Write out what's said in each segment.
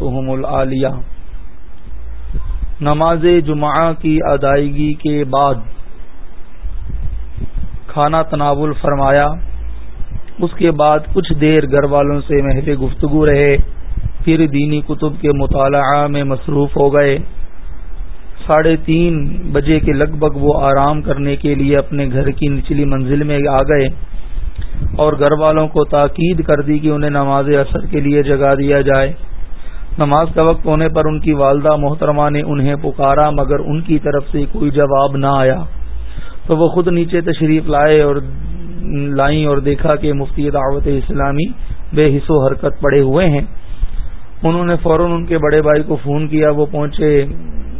درجاتهم العالیہ۔ نماز جمعہ کی ادائیگی کے بعد کھانا تناول فرمایا۔ اس کے بعد کچھ دیر گھر والوں سے محل گفتگو رہے۔ پھر دینی کتب کے مطالعہ میں مصروف ہو گئے۔ ساڑھے تین بجے کے لگ بھگ وہ آرام کرنے کے لیے اپنے گھر کی نچلی منزل میں آ گئے۔ اور گھر والوں کو تاکید کر دی کہ انہیں نماز اثر کے لیے جگا دیا جائے۔ نماز کا وقت ہونے پر ان کی والدہ محترمہ نے انہیں پکارا مگر ان کی طرف سے کوئی جواب نہ آیا۔ تو وہ خود نیچے تشریف لائے اور لائیں اور دیکھا کہ مفتی دعوت اسلامی بے حص و حرکت پڑے ہوئے ہیں۔ انہوں نے فوراً ان کے بڑے بھائی کو فون کیا، وہ پہنچے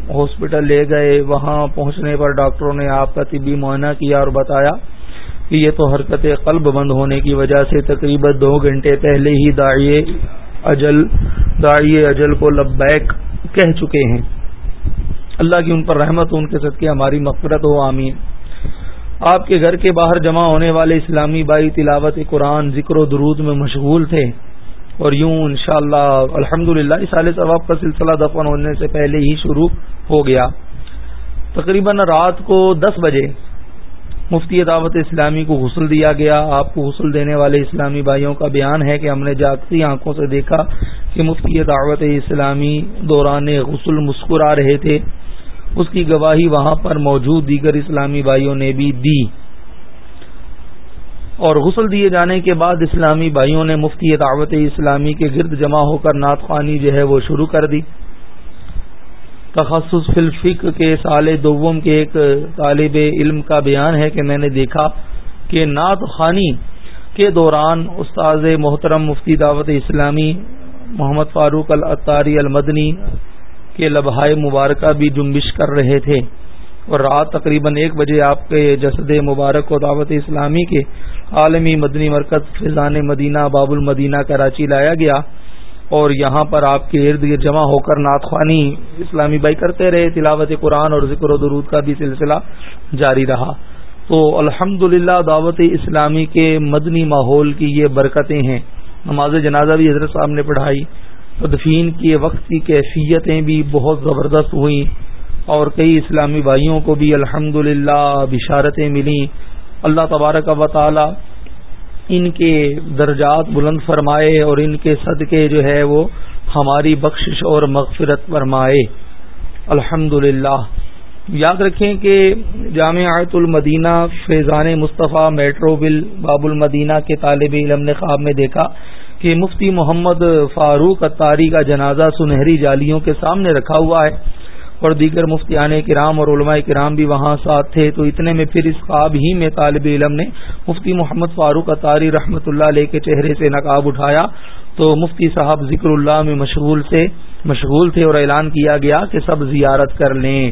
ہاسپٹل لے گئے۔ وہاں پہنچنے پر ڈاکٹروں نے آپ کا طبی معائنہ کیا اور بتایا کہ یہ تو حرکت قلب بند ہونے کی وجہ سے تقریباً دو گھنٹے پہلے ہی داعی اجل، داعی اجل کو لبیک کہہ چکے ہیں۔ اللہ کی ان پر رحمت، ان کے صدقے، ہماری مغفرت ہو، آمین۔ آپ کے گھر کے باہر جمع ہونے والے اسلامی بائی تلاوت قرآن ذکر و درود میں مشغول تھے۔ اور یوں انشاءاللہ اللہ الحمد للہ سال ثواب کا سلسلہ دفن ہونے سے پہلے ہی شروع ہو گیا۔ تقریباً رات کو دس بجے مفتی دعوت اسلامی کو غسل دیا گیا۔ آپ کو غسل دینے والے اسلامی بھائیوں کا بیان ہے کہ ہم نے جاگتی آنکھوں سے دیکھا کہ مفتی دعوت اسلامی دوران غسل مسکرا رہے تھے۔ اس کی گواہی وہاں پر موجود دیگر اسلامی بھائیوں نے بھی دی۔ اور غسل دیے جانے کے بعد اسلامی بھائیوں نے مفتی دعوت اسلامی کے گرد جمع ہو کر نعت خوانی جو ہے وہ شروع کر دی۔ تخصص فلفک کے سال دوم کے ایک طالب علم کا بیان ہے کہ میں نے دیکھا کہ نعت خانی کے دوران استاذ محترم مفتی دعوت اسلامی محمد فاروق الطاری المدنی کے لبھائے مبارکہ بھی جنبش کر رہے تھے اور رات تقریباً ایک بجے آپ کے جسد مبارک کو دعوت اسلامی کے عالمی مدنی مرکز فضان مدینہ باب المدینہ کراچی لایا گیا اور یہاں پر آپ کے ارد گرد جمع ہو کر خوانی اسلامی بھائی کرتے رہے، تلاوت قرآن اور ذکر و درود کا بھی سلسلہ جاری رہا۔ تو الحمد دعوت اسلامی کے مدنی ماحول کی یہ برکتیں ہیں۔ نماز جنازہ بھی حضرت صاحب نے پڑھائی۔ تدفین کے وقت کی کیفیتیں بھی بہت زبردست ہوئیں۔ اور کئی اسلامی بھائیوں کو بھی الحمد بشارتیں ملیں۔ اللہ تبارک و تعالی ان کے درجات بلند فرمائے اور ان کے صدقے جو ہے وہ ہماری بخشش اور مغفرت فرمائے۔ الحمد یاد رکھیں کہ جامعۃ المدینہ فیضان مصطفیٰ میٹرو بل باب المدینہ کے طالب علم نے خواب میں دیکھا کہ مفتی محمد فاروق اتاری کا جنازہ سنہری جالیوں کے سامنے رکھا ہوا ہے۔ اور دیگر مفتیان کرام اور علماء کرام بھی وہاں ساتھ تھے۔ تو اتنے میں پھر اس خواب ہی میں طالب علم نے مفتی محمد فاروق اطاری رحمۃ اللہ علیہ کے چہرے سے نقاب اٹھایا۔ تو مفتی صاحب ذکر اللہ میں مشغول سے مشغول تھے اور اعلان کیا گیا کہ سب زیارت کر لیں۔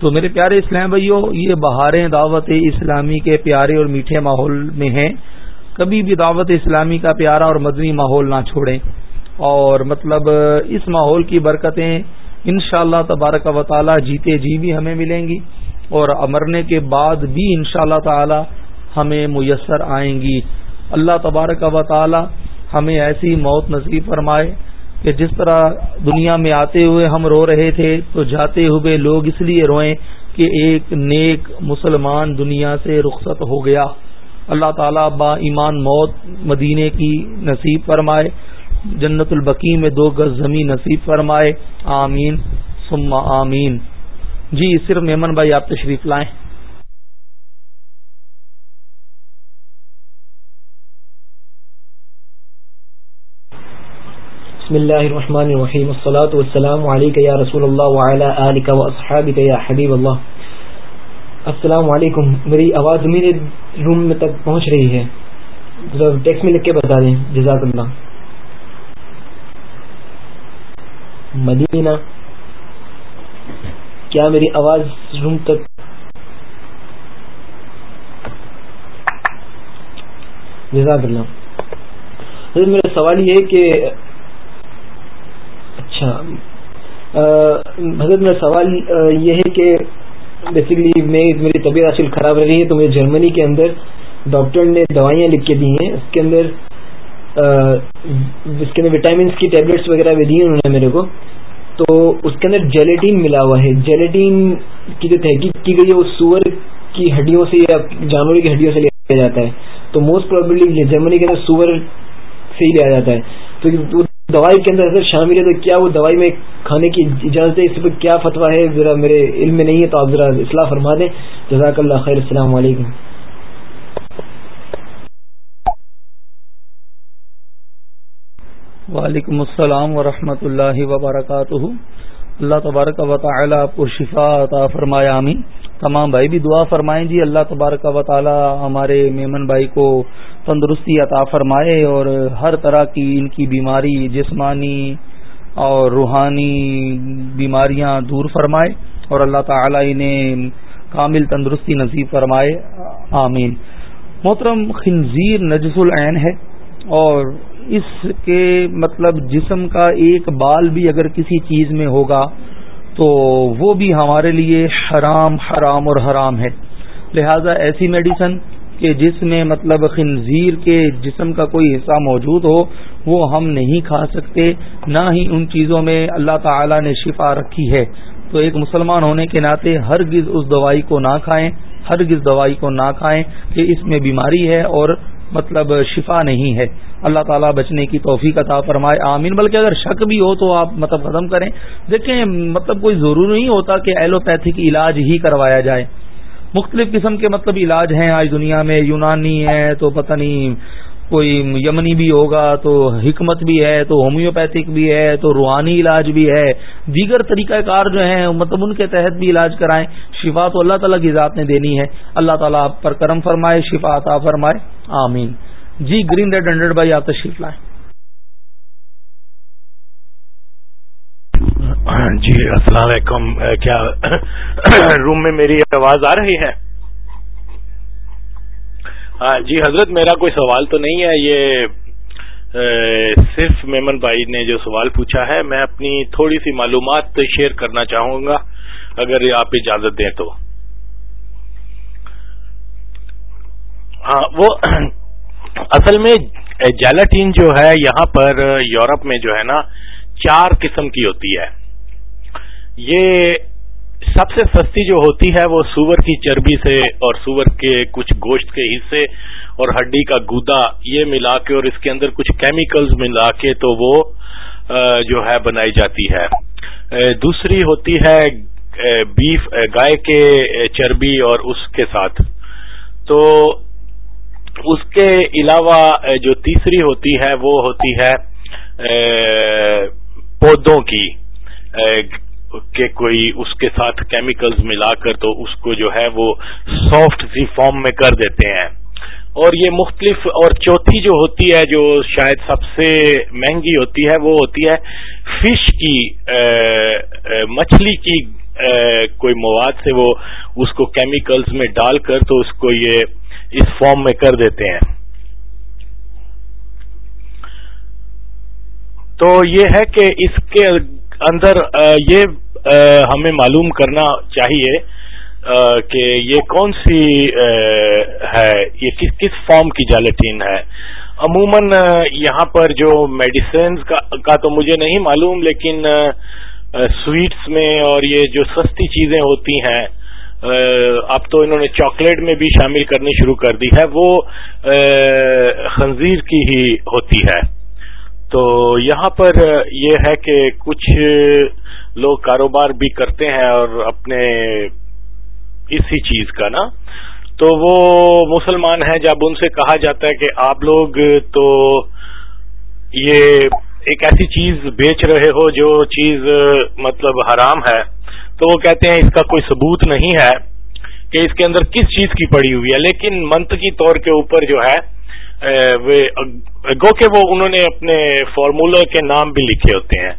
تو میرے پیارے اسلام بھائیوں یہ بہاریں دعوت اسلامی کے پیارے اور میٹھے ماحول میں ہیں۔ کبھی بھی دعوت اسلامی کا پیارا اور مدنی ماحول نہ چھوڑیں۔ اور مطلب اس ماحول کی برکتیں ان شاء اللہ تبارک و تعالی جیتے جی بھی ہمیں ملیں گی اور امرنے کے بعد بھی ان شاء اللہ تعالی ہمیں میسر آئیں گی۔ اللہ تبارک و تعالی ہمیں ایسی موت نصیب فرمائے کہ جس طرح دنیا میں آتے ہوئے ہم رو رہے تھے، تو جاتے ہوئے لوگ اس لیے روئیں کہ ایک نیک مسلمان دنیا سے رخصت ہو گیا۔ اللہ تعالیٰ با ایمان موت مدینے کی نصیب فرمائے۔ جنت البقی میں دو گز زمین نصیب فرمائے۔ آمین۔ ثم آمین۔ جی صرف میمن بھائی، آپ تشریف لائیں۔ بسم اللہ الرحمن الرحیم۔ الصلاة والسلام علیکہ یا رسول اللہ وعلا آلکہ و اصحابکہ یا حبیب اللہ۔ السلام علیکم۔ میری آواز میرے روم میں تک پہنچ رہی ہے۔ ٹیکس میں لکھ کے بتا دیں۔ جزاک اللہ۔ مدینہ، کیا میری آواز روم تک؟ جزاک اللہ۔ حضرت میرا سوال یہ ہے کہ اچھا حضرت میرا سوال یہ ہے کہ بیسکلی میں، میری طبیعت خراب رہ رہی ہے تو مجھے جرمنی کے اندر ڈاکٹر نے دوائیاں لکھ کے دی ہیں۔ اس کے اندر جس کے اندر وٹامنس کی ٹیبلٹس وغیرہ بھی دی انہوں نے میرے کو، تو اس کے اندر جیلیٹین ملا ہوا ہے۔ جیلیٹین کی جو تحقیق کی گئی ہے، وہ سور کی ہڈیوں سے یا جانوروں کی ہڈیوں سے لیا جاتا ہے۔ تو موسٹ پروبیبلی جرمنی کے اندر سور سے ہی لیا جاتا ہے۔ تو دوائی کے اندر اثر شامل ہے تو کیا وہ دوائی میں کھانے کی اجازت ہے؟ اس پہ کیا فتویٰ ہے؟ ذرا میرے علم میں نہیں ہے تو آپ ذرا اصلاح فرما دیں۔ جزاک اللہ خیر، السلام علیکم۔ وعلیکم السلام ورحمۃ اللہ وبرکاتہ۔ اللہ تبارک و تعالی آپ کو شفا عطا فرمایا آمین۔ تمام بھائی بھی دعا فرمائیں جی اللہ تبارک و تعالی ہمارے میمن بھائی کو تندرستی عطا فرمائے اور ہر طرح کی ان کی بیماری، جسمانی اور روحانی بیماریاں دور فرمائے اور اللہ تعالی انہیں کامل تندرستی نصیب فرمائے، آمین۔ محترم خنزیر نجس العین ہے اور اس کے مطلب جسم کا ایک بال بھی اگر کسی چیز میں ہوگا تو وہ بھی ہمارے لیے حرام حرام اور حرام ہے۔ لہذا ایسی میڈیسن کہ جس میں مطلب خنزیر کے جسم کا کوئی حصہ موجود ہو، وہ ہم نہیں کھا سکتے، نہ ہی ان چیزوں میں اللہ تعالی نے شفا رکھی ہے۔ تو ایک مسلمان ہونے کے ناطے ہرگز اس دوائی کو نہ کھائیں، ہرگز دوائی کو نہ کھائیں کہ اس میں بیماری ہے اور مطلب شفا نہیں ہے۔ اللہ تعالیٰ بچنے کی توفیق عطا فرمائے، آمین۔ بلکہ اگر شک بھی ہو تو آپ مطلب ختم کریں۔ دیکھیں مطلب کوئی ضروری نہیں ہوتا کہ ایلوپیتھک علاج ہی کروایا جائے۔ مختلف قسم کے مطلب علاج ہیں۔ آج دنیا میں یونانی ہے تو پتہ نہیں، کوئی یمنی بھی ہوگا تو حکمت بھی ہے، تو ہومیوپیتھک بھی ہے، تو روحانی علاج بھی ہے۔ دیگر طریقہ کار جو ہیں مطلب ان کے تحت بھی علاج کرائیں۔ شفا تو اللہ تعالیٰ کی ذات نے دینی ہے۔ اللہ تعالیٰ آپ پر کرم فرمائے، شفا عطا فرمائے۔ آمین۔ جی گرین ریڈ ہنڈریڈ بائی آپ تشریف لائیں۔ جی السلام علیکم۔ کیا روم میں میری آواز آ رہی ہے؟ ہاں، جی حضرت، میرا کوئی سوال تو نہیں ہے۔ یہ صرف میمن بھائی نے جو سوال پوچھا ہے، میں اپنی تھوڑی سی معلومات شیئر کرنا چاہوں گا، اگر آپ اجازت دیں تو۔ ہاں وہ اصل میں جیلاٹین جو ہے، یہاں پر یورپ میں جو ہے نا، چار قسم کی ہوتی ہے۔ یہ سب سے سستی جو ہوتی ہے، وہ سور کی چربی سے اور سور کے کچھ گوشت کے حصے اور ہڈی کا گودا یہ ملا کے اور اس کے اندر کچھ کیمیکلز ملا کے تو وہ جو ہے، بنائی جاتی ہے۔ دوسری ہوتی ہے بیف گائے کے چربی اور اس کے ساتھ۔ تو اس کے علاوہ جو تیسری ہوتی ہے، وہ ہوتی ہے پودوں کی کہ کوئی اس کے ساتھ کیمیکلز ملا کر تو اس کو جو ہے وہ سافٹ سی فارم میں کر دیتے ہیں۔ اور یہ مختلف، اور چوتھی جو ہوتی ہے، جو شاید سب سے مہنگی ہوتی ہے، وہ ہوتی ہے فش کی مچھلی کی کوئی مواد سے وہ اس کو کیمیکلز میں ڈال کر تو اس کو یہ اس فارم میں کر دیتے ہیں۔ تو یہ ہے کہ اس کے اندر یہ ہمیں معلوم کرنا چاہیے کہ یہ کون سی ہے، یہ کس کس فارم کی جیلیٹین ہے۔ عموماً یہاں پر جو میڈیسنز کا تو مجھے نہیں معلوم، لیکن سویٹس میں اور یہ جو سستی چیزیں ہوتی ہیں اب تو انہوں نے چاکلیٹ میں بھی شامل کرنی شروع کر دی ہے۔ وہ خنزیر کی ہی ہوتی ہے۔ تو یہاں پر یہ ہے کہ کچھ لوگ کاروبار بھی کرتے ہیں اور اپنے اسی چیز کا نا۔ تو وہ مسلمان ہیں۔ جب ان سے کہا جاتا ہے کہ آپ لوگ تو یہ ایک ایسی چیز بیچ رہے ہو جو چیز مطلب حرام ہے۔ تو وہ کہتے ہیں اس کا کوئی ثبوت نہیں ہے کہ اس کے اندر کس چیز کی پڑی ہوئی ہے، لیکن منطقی طور کے اوپر جو ہے گو کہ وہ انہوں نے اپنے فارمولا کے نام بھی لکھے ہوتے ہیں۔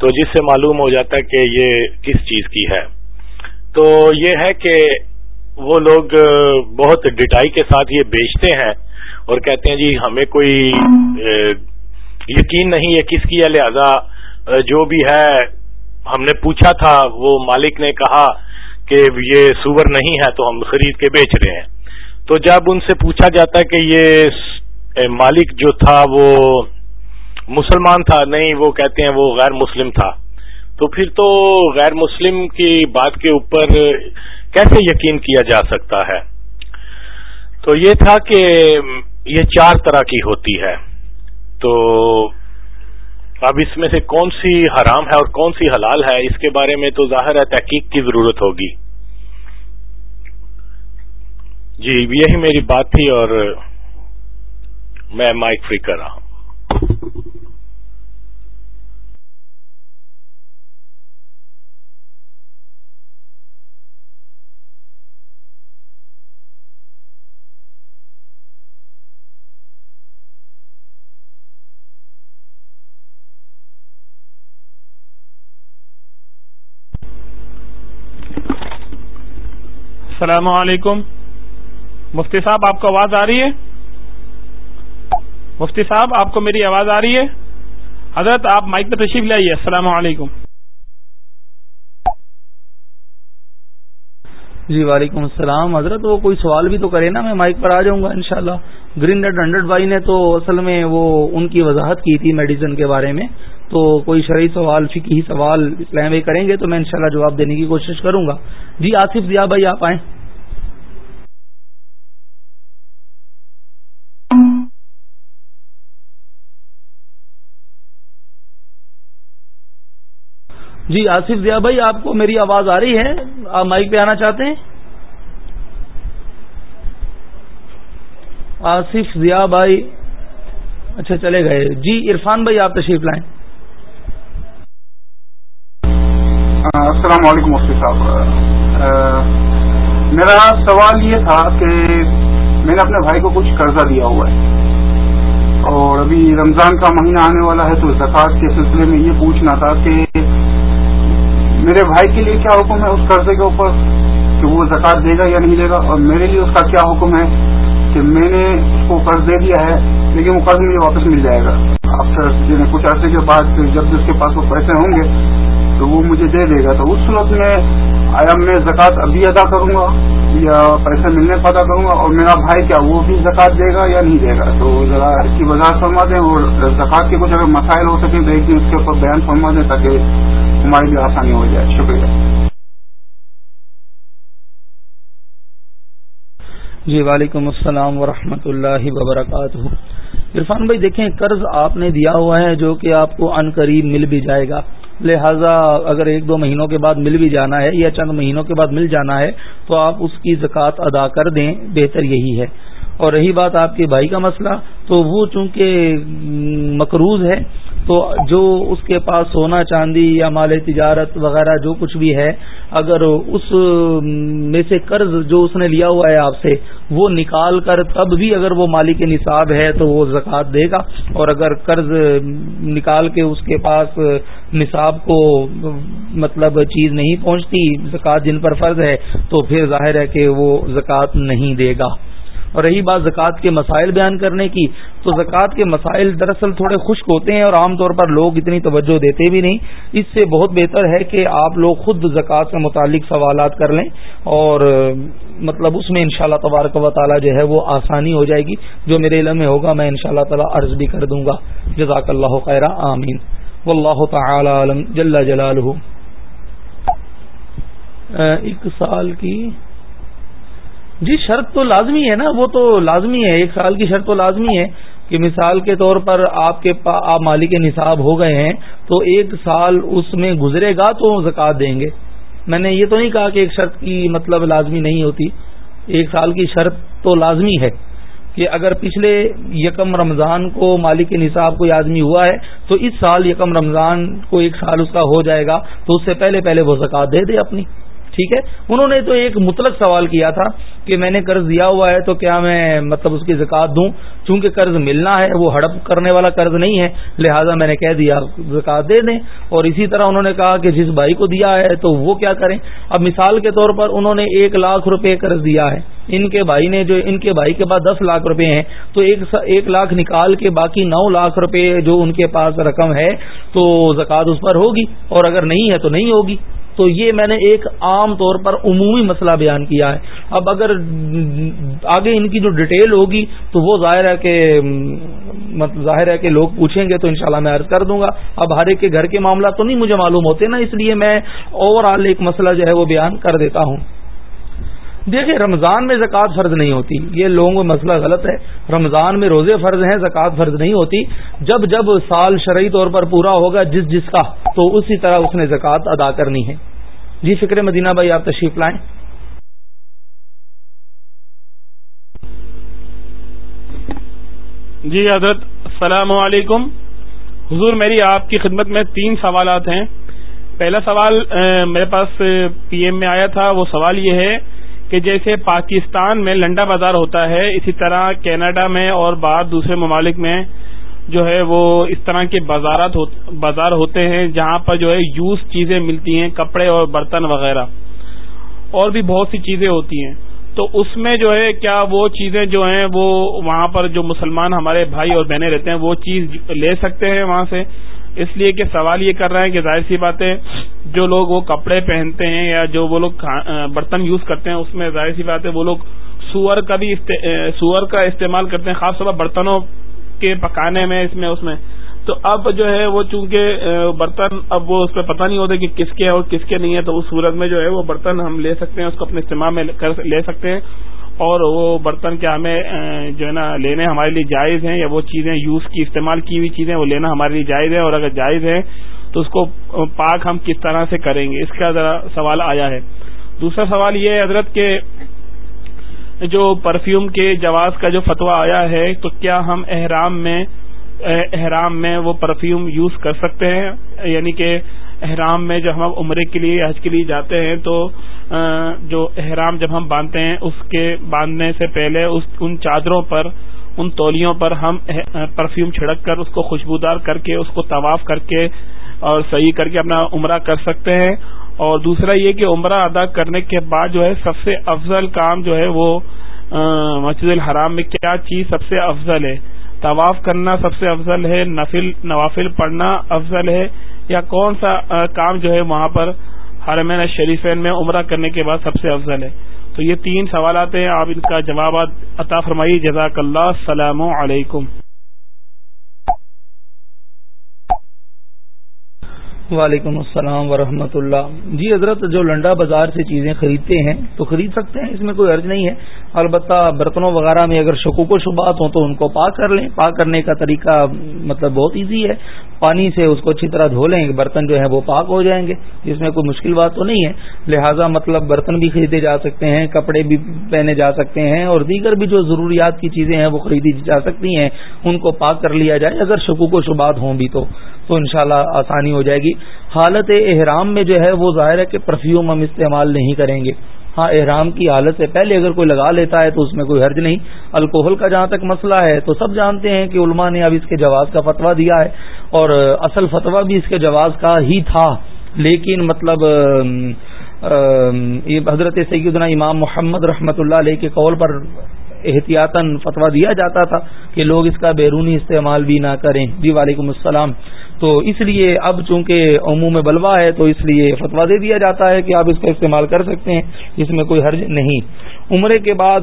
تو جس سے معلوم ہو جاتا ہے کہ یہ کس چیز کی ہے۔ تو یہ ہے کہ وہ لوگ بہت ڈٹائی کے ساتھ یہ بیچتے ہیں اور کہتے ہیں جی ہمیں کوئی یقین نہیں ہے کس کی ہے، لہذا جو بھی ہے ہم نے پوچھا تھا، وہ مالک نے کہا کہ یہ سور نہیں ہے تو ہم خرید کے بیچ رہے ہیں۔ تو جب ان سے پوچھا جاتا ہے کہ یہ مالک جو تھا وہ مسلمان تھا، نہیں، وہ کہتے ہیں وہ غیر مسلم تھا۔ تو پھر تو غیر مسلم کی بات کے اوپر کیسے یقین کیا جا سکتا ہے؟ تو یہ تھا کہ یہ چار طرح کی ہوتی ہے۔ تو اب اس میں سے کون سی حرام ہے اور کون سی حلال ہے؟ اس کے بارے میں تو ظاہر ہے تحقیق کی ضرورت ہوگی۔ جی یہی میری بات تھی اور میں مائک فری کر رہا ہوں۔ السلام علیکم۔ مفتی صاحب، آپ کو آواز آ رہی ہے؟ مفتی صاحب، آپ کو میری آواز آ رہی ہے؟ حضرت، آپ مائک پہ تشریف لائیے۔ السلام علیکم۔ جی وعلیکم السلام۔ حضرت، وہ کوئی سوال بھی تو کرے نا، میں مائک پر آ جاؤں گا انشاءاللہ۔ گرین ڈیڈ ہنڈریڈ بائی نے تو اصل میں وہ ان کی وضاحت کی تھی میڈیسن کے بارے میں۔ تو کوئی شرعی سوال فکی سوال اسلام بھائی کریں گے تو میں انشاءاللہ جواب دینے کی کوشش کروں گا۔ جی آصف ضیا بھائی، آپ آئیں۔ جی آصف ضیا بھائی، آپ کو میری آواز آ رہی ہے؟ آپ مائک پہ آنا چاہتے ہیں؟ آصف ضیا بھائی اچھا چلے گئے۔ جی عرفان بھائی، آپ تشریف لائیں۔ السلام علیکم مفتی صاحب. میرا سوال یہ تھا کہ میں نے اپنے بھائی کو کچھ قرضہ دیا ہوا ہے اور ابھی رمضان کا مہینہ آنے والا ہے تو زکوٰۃ کے سلسلے میں یہ پوچھنا تھا کہ میرے بھائی کے لیے کیا حکم ہے اس قرضے کے اوپر کہ وہ زکات دے گا یا نہیں دے گا اور میرے لیے اس کا کیا حکم ہے کہ میں نے اس کو قرض دے دیا ہے لیکن وہ قرض مجھے واپس مل جائے گا۔ آفٹر کچھ عرصے کے بعد جب اس کے پاس وہ پیسے ہوں گے تو وہ مجھے دے دے گا۔ تو اس صورت میں آیا، میں زکوٰۃ ابھی ادا کروں گا یا پیسے ملنے پر ادا کروں گا اور میرا بھائی کیا وہ بھی زکات دے گا یا نہیں دے گا؟ تو ذرا اس کی وضاحت فرما دیں اور زکات کے کچھ اگر مسائل ہو سکیں تو ایک دن اس کے اوپر بیان فرما دیں تاکہ ہماری بھی آسانی ہو جائے۔ شکریہ۔ جی وعلیکم السلام ورحمۃ اللہ وبرکاتہ۔ عرفان بھائی، دیکھیں، قرض آپ نے دیا ہوا ہے جو کہ آپ کو ان قریب مل بھی جائے گا۔ لہذا اگر ایک دو مہینوں کے بعد مل بھی جانا ہے یا چند مہینوں کے بعد مل جانا ہے تو آپ اس کی زکوٰۃ ادا کر دیں، بہتر یہی ہے۔ اور رہی بات آپ کے بھائی کا مسئلہ، تو وہ چونکہ مقروض ہے تو جو اس کے پاس سونا چاندی یا مال تجارت وغیرہ جو کچھ بھی ہے، اگر اس میں سے قرض جو اس نے لیا ہوا ہے آپ سے، وہ نکال کر تب بھی اگر وہ مالک نصاب ہے تو وہ زکوٰۃ دے گا۔ اور اگر قرض نکال کے اس کے پاس نصاب کو مطلب چیز نہیں پہنچتی، زکوٰۃ جن پر فرض ہے، تو پھر ظاہر ہے کہ وہ زکوٰۃ نہیں دے گا۔ اور رہی بات زکوٰۃ کے مسائل بیان کرنے کی، تو زکوٰۃ کے مسائل دراصل تھوڑے خشک ہوتے ہیں اور عام طور پر لوگ اتنی توجہ دیتے بھی نہیں۔ اس سے بہت بہتر ہے کہ آپ لوگ خود زکوٰۃ سے متعلق سوالات کر لیں اور مطلب اس میں ان شاء اللہ تبارک و تعالیٰ جو ہے وہ آسانی ہو جائے گی۔ جو میرے علم میں ہوگا میں ان شاء اللہ تعالیٰ عرض بھی کر دوں گا۔ جزاک اللہ خیرہ آمین۔ و اللہ تعالی عالم جل جلال ایک سال کی جی شرط تو لازمی ہے نا، وہ تو لازمی ہے، ایک سال کی شرط تو لازمی ہے کہ مثال کے طور پر آپ کے آپ مالک نصاب ہو گئے ہیں تو ایک سال اس میں گزرے گا تو زکات دیں گے۔ میں نے یہ تو نہیں کہا کہ ایک شرط کی مطلب لازمی نہیں ہوتی۔ ایک سال کی شرط تو لازمی ہے کہ اگر پچھلے یکم رمضان کو مالک نصاب کوئی آدمی ہوا ہے تو اس سال یکم رمضان کو ایک سال اس کا ہو جائے گا تو اس سے پہلے پہلے وہ زکات دے دے اپنی۔ ٹھیک ہے؟ انہوں نے تو ایک مطلق سوال کیا تھا کہ میں نے قرض دیا ہوا ہے تو کیا میں مطلب اس کی زکات دوں؟ چونکہ قرض ملنا ہے، وہ ہڑپ کرنے والا قرض نہیں ہے، لہذا میں نے کہہ دیا زکات دے دیں۔ اور اسی طرح انہوں نے کہا کہ جس بھائی کو دیا ہے تو وہ کیا کریں؟ اب مثال کے طور پر انہوں نے ایک لاکھ روپے قرض دیا ہے۔ ان کے بھائی نے جو، ان کے بھائی کے پاس دس لاکھ روپے ہیں، تو ایک ایک لاکھ نکال کے باقی نو لاکھ روپے جو ان کے پاس رقم ہے تو زکات اس پر ہوگی۔ اور اگر نہیں ہے تو نہیں ہوگی۔ تو یہ میں نے ایک عام طور پر عمومی مسئلہ بیان کیا ہے۔ اب اگر آگے ان کی جو ڈیٹیل ہوگی تو وہ ظاہر ہے کہ ظاہر ہے کہ لوگ پوچھیں گے تو انشاءاللہ میں عرض کر دوں گا۔ اب ہر ایک کے گھر کے معاملہ تو نہیں مجھے معلوم ہوتے نا اس لیے میں اوور آل ایک مسئلہ جو ہے وہ بیان کر دیتا ہوں۔ دیکھیں، رمضان میں زکوٰۃ فرض نہیں ہوتی۔ یہ لوگوں کا مسئلہ غلط ہے۔ رمضان میں روزے فرض ہیں، زکوٰۃ فرض نہیں ہوتی۔ جب جب سال شرعی طور پر پورا ہوگا جس جس کا، تو اسی طرح اس نے زکوٰۃ ادا کرنی ہے۔ جی فکر مدینہ بھائی، آپ تشریف لائیں۔ جی حضرت، السلام علیکم۔ حضور، میری آپ کی خدمت میں تین سوالات ہیں۔ پہلا سوال میرے پاس پی ایم میں آیا تھا۔ وہ سوال یہ ہے کہ جیسے پاکستان میں لنڈا بازار ہوتا ہے، اسی طرح کینیڈا میں اور بعض دوسرے ممالک میں جو ہے وہ اس طرح کے بازارات بازار ہوتے ہیں جہاں پر جو ہے یوز چیزیں ملتی ہیں، کپڑے اور برتن وغیرہ۔ اور بھی بہت سی چیزیں ہوتی ہیں۔ تو اس میں جو ہے کیا وہ چیزیں جو ہیں وہ وہاں پر جو مسلمان ہمارے بھائی اور بہنیں رہتے ہیں، وہ چیز لے سکتے ہیں وہاں سے۔ اس لیے کہ سوال یہ کر رہے ہیں کہ ظاہر سی بات ہے جو لوگ وہ کپڑے پہنتے ہیں یا جو وہ لوگ برتن یوز کرتے ہیں، اس میں ظاہر سی بات ہے وہ لوگ سور کا بھی سور کا استعمال کرتے ہیں، خاص طور پر برتنوں کے پکانے میں، اس میں اس میں۔ تو اب جو ہے وہ چونکہ برتن اب وہ اس پہ پتہ نہیں ہوتا کہ کس کے اور کس کے نہیں ہے، تو اس صورت میں جو ہے وہ برتن ہم لے سکتے ہیں، اس کو اپنے استعمال میں لے سکتے ہیں۔ اور وہ برتن کیا ہمیں جو ہے نا، لینے ہمارے لیے جائز ہیں یا وہ چیزیں یوز کی، استعمال کی ہوئی چیزیں، وہ لینا ہمارے لیے جائز ہے اور اگر جائز ہے تو اس کو پاک ہم کس طرح سے کریں گے؟ اس کا ذرا سوال آیا ہے۔ دوسرا سوال یہ ہے حضرت کہ جو پرفیوم کے جواز کا جو فتویٰ آیا ہے، تو کیا ہم احرام میں احرام میں وہ پرفیوم یوز کر سکتے ہیں؟ یعنی کہ احرام میں جب ہم عمرے کے لیے، حج کے لیے جاتے ہیں، تو جو احرام جب ہم باندھتے ہیں، اس کے باندھنے سے پہلے اس، ان چادروں پر، ان تولیوں پر ہم پرفیوم چھڑک کر، اس کو خوشبودار کر کے، اس کو طواف کر کے اور صحیح کر کے اپنا عمرہ کر سکتے ہیں۔ اور دوسرا یہ کہ عمرہ ادا کرنے کے بعد جو ہے، سب سے افضل کام جو ہے وہ مسجد الحرام میں کیا چیز سب سے افضل ہے؟ طواف کرنا سب سے افضل ہے، نفل، نوافل پڑھنا افضل ہے، یا کون سا کام جو ہے وہاں پر حرمین شریفین میں عمرہ کرنے کے بعد سب سے افضل ہے۔ تو یہ تین سوالات ہیں، آپ ان کا جوابات عطا فرمائی جزاک اللہ، السلام علیکم۔ وعلیکم السلام ورحمۃ اللہ۔ جی حضرت، جو لنڈا بازار سے چیزیں خریدتے ہیں تو خرید سکتے ہیں، اس میں کوئی عرض نہیں ہے۔ البتہ برتنوں وغیرہ میں اگر شکوک و شبات ہوں تو ان کو پاک کر لیں۔ پاک کرنے کا طریقہ مطلب بہت ایزی ہے۔ پانی سے اس کو اچھی طرح دھو لیں، برتن جو ہے وہ پاک ہو جائیں گے اس میں کوئی مشکل بات تو نہیں ہے۔ لہٰذا مطلب برتن بھی خریدے جا سکتے ہیں، کپڑے بھی پہنے جا سکتے ہیں اور دیگر بھی جو ضروریات کی چیزیں ہیں وہ خریدی جا سکتی ہیں، ان کو پاک کر لیا جائے۔ اگر شکوک و شبات ہوں بھی تو۔ تو انشاءاللہ آسانی ہو جائے گی۔ حالت احرام میں جو ہے وہ ظاہر ہے کہ پرفیوم ہم استعمال نہیں کریں گے۔ ہاں احرام کی حالت سے پہلے اگر کوئی لگا لیتا ہے تو اس میں کوئی حرج نہیں۔ الکوہل کا جہاں تک مسئلہ ہے تو سب جانتے ہیں کہ علماء نے اب اس کے جواز کا فتویٰ دیا ہے اور اصل فتویٰ بھی اس کے جواز کا ہی تھا۔ لیکن مطلب حضرت سیدنا امام محمد رحمت اللہ علیہ کے قول پر احتیاطاً فتویٰ دیا جاتا تھا کہ لوگ اس کا بیرونی استعمال بھی نہ کریں۔ جی وعلیکم السلام۔ تو اس لیے اب چونکہ عموم بلوا ہے تو اس لیے فتوا دے دیا جاتا ہے کہ آپ اس کا استعمال کر سکتے ہیں اس میں کوئی حرج نہیں۔ عمرے کے بعد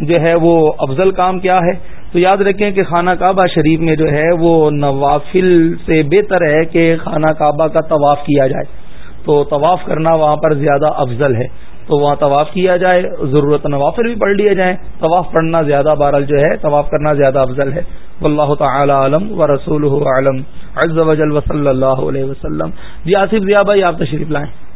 جو ہے وہ افضل کام کیا ہے؟ تو یاد رکھیں کہ خانہ کعبہ شریف میں جو ہے وہ نوافل سے بہتر ہے کہ خانہ کعبہ کا طواف کیا جائے۔ تو طواف کرنا وہاں پر زیادہ افضل ہے۔ تو وہاں طواف کیا جائے، ضرورت نوافر بھی پڑھ لیے جائیں۔ طواف پڑھنا زیادہ بہرحال جو ہے، طواف کرنا زیادہ افضل ہے۔ واللہ تعالی عالم و رسول عالم۔ عز و صلی اللہ علیہ وسلم۔ جی آصف ضیا بھائی، آپ تشریف لائیں۔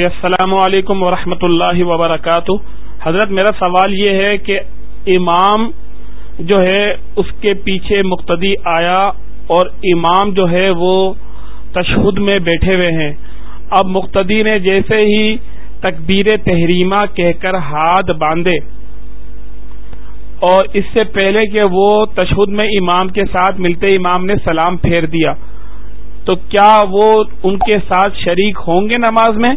جی السلام علیکم ورحمۃ اللہ وبرکاتہ۔ حضرت، میرا سوال یہ ہے کہ امام جو ہے، اس کے پیچھے مقتدی آیا اور امام جو ہے، وہ تشہد میں بیٹھے ہوئے ہیں۔ اب مقتدی نے جیسے ہی تکبیر تحریمہ کہہ کر ہاتھ باندھے اور اس سے پہلے کہ وہ تشہد میں امام کے ساتھ ملتے، امام نے سلام پھیر دیا۔ تو کیا وہ ان کے ساتھ شریک ہوں گے نماز میں؟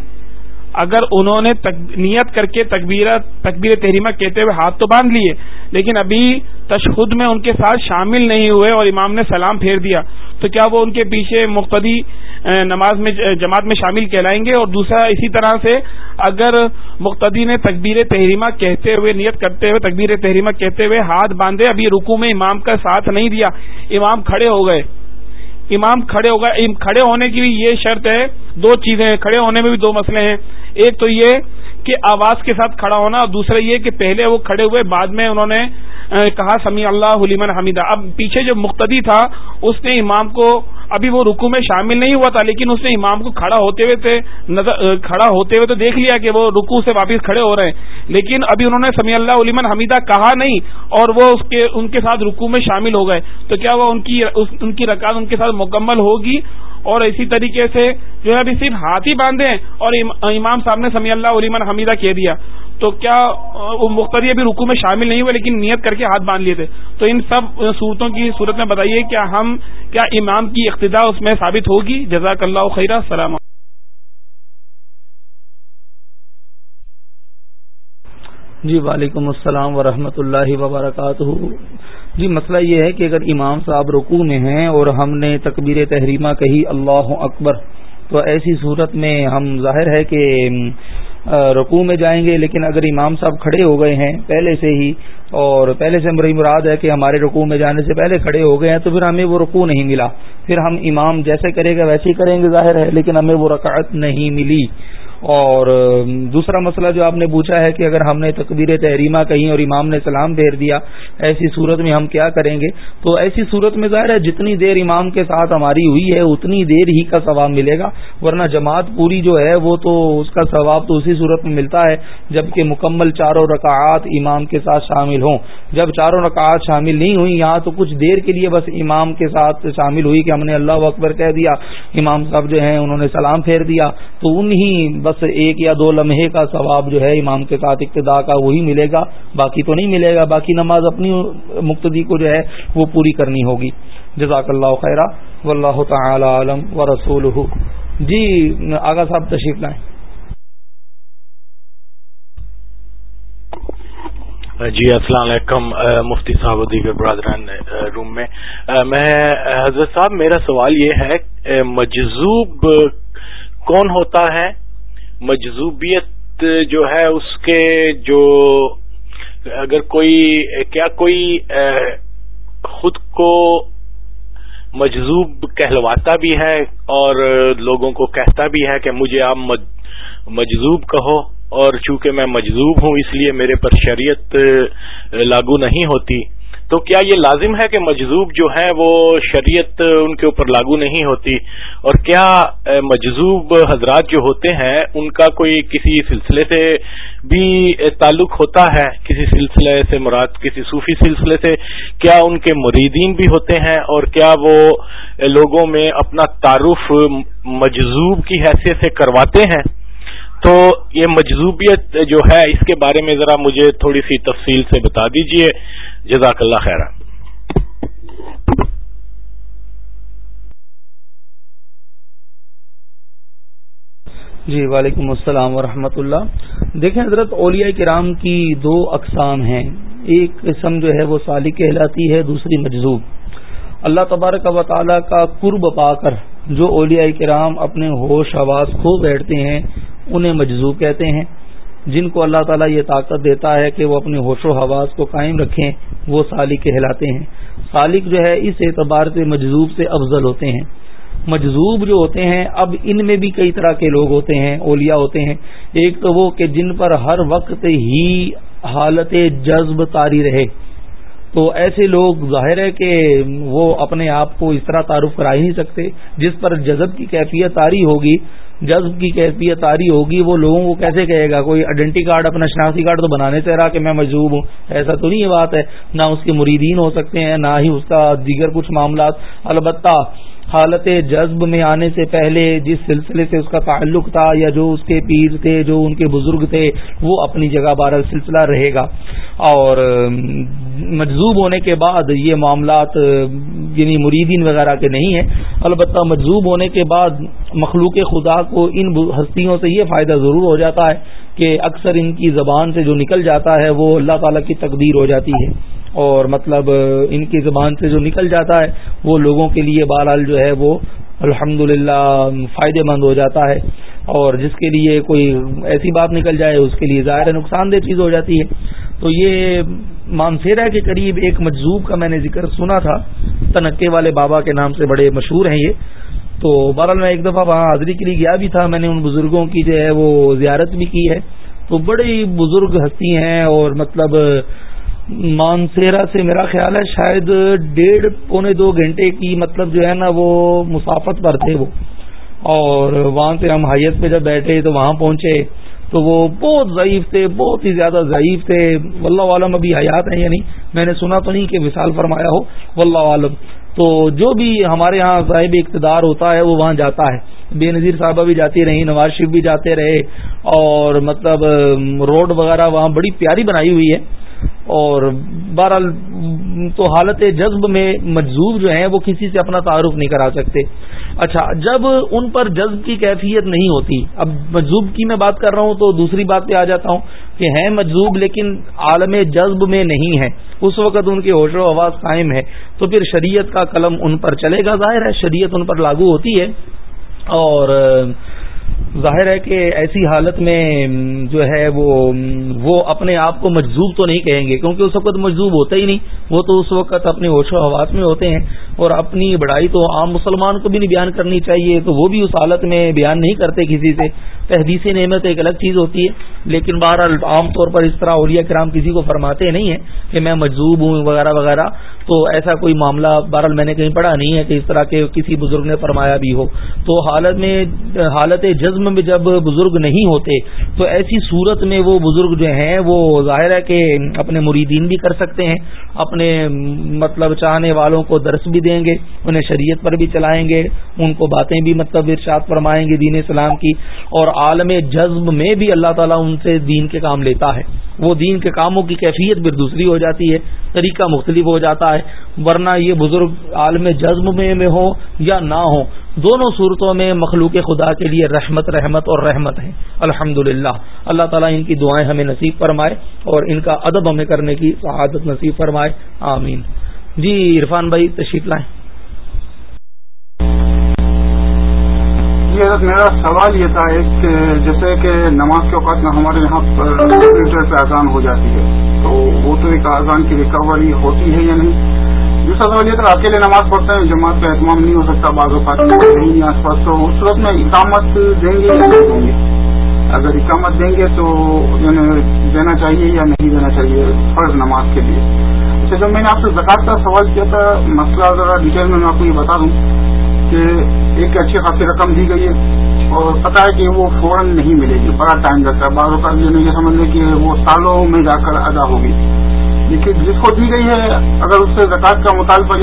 اگر انہوں نے نیت کر کے تکبیر تکبیر تحریمہ کہتے ہوئے ہاتھ تو باندھ لیے، لیکن ابھی تشخد میں ان کے ساتھ شامل نہیں ہوئے اور امام نے سلام پھیر دیا، تو کیا وہ ان کے پیچھے مقتدی نماز میں، جماعت میں شامل کہلائیں گے؟ اور دوسرا اسی طرح سے اگر مقتدی نے تکبیر تحریمہ کہتے ہوئے، نیت کرتے ہوئے تکبیر تحریمہ کہتے ہوئے ہاتھ باندھے، ابھی رکو میں امام کا ساتھ نہیں دیا، امام کھڑے ہو گئے۔ امام کھڑے ہو گئے کھڑے ہونے کی بھی یہ شرط ہے، دو چیزیں ہیں، کھڑے ہونے میں بھی دو مسئلے ہیں۔ ایک تو یہ کہ آواز کے ساتھ کھڑا ہونا اور دوسرا یہ کہ پہلے وہ کھڑے ہوئے بعد میں انہوں نے کہا، سمی اللہ حلیمن حمیدہ۔ اب پیچھے جو مقتدی تھا، اس نے امام کو، ابھی وہ رکو میں شامل نہیں ہوا تھا، لیکن اس نے امام کو کھڑا ہوتے ہوئے تھے نظر کھڑا ہوتے ہوئے تو دیکھ لیا کہ وہ رکو سے واپس کھڑے ہو رہے ہیں۔ لیکن ابھی انہوں نے سمی اللہ علیمن حمیدہ کہا نہیں، اور وہ اس کے، ان کے ساتھ رکو میں شامل ہو گئے۔ تو کیا وہ ان کی ان کی رکعت ان کے ساتھ مکمل ہوگی؟ اور اسی طریقے سے جو ہے، ابھی صرف ہاتھ ہی باندھے اور امام صاحب نے سمی اللہ علیمن حمیدہ کہہ دیا۔ تو کیا وہ مختری ابھی رکو میں شامل نہیں ہوئے لیکن نیت کر کے ہاتھ باندھ لیے تھے؟ تو ان سب صورتوں کی صورت میں بتائیے کیا ہم کیا امام کی اقتدا اس میں ثابت ہوگی؟ جزاک اللہ خیرہ السلام جی وعلیکم السلام ورحمۃ اللہ وبرکاتہ۔ جی مسئلہ یہ ہے کہ اگر امام صاحب رکوع میں ہیں اور ہم نے تکبیر تحریمہ کہی اللہ اکبر، تو ایسی صورت میں ہم ظاہر ہے کہ رکوع میں جائیں گے، لیکن اگر امام صاحب کھڑے ہو گئے ہیں پہلے سے ہی، اور پہلے سے میری مراد ہے کہ ہمارے رکوع میں جانے سے پہلے کھڑے ہو گئے ہیں، تو پھر ہمیں وہ رکوع نہیں ملا۔ پھر ہم امام جیسے کرے گا ویسے ہی کریں گے، ظاہر ہے، لیکن ہمیں وہ رکعت نہیں ملی۔ اور دوسرا مسئلہ جو آپ نے پوچھا ہے کہ اگر ہم نے تقبیر تحریمہ کہیں اور امام نے سلام پھیر دیا، ایسی صورت میں ہم کیا کریں گے؟ تو ایسی صورت میں ظاہر ہے جتنی دیر امام کے ساتھ ہماری ہوئی ہے، اتنی دیر ہی کا ثواب ملے گا، ورنہ جماعت پوری جو ہے وہ تو اس کا ثواب تو اسی صورت میں ملتا ہے، جبکہ مکمل چاروں رکعات امام کے ساتھ شامل ہوں۔ جب چاروں رکعات شامل نہیں ہوئی، یہاں تو کچھ دیر کے لیے بس امام کے ساتھ شامل ہوئی کہ ہم نے اللہ اکبر کہہ دیا، امام صاحب جو ہیں انہوں نے سلام پھیر دیا۔ تو انہی بس بس ایک یا دو لمحے کا ثواب جو ہے امام کے ساتھ ابتدا کا وہی ملے گا، باقی تو نہیں ملے گا، باقی نماز اپنی مقتدی کو جو ہے وہ پوری کرنی ہوگی۔ جزاک اللہ خیرہ۔ و اللہ تعالی عالم و رسول جی آگا صاحب تشریف لائیں۔ جی السلام علیکم مفتی صاحب دیگر برادران روم میں۔ میں حضرت صاحب، میرا سوال یہ ہے مجذوب کون ہوتا ہے؟ مجذوبیت جو ہے اس کے جو اگر کوئی کیا کوئی خود کو مجذوب کہلواتا بھی ہے اور لوگوں کو کہتا بھی ہے کہ مجھے آپ مجذوب کہو اور چونکہ میں مجذوب ہوں اس لیے میرے پر شریعت لاگو نہیں ہوتی تو کیا یہ لازم ہے کہ مجذوب جو ہے وہ شریعت ان کے اوپر لاگو نہیں ہوتی؟ اور کیا مجذوب حضرات جو ہوتے ہیں، ان کا کوئی کسی سلسلے سے بھی تعلق ہوتا ہے؟ کسی سلسلے سے مراد کسی صوفی سلسلے سے؟ کیا ان کے مریدین بھی ہوتے ہیں؟ اور کیا وہ لوگوں میں اپنا تعارف مجذوب کی حیثیت سے کرواتے ہیں؟ تو یہ مجذوبیت جو ہے، اس کے بارے میں ذرا مجھے تھوڑی سی تفصیل سے بتا دیجیے۔ جزاک اللہ خیر جی وعلیکم السلام ورحمۃ اللہ۔ دیکھیں حضرت اولیاء کرام کی دو اقسام ہیں۔ ایک قسم جو ہے وہ سالک کہلاتی ہے، دوسری مجذوب۔ اللہ تبارک و تعالیٰ کا قرب پا کر جو اولیاء کرام اپنے ہوش حواس کھو بیٹھتے ہیں، انہیں مجذوب کہتے ہیں۔ جن کو اللہ تعالیٰ یہ طاقت دیتا ہے کہ وہ اپنے ہوش و حواس کو قائم رکھیں۔ وہ سالک کہلاتے ہیں۔ سالک جو ہے اس اعتبار سے مجذوب سے افضل ہوتے ہیں۔ مجذوب جو ہوتے ہیں، اب ان میں بھی کئی طرح کے لوگ ہوتے ہیں، اولیاء ہوتے ہیں۔ ایک تو وہ کہ جن پر ہر وقت ہی حالت جذب تاری رہے۔ تو ایسے لوگ ظاہر ہے کہ وہ اپنے آپ کو اس طرح تعارف کرا ہی نہیں سکتے، جس پر جذب کی کیفیت تاری ہوگی۔ جذب کی کیفیت تاری ہوگی، وہ لوگوں کو کیسے کہے گا؟ کوئی آئیڈینٹی کارڈ اپنا شناختی کارڈ تو بنانے سے رہا کہ میں مجذوب ہوں۔ ایسا تو نہیں یہ بات ہے۔ نہ اس کے مریدین ہو سکتے ہیں، نہ ہی اس کا دیگر کچھ معاملات۔ البتہ حالت جذب میں آنے سے پہلے جس سلسلے سے اس کا تعلق تھا یا جو اس کے پیر تھے، جو ان کے بزرگ تھے، وہ اپنی جگہ بارہ سلسلہ رہے گا۔ اور مجذوب ہونے کے بعد یہ معاملات یعنی مریدین وغیرہ کے نہیں ہیں۔ البتہ مجذوب ہونے کے بعد مخلوق خدا کو ان ہستیوں سے یہ فائدہ ضرور ہو جاتا ہے کہ اکثر ان کی زبان سے جو نکل جاتا ہے، وہ اللہ تعالیٰ کی تقدیر ہو جاتی ہے۔ اور مطلب ان کی زبان سے جو نکل جاتا ہے، وہ لوگوں کے لیے بہرحال جو ہے وہ الحمد فائدے مند ہو جاتا ہے۔ اور جس کے لیے کوئی ایسی بات نکل جائے، اس کے لیے ظاہر نقصان دہ چیز ہو جاتی ہے۔ تو یہ مانسیرا کے قریب ایک مجزوب کا میں نے ذکر سنا تھا۔ تنکے والے بابا کے نام سے بڑے مشہور ہیں یہ۔ تو بہرحال میں ایک دفعہ وہاں حاضری کے لیے گیا بھی تھا۔ میں نے ان بزرگوں کی جو ہے وہ زیارت بھی کی ہے۔ تو بڑی بزرگ ہستی ہیں اور مطلب مانسیرا سے میرا خیال ہے شاید ڈیڑھ پونے دو گھنٹے کی مطلب جو ہے نا وہ مسافت پر تھے وہ۔ اور وہاں سے ہم حیت پہ جب بیٹھے تو وہاں پہنچے تو وہ بہت ضعیف تھے، بہت ہی زیادہ ضعیف تھے۔ واللہ عالم ابھی حیات ہیں یا نہیں، میں نے سنا تو نہیں کہ وصال فرمایا ہو۔ واللہ عالم۔ تو جو بھی ہمارے ہاں صاحب اقتدار ہوتا ہے، وہ وہاں جاتا ہے۔ بے نظیر صاحبہ بھی جاتی رہی، نواز شریف بھی جاتے رہے۔ اور مطلب روڈ وغیرہ وہاں بڑی پیاری بنائی ہوئی ہے۔ اور بہرحال تو حالت جذب میں مجذوب جو ہیں وہ کسی سے اپنا تعارف نہیں کرا سکتے۔ اچھا جب ان پر جذب کی کیفیت نہیں ہوتی، اب مجذوب کی میں بات کر رہا ہوں تو دوسری بات پہ آ جاتا ہوں کہ ہیں مجذوب لیکن عالم جذب میں نہیں ہے اس وقت ان کی ہوش و آواز قائم ہے تو پھر شریعت کا قلم ان پر چلے گا، ظاہر ہے شریعت ان پر لاگو ہوتی ہے۔ اور ظاہر ہے کہ ایسی حالت میں جو ہے وہ وہ اپنے آپ کو مجذوب تو نہیں کہیں گے، کیونکہ اس وقت مجذوب ہوتا ہی نہیں۔ وہ تو اس وقت اپنے ہوش و حواس میں ہوتے ہیں اور اپنی بڑائی تو عام مسلمان کو بھی نہیں بیان کرنی چاہیے، تو وہ بھی اس حالت میں بیان نہیں کرتے کسی سے۔ تحدیث نعمت ایک الگ چیز ہوتی ہے، لیکن بہرحال عام طور پر اس طرح اولیاء کرام کسی کو فرماتے نہیں ہیں کہ میں مجذوب ہوں وغیرہ وغیرہ۔ تو ایسا کوئی معاملہ بہرحال میں نے کہیں پڑھا نہیں ہے کہ اس طرح کے کسی بزرگ نے فرمایا بھی ہو۔ تو حالت میں، حالت جزم میں جب بزرگ نہیں ہوتے، تو ایسی صورت میں وہ بزرگ جو ہیں، وہ ظاہر ہے کہ اپنے مریدین بھی کر سکتے ہیں، اپنے مطلب چاہنے والوں کو درس بھی دیں گے، انہیں شریعت پر بھی چلائیں گے، ان کو باتیں بھی مطلب ارشاد فرمائیں گے دین اسلام کی، اور عالم جذب میں بھی اللہ تعالیٰ ان سے دین کے کام لیتا ہے۔ وہ دین کے کاموں کی کیفیت بھی دوسری ہو جاتی ہے، طریقہ مختلف ہو جاتا ہے، ورنہ یہ بزرگ عالم جذب میں میں ہو یا نہ ہو دونوں صورتوں میں مخلوق خدا کے لیے رحمت رحمت اور رحمت ہے۔ الحمد اللہ تعالیٰ ان کی دعائیں ہمیں نصیب فرمائے اور ان کا ادب ہمیں کرنے کی شہادت نصیب فرمائے۔ آمین۔ جی عرفان بھائی، تشریف لائیں۔ جی، میرا سوال یہ تھا ایک، جیسے کہ نماز کے اوقات میں ہمارے یہاں کمپیوٹر پہ اذان ہو جاتی ہے، تو وہ تو ایک اذان کی ریکوری ہوتی ہے یا نہیں؟ دوسرا سوال یہ تھا اکیلے نماز پڑھتے ہیں جماعت کا اہتمام نہیں ہو سکتا بعض اوقات نہیں آس پاس تو اس وقت میں اقامت دیں گے یا نہیں دیں گے؟ اگر اقامت دیں گے تو یعنی دینا چاہیے یا نہیں دینا چاہیے فرض نماز کے لیے۔ اچھا جب میں نے آپ سے زکات کا سوال کیا تھا مسئلہ ذرا ڈیٹیل میں میں آپ کو یہ بتا دوں کہ ایک اچھی خاصی رقم دی گئی ہے اور پتا ہے کہ وہ فوراً نہیں ملے گی بڑا ٹائم لگتا ہے۔ بعض اوقات یہ نہیں یہ سمجھ لیں کہ وہ سالوں میں جا کر ادا ہوگی۔ جس کو دی گئی ہے، اگر اس سے زکات کا مطالبہ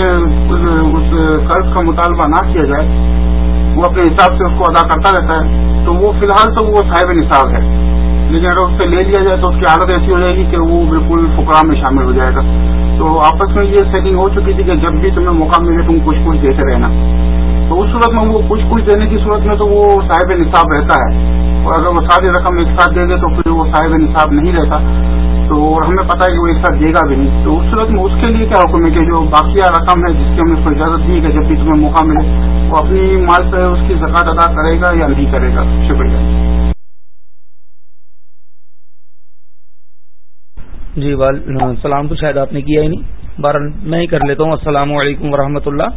اس قرض کا مطالبہ نہ کیا جائے، وہ اپنے حساب سے اس کو ادا کرتا رہتا ہے، تو وہ فی الحال تو وہ صاحب نصاب ہے۔ لیکن اگر اس سے لے لیا جائے تو اس کی حالت ایسی ہو جائے گی کہ وہ بالکل فکرا میں شامل ہو جائے گا۔ تو آپس میں یہ سیٹنگ ہو چکی تھی کہ جب بھی تمہیں موقع ملے تم کچھ کچھ دیتے رہنا۔ تو اس صورت میں وہ کچھ کچھ دینے کی صورت میں تو وہ صاحب نصاب رہتا ہے۔ اور اگر وہ ساری رقم ایک ساتھ دے دے تو پھر وہ صاحب نصاب نہیں رہتا۔ تو اور ہمیں پتا ہے کہ وہ ایک ساتھ دے گا بھی نہیں۔ تو اس صورت میں اس کے لیے کیا حکم ہے کہ جو باقیہ رقم ہے، جس کی ہم نے اس کو اجازت دی کہ جب بھی تمہیں موقع ملے، وہ اپنی مال سے اس کی زکات ادا کرے گا یا نہیں کرے گا؟ شکریہ۔ جی سلام تو شاید آپ نے کیا ہی نہیں۔ بارہ میں ہی کر لیتا ہوں۔ السلام علیکم ورحمۃ اللہ۔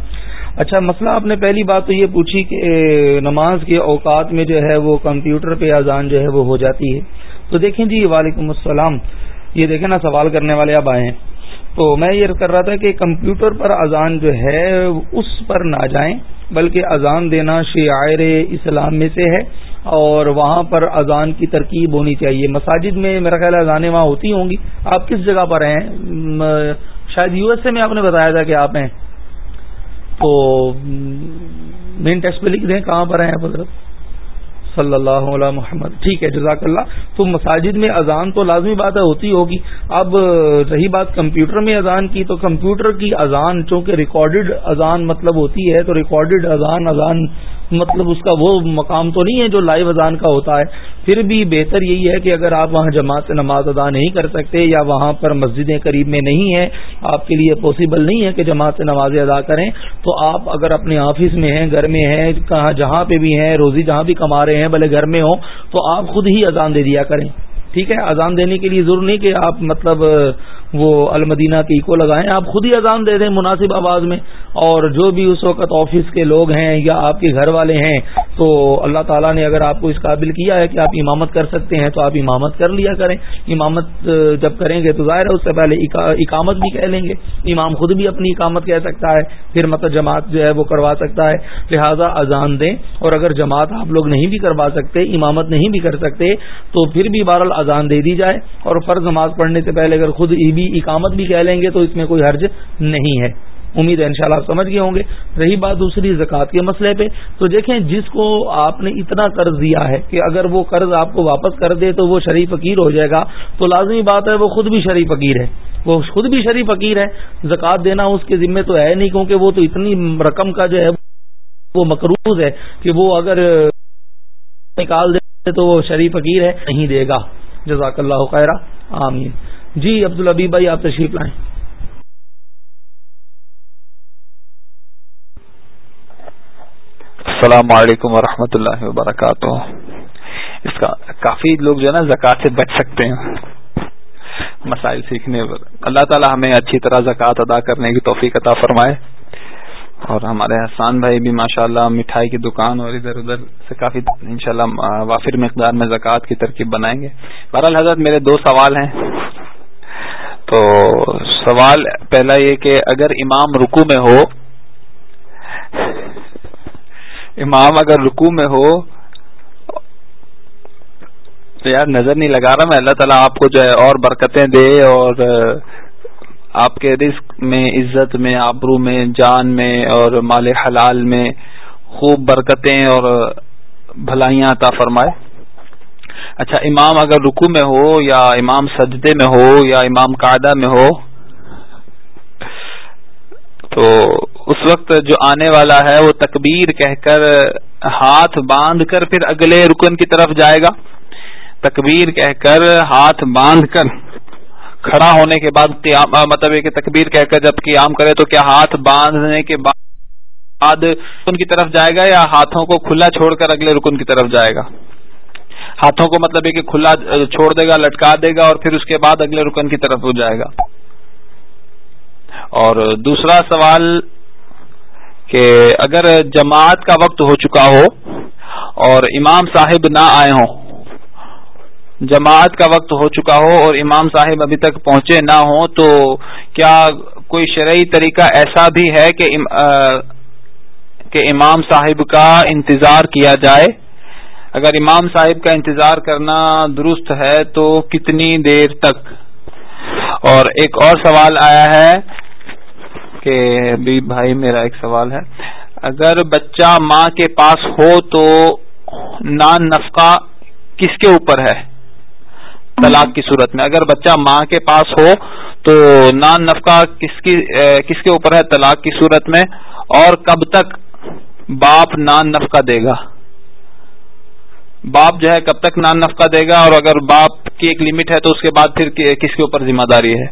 اچھا مسئلہ آپ نے پہلی بات تو یہ پوچھی کہ نماز کے اوقات میں جو ہے وہ کمپیوٹر پہ اذان جو ہے وہ ہو جاتی ہے۔ تو دیکھیں جی وعلیکم السلام۔ یہ دیکھیں نا، سوال کرنے والے اب آئے ہیں۔ تو میں یہ کر رہا تھا کہ کمپیوٹر پر اذان جو ہے، اس پر نہ جائیں، بلکہ اذان دینا شعر اسلام میں سے ہے اور وہاں پر اذان کی ترکیب ہونی چاہیے۔ مساجد میں میرا خیال اذانیں وہاں ہوتی ہوں گی۔ آپ کس جگہ پر ہیں؟ شاید یو ایس اے میں آپ نے بتایا تھا کہ آپ ہیں۔ تو مین ٹیکسٹ پہ لکھ دیں کہاں پر ہیں حضرت؟ صلی اللہ علیہ محمد۔ ٹھیک ہے، جزاک اللہ۔ تو مساجد میں اذان تو لازمی بات ہے، ہوتی ہوگی۔ اب رہی بات کمپیوٹر میں اذان کی، تو کمپیوٹر کی اذان چونکہ ریکارڈڈ اذان مطلب ہوتی ہے، تو ریکارڈڈ اذان اذان مطلب اس کا وہ مقام تو نہیں ہے جو لائیو اذان کا ہوتا ہے۔ پھر بھی بہتر یہی ہے کہ اگر آپ وہاں جماعت سے نماز ادا نہیں کر سکتے یا وہاں پر مسجدیں قریب میں نہیں ہیں، آپ کے لیے پاسبل نہیں ہے کہ جماعت سے نمازیں ادا کریں، تو آپ اگر اپنے آفس میں ہیں، گھر میں ہیں، کہاں جہاں پہ بھی ہیں، روزی جہاں بھی کما رہے ہیں، بھلے گھر میں ہوں، تو آپ خود ہی اذان دے دیا کریں۔ ٹھیک ہے؟ اذان دینے کے لیے ضرور نہیں کہ آپ مطلب وہ المدینہ کی کو لگائیں آپ خود ہی اذان دے دیں مناسب آواز میں اور جو بھی اس وقت آفس کے لوگ ہیں یا آپ کے گھر والے ہیں تو اللہ تعالیٰ نے اگر آپ کو اس قابل کیا ہے کہ آپ امامت کر سکتے ہیں تو آپ امامت کر لیا کریں امامت جب کریں گے تو ظاہر ہے اس سے پہلے اقامت بھی کہہ لیں گے امام خود بھی اپنی اقامت کہہ سکتا ہے پھر مطلب جماعت جو ہے وہ کروا سکتا ہے لہذا اذان دیں اور اگر جماعت آپ لوگ نہیں بھی کروا سکتے امامت نہیں بھی کر سکتے تو پھر بھی بہرحال اذان دے دی جائے اور فرض نماز پڑھنے سے پہلے اگر خود ای بھی اقامت بھی کہہ لیں گے تو اس میں کوئی حرج نہیں ہے۔ امید ہے انشاءاللہ آپ سمجھ گئے ہوں گے۔ رہی بات دوسری زکوٰۃ کے مسئلے پہ۔ تو دیکھیں جس کو آپ نے اتنا قرض دیا ہے کہ اگر وہ قرض آپ کو واپس کر دے تو وہ شریف فقیر ہو جائے گا۔ تو لازمی بات ہے وہ خود بھی شریف فقیر ہے۔ وہ خود بھی شریف فقیر ہے۔ زکوٰۃ دینا اس کے ذمے تو ہے نہیں کیونکہ وہ تو اتنی رقم کا جو ہے وہ مقروض ہے کہ وہ اگر نکال دے تو وہ شریف فقیر ہے، نہیں دے گا۔ جزاک اللہ خیرہ۔ آمین۔ جی عبد الحبیب بھائی، آپ تشریف لائیں۔ السلام علیکم ورحمۃ اللہ وبرکاتہ۔ اس کا کافی لوگ جو ہے نا زکوٰۃ سے بچ سکتے ہیں۔ مسائل سیکھنے پر۔ اللہ تعالی ہمیں اچھی طرح زکوٰۃ ادا کرنے کی توفیق عطا فرمائے۔ اور ہمارے حسان بھائی بھی ماشاء اللہ مٹھائی کی دکان اور ادھر ادھر سے کافی انشاءاللہ وافر مقدار میں زکوٰۃ کی ترکیب بنائیں گے۔ بہرحال حضرت میرے دو سوال ہیں۔ تو سوال پہلا یہ کہ اگر امام رکو میں ہو، امام اگر رکو میں ہو، تو یار نظر نہیں لگا رہا میں، اللہ تعالیٰ آپ کو جو ہے اور برکتیں دے اور آپ کے رزق میں، عزت میں، آبرو میں، جان میں اور مال حلال میں خوب برکتیں اور بھلائیاں عطا فرمائے۔ اچھا امام اگر رکو میں ہو یا امام سجدے میں ہو یا امام قاعدہ میں ہو، تو اس وقت جو آنے والا ہے وہ تکبیر کہہ کر ہاتھ باندھ کر پھر اگلے رکن کی طرف جائے گا۔ تکبیر کہہ کر ہاتھ باندھ کر کھڑا ہونے کے بعد قیام مطلب کہ تکبیر کہہ کر جب قیام کرے تو کیا ہاتھ باندھنے کے بعد رکن کی طرف جائے گا یا ہاتھوں کو کھلا چھوڑ کر اگلے رکن کی طرف جائے گا؟ ہاتھوں کو مطلب ہے کہ کھلا چھوڑ دے گا، لٹکا دے گا اور پھر اس کے بعد اگلے رکن کی طرف ہو جائے گا۔ اور دوسرا سوال کہ اگر جماعت کا وقت ہو چکا ہو اور امام صاحب نہ آئے ہوں، جماعت کا وقت ہو چکا ہو اور امام صاحب ابھی تک پہنچے نہ ہوں، تو کیا کوئی شرعی طریقہ ایسا بھی ہے کہ امام صاحب کا انتظار کیا جائے؟ اگر امام صاحب کا انتظار کرنا درست ہے تو کتنی دیر تک؟ اور ایک اور سوال آیا ہے کہ بھی بھائی، میرا ایک سوال ہے۔ اگر بچہ ماں کے پاس ہو تو نان نفقہ کس کے اوپر ہے؟ طلاق کی صورت میں۔ اگر بچہ ماں کے پاس ہو تو نان نفقہ کس کی کس کے اوپر ہے طلاق کی صورت میں؟ اور کب تک باپ نان نفقہ دے گا؟ باپ جو ہے کب تک نان نفقہ دے گا اور اگر باپ کی ایک لمٹ ہے تو اس کے بعد پھر کس کے اوپر ذمہ داری ہے؟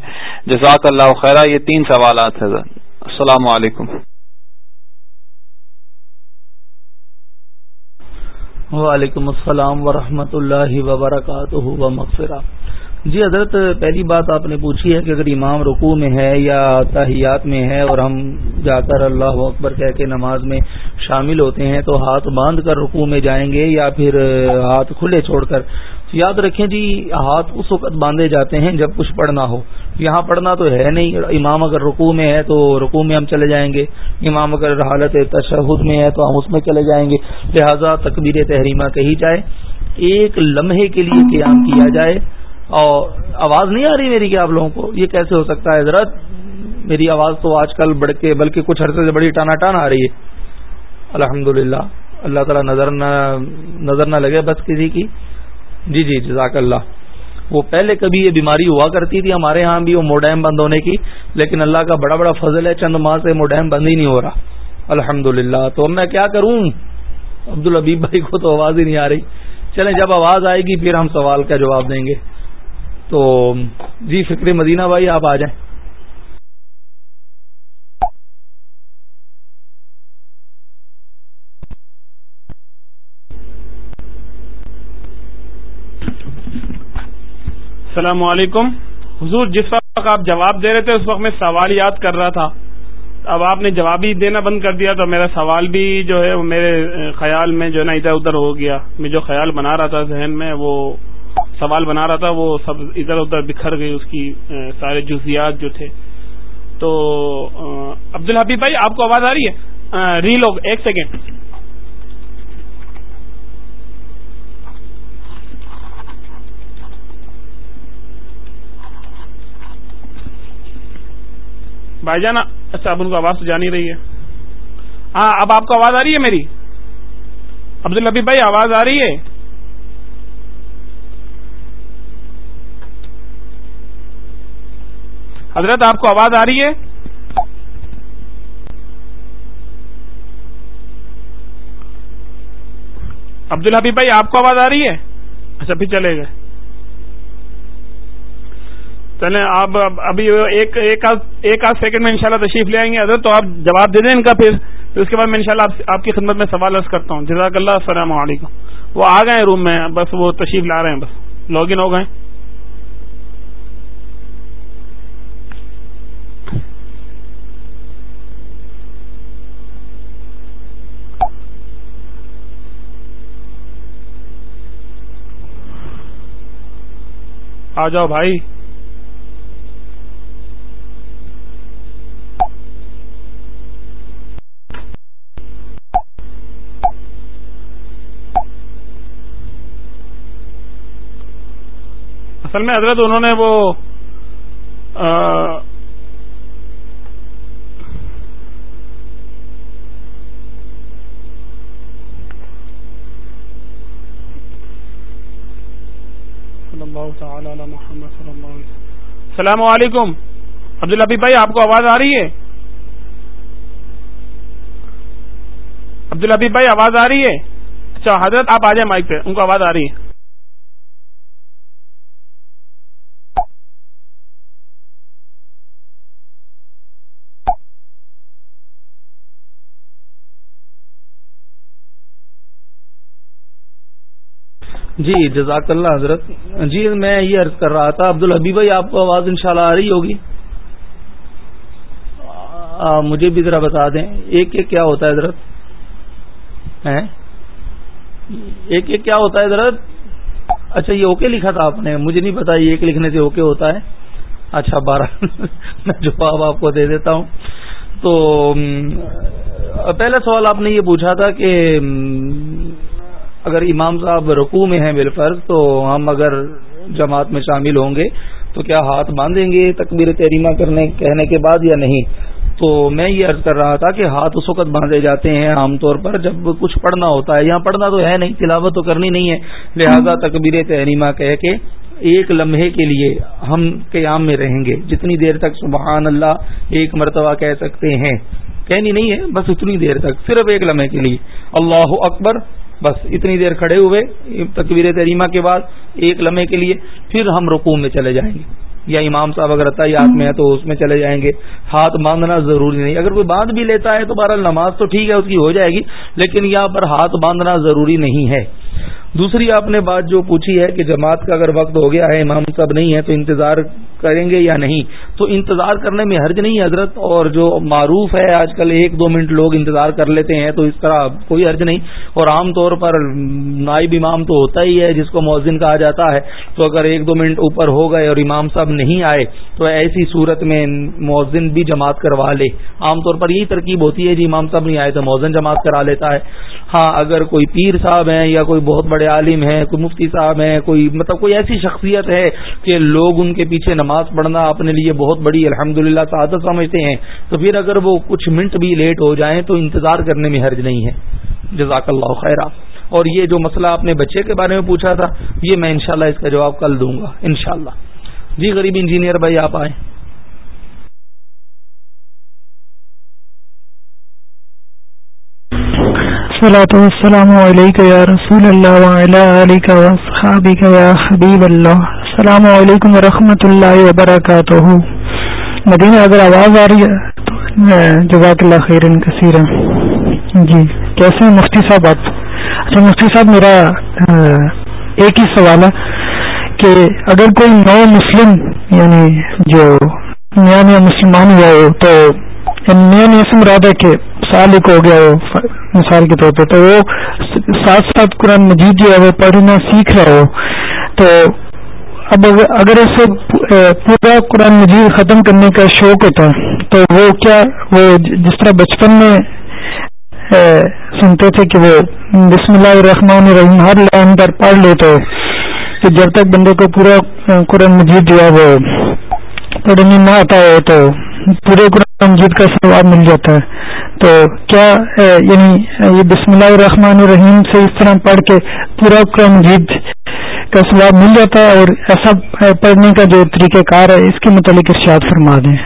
جزاک اللہ خیرہ، یہ تین سوالات ہیں۔ السلام علیکم۔ وعلیکم السلام ورحمۃ اللہ وبرکاتہ مغفرہ جی حضرت، پہلی بات آپ نے پوچھی ہے کہ اگر امام رکوع میں ہے یا تاحیات میں ہے اور ہم جا کر اللہ اکبر کہہ کے نماز میں شامل ہوتے ہیں تو ہاتھ باندھ کر رکوع میں جائیں گے یا پھر ہاتھ کھلے چھوڑ کر؟ یاد رکھیں جی ہاتھ اس وقت باندھے جاتے ہیں جب کچھ پڑھنا ہو۔ یہاں پڑھنا تو ہے نہیں۔ امام اگر رکوع میں ہے تو رکوع میں ہم چلے جائیں گے۔ امام اگر حالت تشہد میں ہے تو ہم اس میں چلے جائیں گے۔ لہذا تکبیر تحریمہ کہی جائے۔ ایک لمحے کے لیے قیام کیا جائے۔ اور آواز نہیں آ رہی میری کیا آپ لوگوں کو؟ یہ کیسے ہو سکتا ہے حضرت؟ میری آواز تو آج کل بڑھ کے بلکہ کچھ عرصے سے بڑی ٹانا ٹان آ رہی ہے۔ الحمد اللہ تعالیٰ نظر نہ نظر نہ لگے بس کسی کی۔ جی جی جزاک اللہ۔ وہ پہلے کبھی یہ بیماری ہوا کرتی تھی ہمارے ہاں بھی، وہ موڈیم بند ہونے کی۔ لیکن اللہ کا بڑا بڑا فضل ہے، چند ماہ سے موڈیم بند ہی نہیں ہو رہا۔ الحمد تو اب میں کیا کروں؟ عبد الحبیب بھائی کو تو آواز ہی نہیں آ رہی۔ چلیں، جب آواز آئے گی، پھر ہم سوال کا جواب دیں گے۔ تو جی فکر مدینہ بھائی، آپ آ جائیں۔ السلام علیکم۔ حضور، جس وقت آپ جواب دے رہے تھے، اس وقت میں سوال یاد کر رہا تھا۔ اب آپ نے جواب ہی دینا بند کر دیا تو میرا سوال بھی جو ہے، وہ میرے خیال میں جو ہے نا ادھر ادھر ہو گیا۔ میں جو خیال بنا رہا تھا ذہن میں، وہ سوال بنا رہا تھا، وہ سب ادھر ادھر بکھر گئی اس کی سارے جزیات جو تھے۔ تو عبد الحبیب بھائی، آپ کو آواز آ رہی ہے؟ ریلو ایک سیکنڈ۔ بھائی جانا اچھا اب ان کو آواز تو جانی رہی ہے۔ ہاں اب آپ کو آواز آ رہی ہے میری؟ عبدالحبی بھائی، آواز آ رہی ہے؟ حضرت آپ کو آواز آ رہی ہے؟ عبد الحبیب بھائی، آپ کو آواز آ رہی ہے؟ اچھا پھر چلے گئے۔ چلیں آپ ابھی ایک ایک آدھ سیکنڈ میں انشاءاللہ تشریف لے آئیں گے۔ حضرت، تو آپ جواب دے دیں ان کا پھر۔ اس کے بعد میں انشاءاللہ آپ کی خدمت میں سوال عرض کرتا ہوں۔ جزاک اللہ، السلام علیکم۔ وہ آ گئے روم میں، بس وہ تشریف لا رہے ہیں، بس۔ لاگ ان ہو گئے آ جاؤ بھائی۔ اصل میں حضرت انہوں نے وہ السلام علیکم. عبد الحبیب بھائی، آپ کو آواز آ رہی ہے؟ عبداللہ الحبیب بھائی، آواز آ رہی ہے؟ اچھا حضرت، آپ آ جائیں مائک پہ، ان کو آواز آ رہی ہے۔ جی جزاک اللہ حضرت۔ جی میں یہ عرض کر رہا تھا عبد الحبی بھائی، آپ کو آواز انشاءاللہ آ رہی ہوگی۔ مجھے بھی ذرا بتا دیں۔ ایک ایک کیا ہوتا ہے حضرت؟ ایک ایک کیا ہوتا ہے حضرت؟ اچھا یہ اوکے لکھا تھا آپ نے۔ مجھے نہیں پتا یہ ایک لکھنے سے اوکے ہوتا ہے۔ اچھا بارہ۔ میں جواب آپ کو دے دیتا ہوں۔ تو پہلا سوال آپ نے یہ پوچھا تھا کہ اگر امام صاحب رقو میں ہیں بالفرض تو ہم اگر جماعت میں شامل ہوں گے، تو کیا ہاتھ باندھیں گے تکبیر تحریمہ کرنے، کہنے کے بعد یا نہیں؟ تو میں یہ عرض کر رہا تھا کہ ہاتھ اس وقت باندھے جاتے ہیں عام طور پر جب کچھ پڑھنا ہوتا ہے۔ یہاں پڑھنا تو ہے نہیں، تلاوت تو کرنی نہیں ہے۔ لہذا تکبیر تحریمہ کہہ کے ایک لمحے کے لیے ہم قیام میں رہیں گے۔ جتنی دیر تک سبحان اللہ ایک مرتبہ کہہ سکتے ہیں، کہنی نہیں ہے، بس اتنی دیر تک، صرف ایک لمحے کے لیے۔ اللہ اکبر بس اتنی دیر کھڑے ہوئے تقویر تحریمہ کے بعد ایک لمحے کے لیے پھر ہم رقوم میں چلے جائیں گے۔ یا امام صاحب اگر یاد میں ہے تو اس میں چلے جائیں گے۔ ہاتھ باندھنا ضروری نہیں۔ اگر کوئی باندھ بھی لیتا ہے تو بہرحال نماز تو ٹھیک ہے، اس کی ہو جائے گی، لیکن یہاں پر ہاتھ باندھنا ضروری نہیں ہے۔ دوسری آپ نے بات جو پوچھی ہے کہ جماعت کا اگر وقت ہو گیا ہے، امام صاحب نہیں ہے تو انتظار کریں گے یا نہیں؟ تو انتظار کرنے میں حرج نہیں حضرت، اور جو معروف ہے، آج کل ایک دو منٹ لوگ انتظار کر لیتے ہیں، تو اس طرح کوئی حرج نہیں۔ اور عام طور پر نائب امام تو ہوتا ہی ہے، جس کو مؤذن کہا جاتا ہے، تو اگر ایک دو منٹ اوپر ہو گئے اور امام صاحب نہیں آئے، تو ایسی صورت میں مؤذن بھی جماعت کروا لے۔ عام طور پر یہی ترکیب ہوتی ہے جی امام صاحب نہیں آئے تو مؤذن جماعت کرا لیتا ہے۔ ہاں اگر کوئی پیر صاحب ہیں یا کوئی بہت بڑے عالم ہیں، کوئی مفتی صاحب ہیں، کوئی مطلب کوئی ایسی شخصیت ہے کہ لوگ ان کے پیچھے نماز پڑھنا اپنے لیے بہت بڑی الحمد للہ سعادت سمجھتے ہیں۔ تو پھر اگر وہ کچھ منٹ بھی لیٹ ہو جائیں تو انتظار کرنے میں حرج نہیں ہے۔ جزاک اللہ خیر اور یہ جو مسئلہ آپ نے بچے کے بارے میں پوچھا تھا، یہ میں انشاءاللہ اس کا جواب کل دوں گا، انشاءاللہ۔ جی غریب انجینئر بھائی، آپ آئیں۔ السلام علیکم یا رسول اللہ یا حبیب اللہ السلام علیکم ورحمۃ اللہ وبرکاتہ مدینہ اگر آواز آ رہی ہے تو جزاک اللہ خیر کثیر جی کیسے ہیں مفتی صاحب آپ؟ اچھا مفتی صاحب، میرا ایک ہی سوال ہے کہ اگر کوئی نو مسلم یعنی جو نیا نیا مسلمان ہوا ہو تو نیا نیا سے مراد ہے کہ ہو گیا ہو مثال کے طور پہ، تو وہ ساتھ ساتھ قرآن مجید جو ہے وہ پڑھنا سیکھ رہا ہو۔ تو اب اگر اسے پورا قرآن مجید ختم کرنے کا شوق ہوتا تو وہ کیا وہ جس طرح بچپن میں سنتے تھے کہ وہ بسم اللہ الرحمن الرحیم، ہر لائن پر پڑھ لیتے۔ کہ جب تک بندے کو پورا قرآن مجید جو ہے وہ پڑھنے نہ آتا ہے تو پورے قرآن مجید کا ثواب مل جاتا ہے۔ تو کیا یعنی یہ بسم اللہ الرحمن الرحیم سے اس طرح پڑھ کے پورا قرآن مجید کا ثواب مل جاتا ہے اور ایسا پڑھنے کا جو طریقہ کار ہے، اس کے متعلق ارشاد فرما دیں۔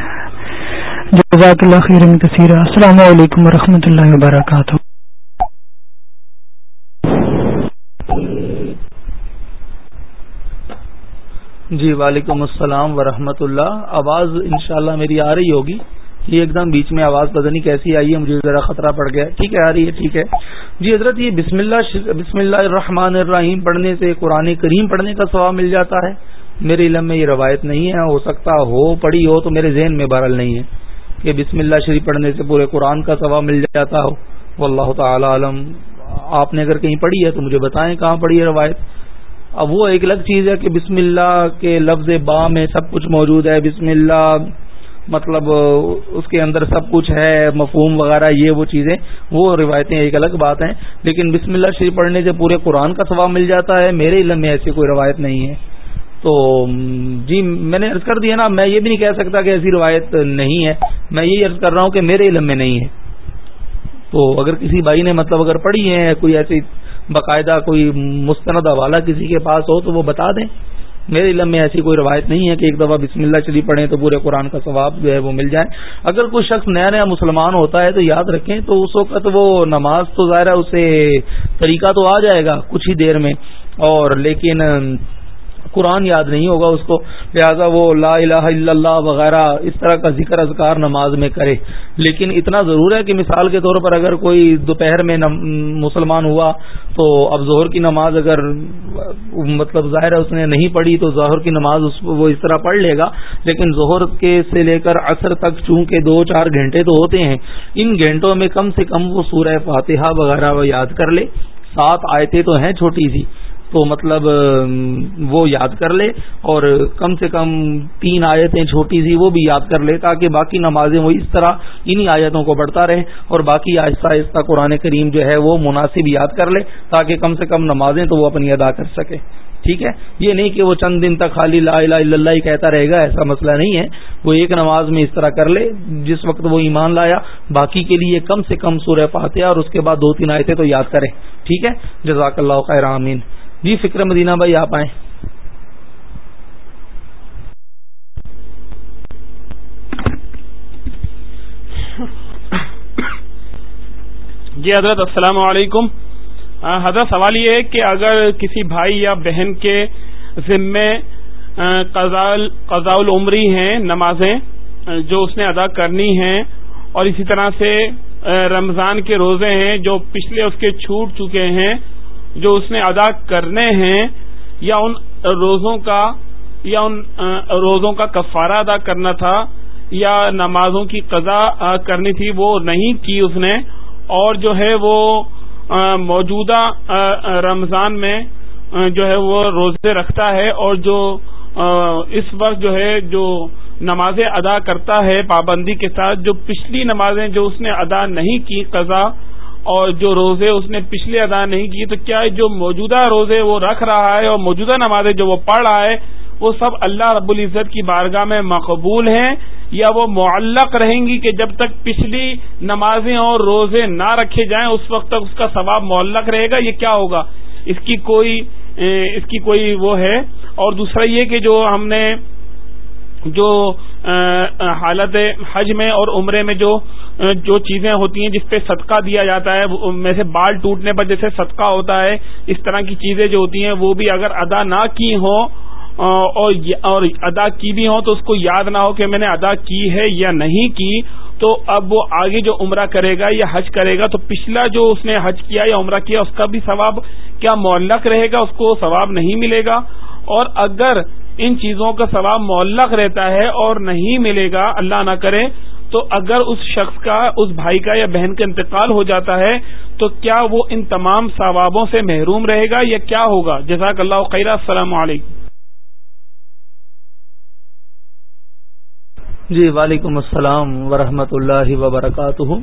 جزاک اللہ خیر کثیر السلام علیکم و اللہ وبرکاتہ۔ جی وعلیکم السلام ورحمۃ اللہ۔ آواز انشاءاللہ میری آ رہی ہوگی۔ یہ ایک دم بیچ میں آواز پتہ نہیں کیسی آئی ہے، مجھے ذرا خطرہ پڑ گیا۔ ٹھیک ہے، آ رہی ہے، ٹھیک ہے۔ جی حضرت، یہ بسم اللہ بسم اللہ الرحمن الرحیم پڑھنے سے قرآن کریم پڑھنے کا ثواب مل جاتا ہے۔ میرے علم میں یہ روایت نہیں ہے، ہو سکتا ہو، پڑھی ہو تو میرے ذہن میں بہرحال نہیں ہے کہ بسم اللہ شریف پڑھنے سے پورے قرآن کا ثواب مل جاتا ہو۔ واللہ تعالی عالم۔ آپ نے اگر کہیں پڑھی ہے تو مجھے بتائیں کہاں پڑھی ہے روایت۔ اب وہ ایک الگ چیز ہے کہ بسم اللہ کے لفظ با میں سب کچھ موجود ہے۔ بسم اللہ مطلب اس کے اندر سب کچھ ہے، مفہوم وغیرہ، یہ وہ چیزیں، وہ روایتیں ایک الگ بات ہیں۔ لیکن بسم اللہ شریف پڑھنے سے پورے قرآن کا ثواب مل جاتا ہے، میرے علم میں ایسی کوئی روایت نہیں ہے۔ تو جی میں نے عرض کر دیا نا، میں یہ بھی نہیں کہہ سکتا کہ ایسی روایت نہیں ہے۔ میں یہی عرض کر رہا ہوں کہ میرے علم میں نہیں ہے۔ تو اگر کسی بھائی نے مطلب اگر پڑھی ہے، کوئی ایسی باقاعدہ، کوئی مستند حوالہ کسی کے پاس ہو تو وہ بتا دیں۔ میرے علم میں ایسی کوئی روایت نہیں ہے کہ ایک دفعہ بسم اللہ چلی پڑھیں تو پورے قرآن کا ثواب جو ہے وہ مل جائے۔ اگر کوئی شخص نیا نیا مسلمان ہوتا ہے تو یاد رکھیں تو اس وقت وہ نماز تو ظاہر ہے اسے طریقہ تو آ جائے گا کچھ ہی دیر میں اور لیکن قرآن یاد نہیں ہوگا اس کو، لہذا وہ لا الہ الا اللہ وغیرہ اس طرح کا ذکر اذکار نماز میں کرے۔ لیکن اتنا ضرور ہے کہ مثال کے طور پر اگر کوئی دوپہر میں مسلمان ہوا تو اب ظہر کی نماز اگر مطلب ظاہر ہے اس نے نہیں پڑھی تو ظہر کی نماز وہ اس طرح پڑھ لے گا۔ لیکن ظہر کے سے لے کر عصر تک چونکہ دو چار گھنٹے تو ہوتے ہیں، ان گھنٹوں میں کم سے کم وہ سورہ فاتحہ وغیرہ وہ یاد کر لے۔ سات آیتیں تو ہیں چھوٹی سی۔ تو مطلب وہ یاد کر لے اور کم سے کم تین آیتیں چھوٹی سی وہ بھی یاد کر لے تاکہ باقی نمازیں وہ اس طرح انہی آیتوں کو بڑھتا رہے اور باقی آہستہ آہستہ قرآن کریم جو ہے وہ مناسب یاد کر لے تاکہ کم سے کم نمازیں تو وہ اپنی ادا کر سکے۔ ٹھیک ہے؟ یہ نہیں کہ وہ چند دن تک خالی لا الہ الا اللہ ہی کہتا رہے گا، ایسا مسئلہ نہیں ہے۔ وہ ایک نماز میں اس طرح کر لے، جس وقت وہ ایمان لایا، باقی کے لیے کم سے کم سورہ پاتے اور اس کے بعد دو تین آیتیں تو یاد کرے۔ ٹھیک ہے؟ جزاک اللہ خیر، آمین۔ جی فکر مدینہ بھائی، آپ آئیں۔ جی حضرت، السلام علیکم۔ حضرت، سوال یہ ہے کہ اگر کسی بھائی یا بہن کے ذمے قضاء العمری ہیں، نمازیں جو اس نے ادا کرنی ہیں، اور اسی طرح سے رمضان کے روزے ہیں، جو پچھلے اس کے چھوٹ چکے ہیں جو اس نے ادا کرنے ہیں یا ان روزوں کا یا ان روزوں کا کفارہ ادا کرنا تھا یا نمازوں کی قضا کرنی تھی، وہ نہیں کی اس نے۔ اور جو ہے وہ موجودہ رمضان میں جو ہے وہ روزے رکھتا ہے اور جو اس وقت جو ہے جو نمازیں ادا کرتا ہے پابندی کے ساتھ، جو پچھلی نمازیں جو اس نے ادا نہیں کی قضا اور جو روزے اس نے پچھلے ادا نہیں کی تو کیا جو موجودہ روزے وہ رکھ رہا ہے اور موجودہ نمازیں جو وہ پڑھ رہا ہے، وہ سب اللہ رب العزت کی بارگاہ میں مقبول ہیں یا وہ معلق رہیں گی کہ جب تک پچھلی نمازیں اور روزے نہ رکھے جائیں، اس وقت تک اس کا ثواب معلق رہے گا؟ یہ کیا ہوگا؟ اس کی کوئی اس کی کوئی وہ ہے؟ اور دوسرا یہ کہ جو ہم نے جو حالت حج میں اور عمرے میں جو جو چیزیں ہوتی ہیں جس پہ صدقہ دیا جاتا ہے میں سے بال ٹوٹنے پر جیسے صدقہ ہوتا ہے، اس طرح کی چیزیں جو ہوتی ہیں، وہ بھی اگر ادا نہ کی ہوں اور ادا کی بھی ہوں تو اس کو یاد نہ ہو کہ میں نے ادا کی ہے یا نہیں کی، تو اب وہ آگے جو عمرہ کرے گا یا حج کرے گا، تو پچھلا جو اس نے حج کیا یا عمرہ کیا، اس کا بھی ثواب کیا معلق رہے گا، اس کو ثواب نہیں ملے گا۔ اور اگر ان چیزوں کا ثواب معلق رہتا ہے اور نہیں ملے گا، اللہ نہ کرے تو اگر اس شخص کا، اس بھائی کا یا بہن کا انتقال ہو جاتا ہے، تو کیا وہ ان تمام ثوابوں سے محروم رہے گا یا کیا ہوگا؟ جزاک اللہ خیر، السلام علیکم۔ جی وعلیکم السلام ورحمۃ اللہ وبرکاتہ۔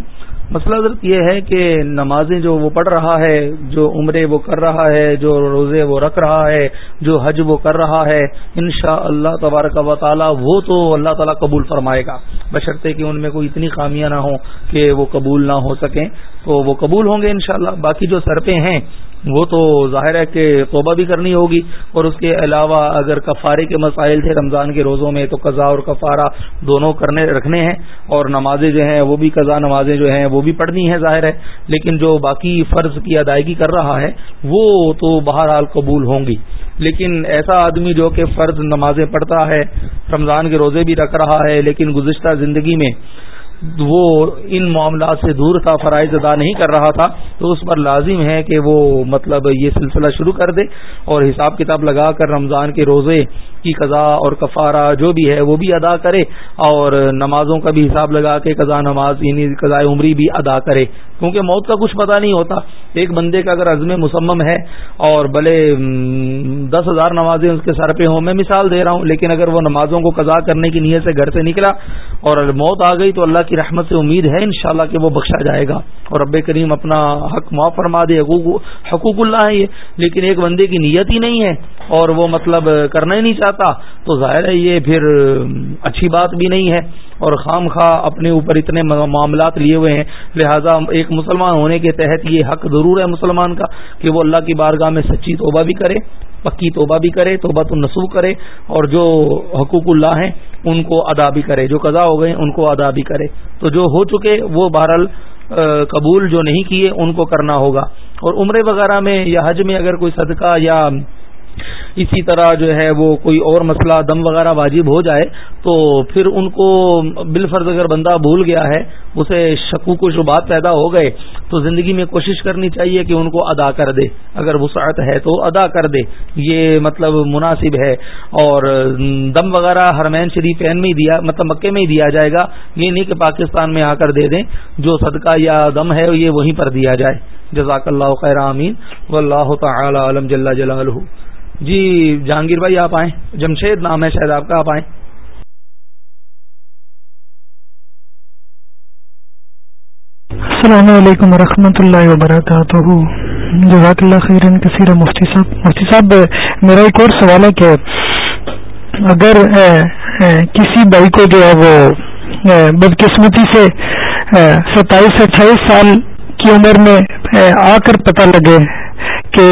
مسئلہ حضرت یہ ہے کہ نمازیں جو وہ پڑھ رہا ہے، جو عمرے وہ کر رہا ہے، جو روزے وہ رکھ رہا ہے، جو حج وہ کر رہا ہے ان شاء اللہ تبارک و تعالی وہ تو اللہ تعالیٰ قبول فرمائے گا۔ بشرطے کہ ان میں کوئی اتنی خامیاں نہ ہوں کہ وہ قبول نہ ہو سکیں۔ تو وہ قبول ہوں گے انشاءاللہ۔ باقی جو سرپے ہیں وہ تو ظاہر ہے کہ توبہ بھی کرنی ہوگی اور اس کے علاوہ اگر کفارے کے مسائل تھے رمضان کے روزوں میں تو قضا اور کفارہ دونوں کرنے رکھنے ہیں اور نمازیں جو ہیں وہ بھی قضا نمازیں جو ہیں وہ بھی پڑھنی ہیں ظاہر ہے لیکن جو باقی فرض کی ادائیگی کر رہا ہے وہ تو بہرحال قبول ہوں گی لیکن ایسا آدمی جو کہ فرض نمازیں پڑھتا ہے رمضان کے روزے بھی رکھ رہا ہے لیکن گزشتہ زندگی میں وہ ان معاملات سے دور تھا، فرائض ادا نہیں کر رہا تھا، تو اس پر لازم ہے کہ وہ مطلب یہ سلسلہ شروع کر دے اور حساب کتاب لگا کر رمضان کے روزے کی قضا اور کفارہ جو بھی ہے وہ بھی ادا کرے اور نمازوں کا بھی حساب لگا کے قضا نماز یعنی قضاء عمری بھی ادا کرے۔ کیونکہ موت کا کچھ پتہ نہیں ہوتا۔ ایک بندے کا اگر عزم مسمم ہے اور بھلے دس ہزار نمازیں اس کے سر پہ ہوں، میں مثال دے رہا ہوں، لیکن اگر وہ نمازوں کو قضا کرنے کی نیت سے گھر سے نکلا اور موت آ گئی تو اللہ کی رحمت سے امید ہے انشاءاللہ کہ وہ بخشا جائے گا اور رب کریم اپنا حق معاف فرما دے، حقوق اللہ ہے یہ لیکن ایک بندے کی نیت ہی نہیں ہے اور وہ مطلب کرنا ہی نہیں چاہتا، تو ظاہر ہے یہ پھر اچھی بات بھی نہیں ہے اور خام خواہ اپنے اوپر اتنے معاملات لیے ہوئے ہیں، لہذا ایک مسلمان ہونے کے تحت یہ حق ضرور ہے مسلمان کا کہ وہ اللہ کی بارگاہ میں سچی توبہ بھی کرے۔ پکی توبہ بھی کرے، توبہ تو نسو کرے، اور جو حقوق اللہ ہیں، ان کو ادا بھی کرے، جو قضا ہو گئے، ان کو ادا بھی کرے۔ تو جو ہو چکے، وہ بہرحال قبول جو نہیں کیے، ان کو کرنا ہوگا۔ اور عمرے وغیرہ میں یا حج میں اگر کوئی صدقہ یا اسی طرح جو ہے وہ کوئی اور مسئلہ دم وغیرہ واجب ہو جائے تو پھر ان کو بال فرض اگر بندہ بھول گیا ہے، اسے شکو کو شبات پیدا ہو گئے، تو زندگی میں کوشش کرنی چاہیے کہ ان کو ادا کر دے۔ اگر وسعت ہے تو ادا کر دے۔ یہ مطلب مناسب ہے۔ اور دم وغیرہ ہرمین شریف میں ہی دیا مطلب مکے میں ہی دیا جائے گا۔ یہ نہیں کہ پاکستان میں آ کر دے دیں۔ جو صدقہ یا دم ہے، یہ وہیں پر دیا جائے۔ جزاک اللہ خیر امین و اللہ تعالی عالم جل جلالہ۔ جی جہانگیر بھائی، آپ آئیں۔ جمشید نام ہے شاید آپ کا، آپ آئیں۔ السلام علیکم ورحمۃ اللہ وبرکاتہ۔ جزاک اللہ خیرن کثیر مفتی صاحب۔ مفتی صاحب، میرا ایک اور سوال ہے کہ اگر کسی بھائی کو جو ہے وہ بدقسمتی سے ستائیس سے اٹھائیس سال کی عمر میں آ کر پتہ لگے کہ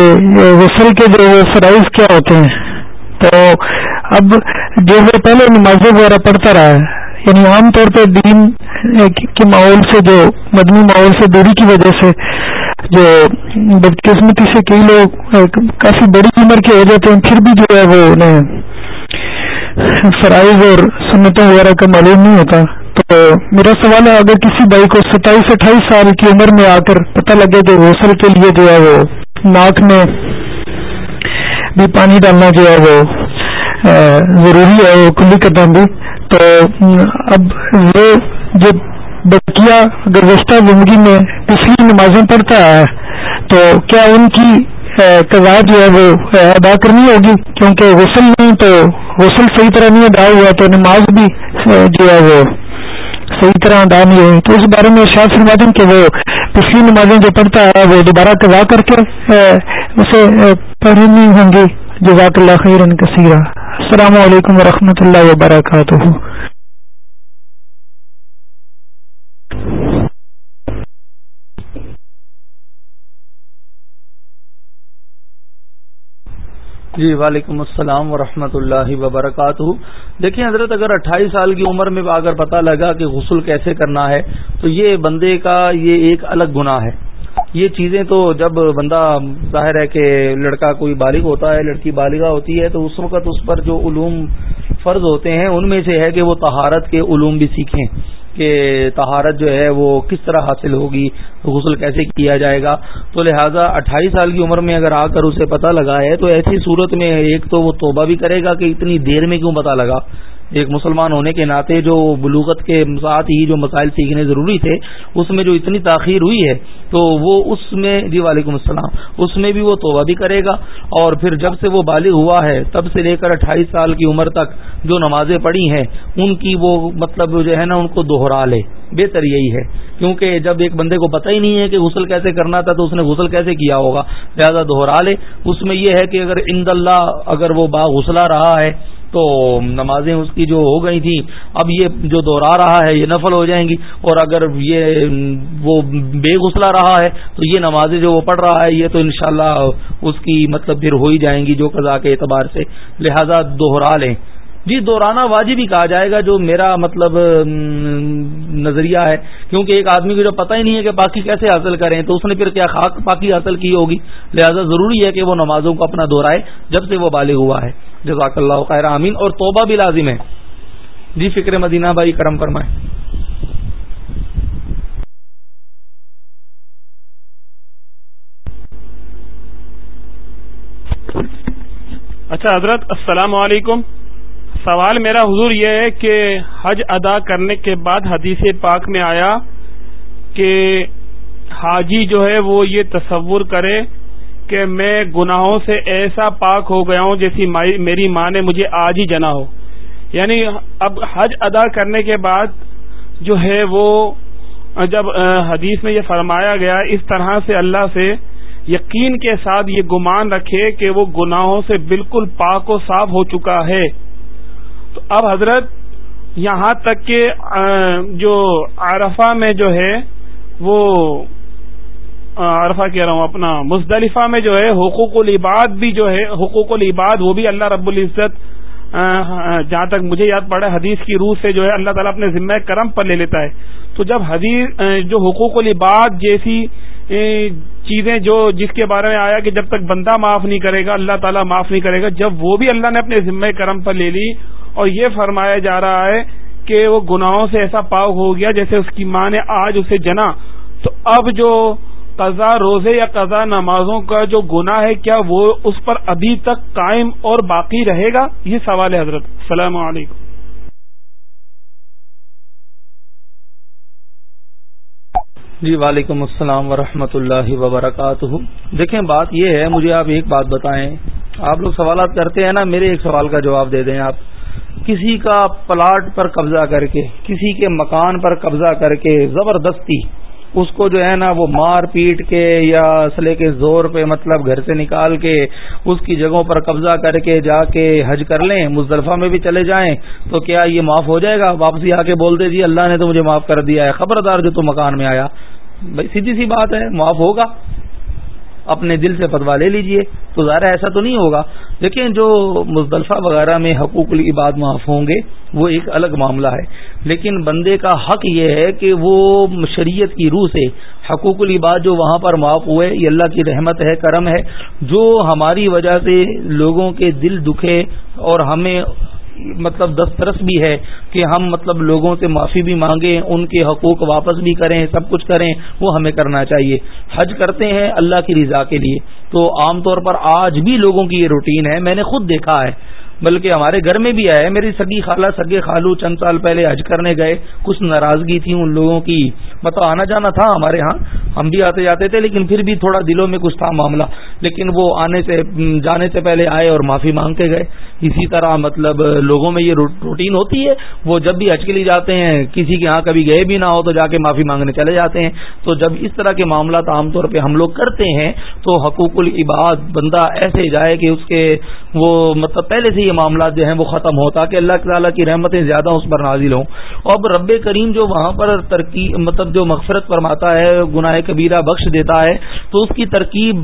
غسل کے جو فرائض کیا ہوتے ہیں؟ تو اب جو وہ پہلے نمازیں وغیرہ پڑھتا رہا ہے۔ یعنی عام طور پہ دین کے ماحول سے جو مدنی ماحول سے دوری کی وجہ سے جو بدقسمتی سے کئی لوگ کافی بڑی عمر کے ہو جاتے ہیں، پھر بھی جو ہے وہ انہیں فرائض اور سنتوں وغیرہ کا معلوم نہیں ہوتا۔ تو میرا سوال ہے، اگر کسی بھائی کو ستائیس اٹھائیس سال کی عمر میں آ کر پتہ لگے تو غسل کے لیے جو ہے وہ ناک میں بھی پانی ڈالنا جو ہے وہ ضروری ہے وہ کلی کرنا بھی۔ تو، اب وہ جو بکیا اگر وسطہ زندگی میں پچھلی نمازیں پڑھتا ہے، تو کیا ان کی قضا جو ہے وہ ادا کرنی ہوگی؟ کیونکہ غسل نہیں تو غسل صحیح طرح نہیں ادا ہوا، تو نماز بھی جو ہے وہ صحیح طرح ادا نہیں ہوئی۔ تو اس بارے میں شاید فرما کہ وہ پچھلی نمازیں جو پڑھتا ہے وہ دوبارہ قضا کر کے اسے پڑھنی ہوں گی۔ جزاک اللہ خیر کثیرہ السلام علیکم ورحمۃ اللہ وبرکاتہ۔ جی وعلیکم السلام ورحمۃ اللہ وبرکاتہ۔ دیکھیں حضرت، اگر اٹھائیس سال کی عمر میں اگر پتہ لگا کہ غسل کیسے کرنا ہے، تو یہ بندے کا یہ ایک الگ گناہ ہے۔ یہ چیزیں تو جب بندہ ظاہر ہے کہ لڑکا کوئی بالغ ہوتا ہے، لڑکی بالغہ ہوتی ہے، تو اس وقت اس پر جو علوم فرض ہوتے ہیں، ان میں سے ہے کہ وہ تہارت کے علوم بھی سیکھیں۔ کہ تہارت جو ہے وہ کس طرح حاصل ہوگی، غسل کیسے کیا جائے گا؟ تو لہٰذا اٹھائیس سال کی عمر میں اگر آ کر اسے پتہ لگا ہے، تو ایسی صورت میں ایک تو وہ توبہ بھی کرے گا کہ اتنی دیر میں کیوں پتہ لگا؟ ایک مسلمان ہونے کے ناطے جو بلوغت کے ساتھ ہی جو مسائل سیکھنے ضروری تھے، اس میں جو اتنی تاخیر ہوئی ہے، تو وہ اس میں جی وعلیکم السلام، اس میں بھی وہ توبہ بھی کرے گا۔ اور پھر جب سے وہ بالغ ہوا ہے، تب سے لے کر اٹھائیس سال کی عمر تک جو نمازیں پڑھی ہیں، ان کی وہ مطلب جو ہے نا، ان کو دوہرا لے۔ بہتر یہی ہے۔ کیونکہ جب ایک بندے کو پتہ ہی نہیں ہے کہ غسل کیسے کرنا تھا، تو اس نے غسل کیسے کیا ہوگا، لہذا دوہرا لے۔ اس میں یہ ہے کہ اگر اند اللہ اگر وہ با غسلہ رہا ہے تو نمازیں اس کی جو ہو گئی تھیں، اب یہ جو دوہرا رہا ہے، یہ نفل ہو جائیں گی۔ اور اگر یہ، وہ بے غسلہ رہا ہے، تو یہ نمازیں جو وہ پڑھ رہا ہے، یہ تو انشاءاللہ اس کی مطلب پھر ہو ہی جائیں گی جو قضا کے اعتبار سے۔ لہذا دوہرا لیں۔ جی دورانا واجب ہی کہا جائے گا جو میرا مطلب نظریہ ہے، کیونکہ ایک آدمی کو جو پتہ ہی نہیں ہے کہ پاکی کیسے حاصل کریں، تو اس نے پھر کیا خاک پاکی حاصل کی ہوگی؟ لہذا ضروری ہے کہ وہ نمازوں کو اپنا دہرائے جب سے وہ بالغ ہوا ہے۔ جزاک اللہ خیر امین اور توبہ بھی لازم ہے۔ جی فکر مدینہ بھائی، کرم فرمائے۔ اچھا حضرت، السلام علیکم۔ سوال میرا حضور یہ ہے کہ حج ادا کرنے کے بعد حدیث پاک میں آیا کہ حاجی جو ہے وہ یہ تصور کرے کہ میں گناہوں سے ایسا پاک ہو گیا ہوں جیسی میری ماں نے مجھے آج ہی جنا ہو۔ یعنی اب حج ادا کرنے کے بعد جو ہے وہ جب حدیث میں یہ فرمایا گیا، اس طرح سے اللہ سے یقین کے ساتھ یہ گمان رکھے کہ وہ گناہوں سے بالکل پاک و صاف ہو چکا ہے۔ تو اب حضرت یہاں تک کہ جو عرفہ میں جو ہے، وہ عرفہ کہہ رہا ہوں، اپنا مزدلفہ میں جو ہے، حقوق العباد بھی جو ہے، حقوق العباد وہ بھی اللہ رب العزت جہاں تک مجھے یاد پڑا، حدیث کی روح سے جو ہے، اللہ تعالیٰ اپنے ذمہ کرم پر لے لیتا ہے۔ تو جب حدیث جو حقوق العباد جیسی چیزیں جو، جس کے بارے میں آیا کہ جب تک بندہ معاف نہیں کرے گا، اللہ تعالیٰ معاف نہیں کرے گا، جب وہ بھی اللہ نے اپنے ذمہ کرم پر لے لی اور یہ فرمایا جا رہا ہے کہ وہ گناہوں سے ایسا پاک ہو گیا جیسے اس کی ماں نے آج اسے جنا۔ تو اب جو قضا روزے یا قضا نمازوں کا جو گناہ ہے، کیا وہ اس پر ابھی تک قائم اور باقی رہے گا؟ یہ سوال ہے حضرت۔ السلام علیکم۔ جی وعلیکم السلام ورحمۃ اللہ وبرکاتہ۔ دیکھیں، بات یہ ہے، مجھے آپ ایک بات بتائیں۔ آپ لوگ سوالات کرتے ہیں نا، میرے ایک سوال کا جواب دے دیں آپ۔ کسی کا پلاٹ پر قبضہ کر کے، کسی کے مکان پر قبضہ کر کے زبردستی اس کو جو ہے نا وہ مار پیٹ کے یا اسلحے کے زور پہ مطلب گھر سے نکال کے اس کی جگہوں پر قبضہ کر کے جا کے حج کر لیں، مزدلفہ میں بھی چلے جائیں، تو کیا یہ معاف ہو جائے گا؟ واپسی آ کے بول دے جی اللہ نے تو مجھے معاف کر دیا ہے، خبردار جو تو مکان میں آیا۔ بھائی، سیدھی سی بات ہے، معاف ہوگا۔ اپنے دل سے فتوا لے لیجیے۔ تو ظاہر ایسا تو نہیں ہوگا۔ لیکن جو مزدلفہ وغیرہ میں حقوق العباد معاف ہوں گے، وہ ایک الگ معاملہ ہے۔ لیکن بندے کا حق یہ ہے کہ وہ شریعت کی روح سے حقوق العباد جو وہاں پر معاف ہوئے، یہ اللہ کی رحمت ہے، کرم ہے، جو ہماری وجہ سے لوگوں کے دل دکھے اور ہمیں مطلب دسترس بھی ہے کہ ہم مطلب لوگوں سے معافی بھی مانگیں، ان کے حقوق واپس بھی کریں، سب کچھ کریں، وہ ہمیں کرنا چاہیے۔ حج کرتے ہیں اللہ کی رضا کے لیے۔ تو عام طور پر آج بھی لوگوں کی یہ روٹین ہے، میں نے خود دیکھا ہے۔ بلکہ ہمارے گھر میں بھی آئے میری سگی خالہ، سگے خالو چند سال پہلے حج کرنے گئے۔ کچھ ناراضگی تھی ان لوگوں کی۔ مطلب آنا جانا تھا ہمارے ہاں۔ ہم بھی آتے جاتے تھے، لیکن پھر بھی تھوڑا دلوں میں کچھ تھا معاملہ۔ لیکن وہ آنے سے، جانے سے پہلے آئے اور معافی مانگ کے گئے۔ اسی طرح مطلب لوگوں میں یہ روٹین ہوتی ہے۔ وہ جب بھی حج کے لیے جاتے ہیں، کسی کے ہاں کبھی گئے بھی نہ ہو تو جا کے معافی مانگنے چلے جاتے ہیں۔ تو جب اس طرح کے معاملات عام طور پہ ہم لوگ کرتے ہیں، تو حقوق العباد بندہ ایسے جائے کہ اس کے وہ مطلب پہلے سے یہ معاملات جو ہیں، وہ ختم ہو، تاکہ اللہ تعالیٰ کی رحمتیں زیادہ اس پر نازل ہوں۔ اور اب رب کریم جو وہاں پر ترکیب مطلب جو مغفرت فرماتا ہے، گناہ کبیرہ بخش دیتا ہے، تو اس کی ترکیب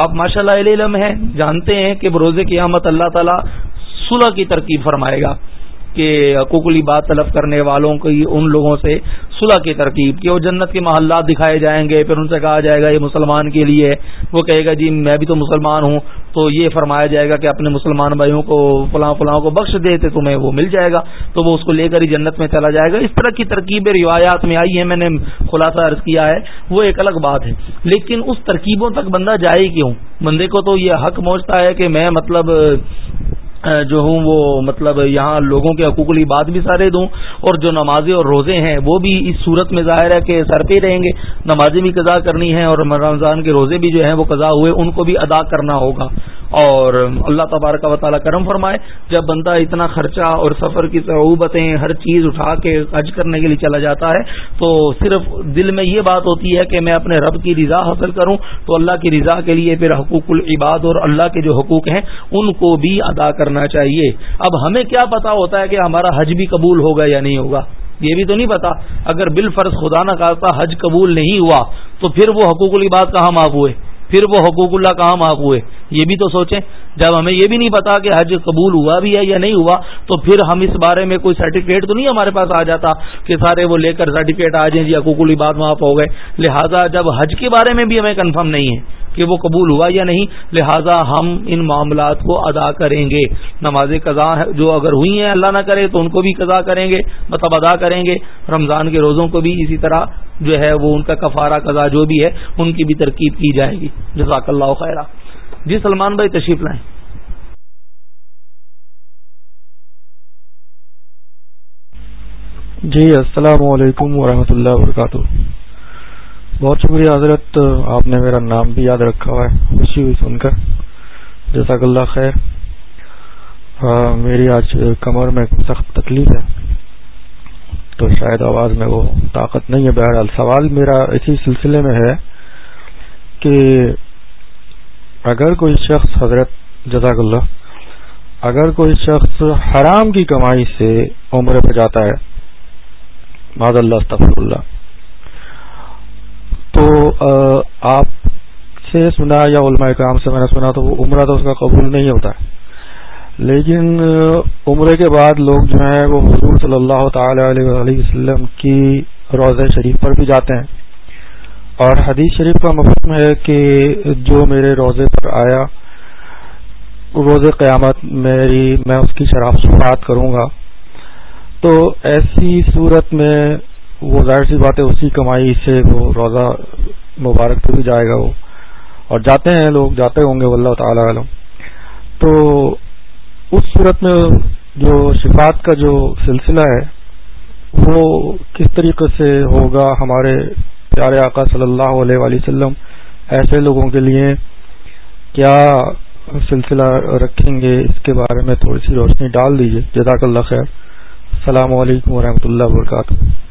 آپ ماشاء اللہ علم ہے جانتے ہیں کہ بروز قیامت اللہ تعالیٰ صلح کی ترکیب فرمائے گا۔ کہ حقوقلی بات طلب کرنے والوں کی ان لوگوں سے صلح کی ترکیب کہ وہ جنت کے محلات دکھائے جائیں گے۔ پھر ان سے کہا جائے گا، یہ مسلمان کے لیے وہ کہے گا جی میں بھی تو مسلمان ہوں۔ تو یہ فرمایا جائے گا کہ اپنے مسلمان بھائیوں کو، فلاں فلاں کو بخش دیتے تمہیں وہ مل جائے گا۔ تو وہ اس کو لے کر ہی جنت میں چلا جائے گا۔ اس طرح کی ترکیبیں روایات میں آئی ہیں میں نے خلاصہ عرض کیا ہے۔ وہ ایک الگ بات ہے۔ لیکن اس ترکیبوں تک بندہ جائے کیوں؟ بندے کو تو یہ حق پہنچتا ہے کہ میں مطلب جو ہوں وہ مطلب یہاں لوگوں کے حقوق بات بھی سارے دوں اور جو نمازیں اور روزے ہیں وہ بھی اس صورت میں ظاہر ہے کہ سر پہ رہیں گے۔ نمازیں بھی قضا کرنی ہے اور رمضان کے روزے بھی جو ہیں وہ قضا ہوئے، ان کو بھی ادا کرنا ہوگا۔ اور اللہ تبارک و تعالیٰ کرم فرمائے، جب بندہ اتنا خرچہ اور سفر کی صعوبتیں ہر چیز اٹھا کے حج کرنے کے لیے چلا جاتا ہے، تو صرف دل میں یہ بات ہوتی ہے کہ میں اپنے رب کی رضا حاصل کروں، تو اللہ کی رضا کے لیے پھر حقوق العباد اور اللہ کے جو حقوق ہیں، ان کو بھی ادا کرنا چاہیے۔ اب ہمیں کیا پتا ہوتا ہے کہ ہمارا حج بھی قبول ہوگا یا نہیں ہوگا؟ یہ بھی تو نہیں پتا۔ اگر بال فرض خدا نہ کہتا حج قبول نہیں ہوا، تو پھر وہ حقوق العباد کہاں معاف ہوئے؟ پھر وہ حقوق اللہ کہاں معاف ہوئے؟ یہ بھی تو سوچیں، جب ہمیں یہ بھی نہیں پتا کہ حج قبول ہوا بھی ہے یا نہیں ہوا، تو پھر ہم اس بارے میں کوئی سرٹیفکیٹ تو نہیں ہمارے پاس آ جاتا کہ سارے وہ لے کر سرٹیفکیٹ آ جائیں جی حقوق العباد معاف ہو گئے۔ لہٰذا جب حج کے بارے میں بھی ہمیں کنفرم نہیں ہے کہ وہ قبول ہوا یا نہیں، لہٰذا ہم ان معاملات کو ادا کریں گے۔ نماز قضا جو اگر ہوئی ہیں، اللہ نہ کرے تو ان کو بھی قضا کریں گے مطلب ادا کریں گے۔ رمضان کے روزوں کو بھی اسی طرح جو ہے وہ ان کا کفارہ قضا جو بھی ہے، ان کی بھی ترکیب کی جائے گی۔ جزاک اللہ خیرہ جی سلمان بھائی، تشریف لائیں۔ جی السلام علیکم ورحمۃ اللہ وبرکاتہ۔ بہت شکریہ حضرت، آپ نے میرا نام بھی یاد رکھا ہوا ہے، خوشی ہوئی سن کر۔ جیسا اللہ خیر۔ میری آج کمر میں سخت تکلیف ہے، تو شاید آواز میں وہ طاقت نہیں ہے۔ بہرحال سوال میرا اسی سلسلے میں ہے کہ اگر کوئی شخص، حضرت، جزاک اللہ، اگر کوئی شخص حرام کی کمائی سے عمرے پہ جاتا ہے، معذ اللہ استفر اللہ تو آپ سے سنا یا علماء کام سے میں نے سنا تو وہ عمرہ تو اس کا قبول نہیں ہوتا لیکن عمرے کے بعد لوگ جو ہیں وہ حضور صلی اللہ تعالی علیہ وسلم کی روزہ شریف پر بھی جاتے ہیں۔ اور حدیث شریف کا مفہوم ہے کہ جو میرے روزے پر آیا، روز قیامت میری، میں اس کی شراب شفات کروں گا۔ تو ایسی صورت میں وہ ظاہر سی بات ہے، اسی کمائی سے وہ روزہ مبارک پہ بھی جائے گا وہ۔ اور جاتے ہیں لوگ، جاتے ہوں گے اللہ تعالی علم تو اس صورت میں جو شفات کا جو سلسلہ ہے، وہ کس طریقے سے ہوگا؟ ہمارے پیارے آقا صلی اللہ علیہ وآلہ وسلم ایسے لوگوں کے لیے کیا سلسلہ رکھیں گے؟ اس کے بارے میں تھوڑی سی روشنی ڈال دیجیے جزاک اللہ خیر۔ السلام علیکم ورحمۃ اللہ وبرکاتہ۔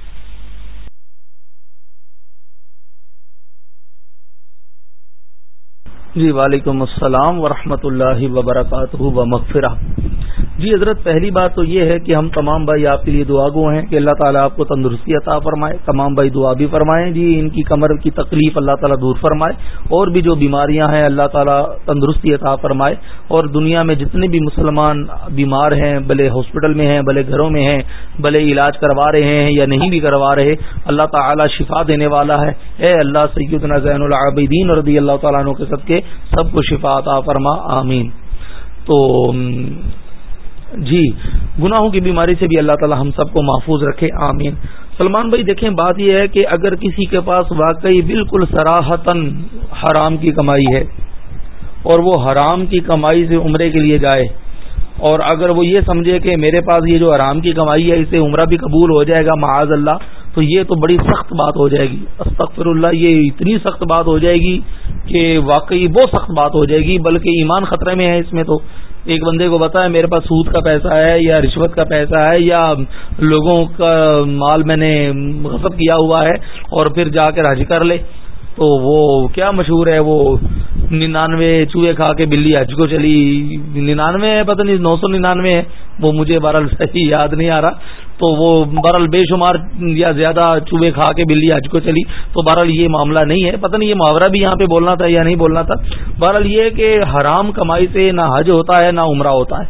جی وعلیکم السلام ورحمۃ اللہ وبرکاتہ و مغفرہ۔ جی حضرت، پہلی بات تو یہ ہے کہ ہم تمام بھائی آپ کے لیے دعا گو ہیں کہ اللہ تعالیٰ آپ کو تندرستی عطا فرمائے، تمام بھائی دعا بھی فرمائیں۔ جی ان کی کمر کی تکلیف اللہ تعالیٰ دور فرمائے اور بھی جو بیماریاں ہیں اللہ تعالیٰ تندرستی عطا فرمائے۔ اور دنیا میں جتنے بھی مسلمان بیمار ہیں، بھلے ہاسپٹل میں ہیں، بھلے گھروں میں ہیں، بھلے علاج کروا رہے ہیں یا نہیں بھی کروا رہے، اللہ تعالیٰ شفا دینے والا ہے۔ اے اللہ، سیدنا زین العابدین رضی اللہ تعالیٰ عنہ کے سب کے سب کو شفا عطا فرما، آمین۔ تو جی گناہوں کی بیماری سے بھی اللہ تعالی ہم سب کو محفوظ رکھے، آمین۔ سلمان بھائی، دیکھیں، بات یہ ہے کہ اگر کسی کے پاس واقعی بالکل سراہتن حرام کی کمائی ہے اور وہ حرام کی کمائی سے عمرے کے لیے جائے اور اگر وہ یہ سمجھے کہ میرے پاس یہ جو حرام کی کمائی ہے اسے عمرہ بھی قبول ہو جائے گا، معاذ اللہ، تو یہ تو بڑی سخت بات ہو جائے گی۔ استغفر اللہ، یہ اتنی سخت بات ہو جائے گی کہ واقعی بہت سخت بات ہو جائے گی، بلکہ ایمان خطرے میں ہے اس میں تو۔ ایک بندے کو بتایا میرے پاس سود کا پیسہ ہے یا رشوت کا پیسہ ہے یا لوگوں کا مال میں نے غصب کیا ہوا ہے اور پھر جا کے حج کر لے، تو وہ کیا مشہور ہے، وہ ننانوے چوہے کھا کے بلی حج کو چلی۔ ننانوے ہے، پتہ نہیں، نو سو ننانوے ہے، وہ مجھے بہرحال صحیح یاد نہیں آ رہا۔ تو وہ بہرحال بے شمار یا زیادہ چوہے کھا کے بلی حج کو چلی۔ تو بہرحال یہ معاملہ نہیں ہے۔ پتہ نہیں یہ محاورہ بھی یہاں پہ بولنا تھا یا نہیں بولنا تھا۔ بہرحال یہ کہ حرام کمائی سے نہ حج ہوتا ہے، نہ عمرہ ہوتا ہے۔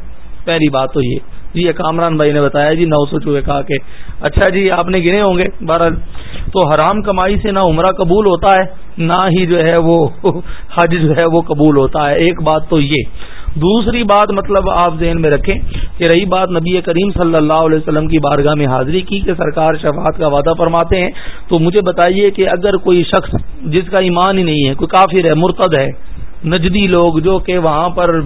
پہلی بات تو یہ۔ جی کامران بھائی نے بتایا جی نو سو چوہے کھا کے۔ اچھا جی آپ نے گنے ہوں گے۔ بہرحال تو حرام کمائی سے نہ عمرہ قبول ہوتا ہے، نہ ہی جو ہے وہ حج جو ہے وہ قبول ہوتا ہے۔ ایک بات تو یہ۔ دوسری بات مطلب آپ ذہن میں رکھیں کہ رہی بات نبی کریم صلی اللہ علیہ وسلم کی بارگاہ میں حاضری کی کہ سرکار شفاعت کا وعدہ فرماتے ہیں، تو مجھے بتائیے کہ اگر کوئی شخص جس کا ایمان ہی نہیں ہے، کوئی کافر ہے، مرتد ہے، نجدی لوگ جو کہ وہاں پر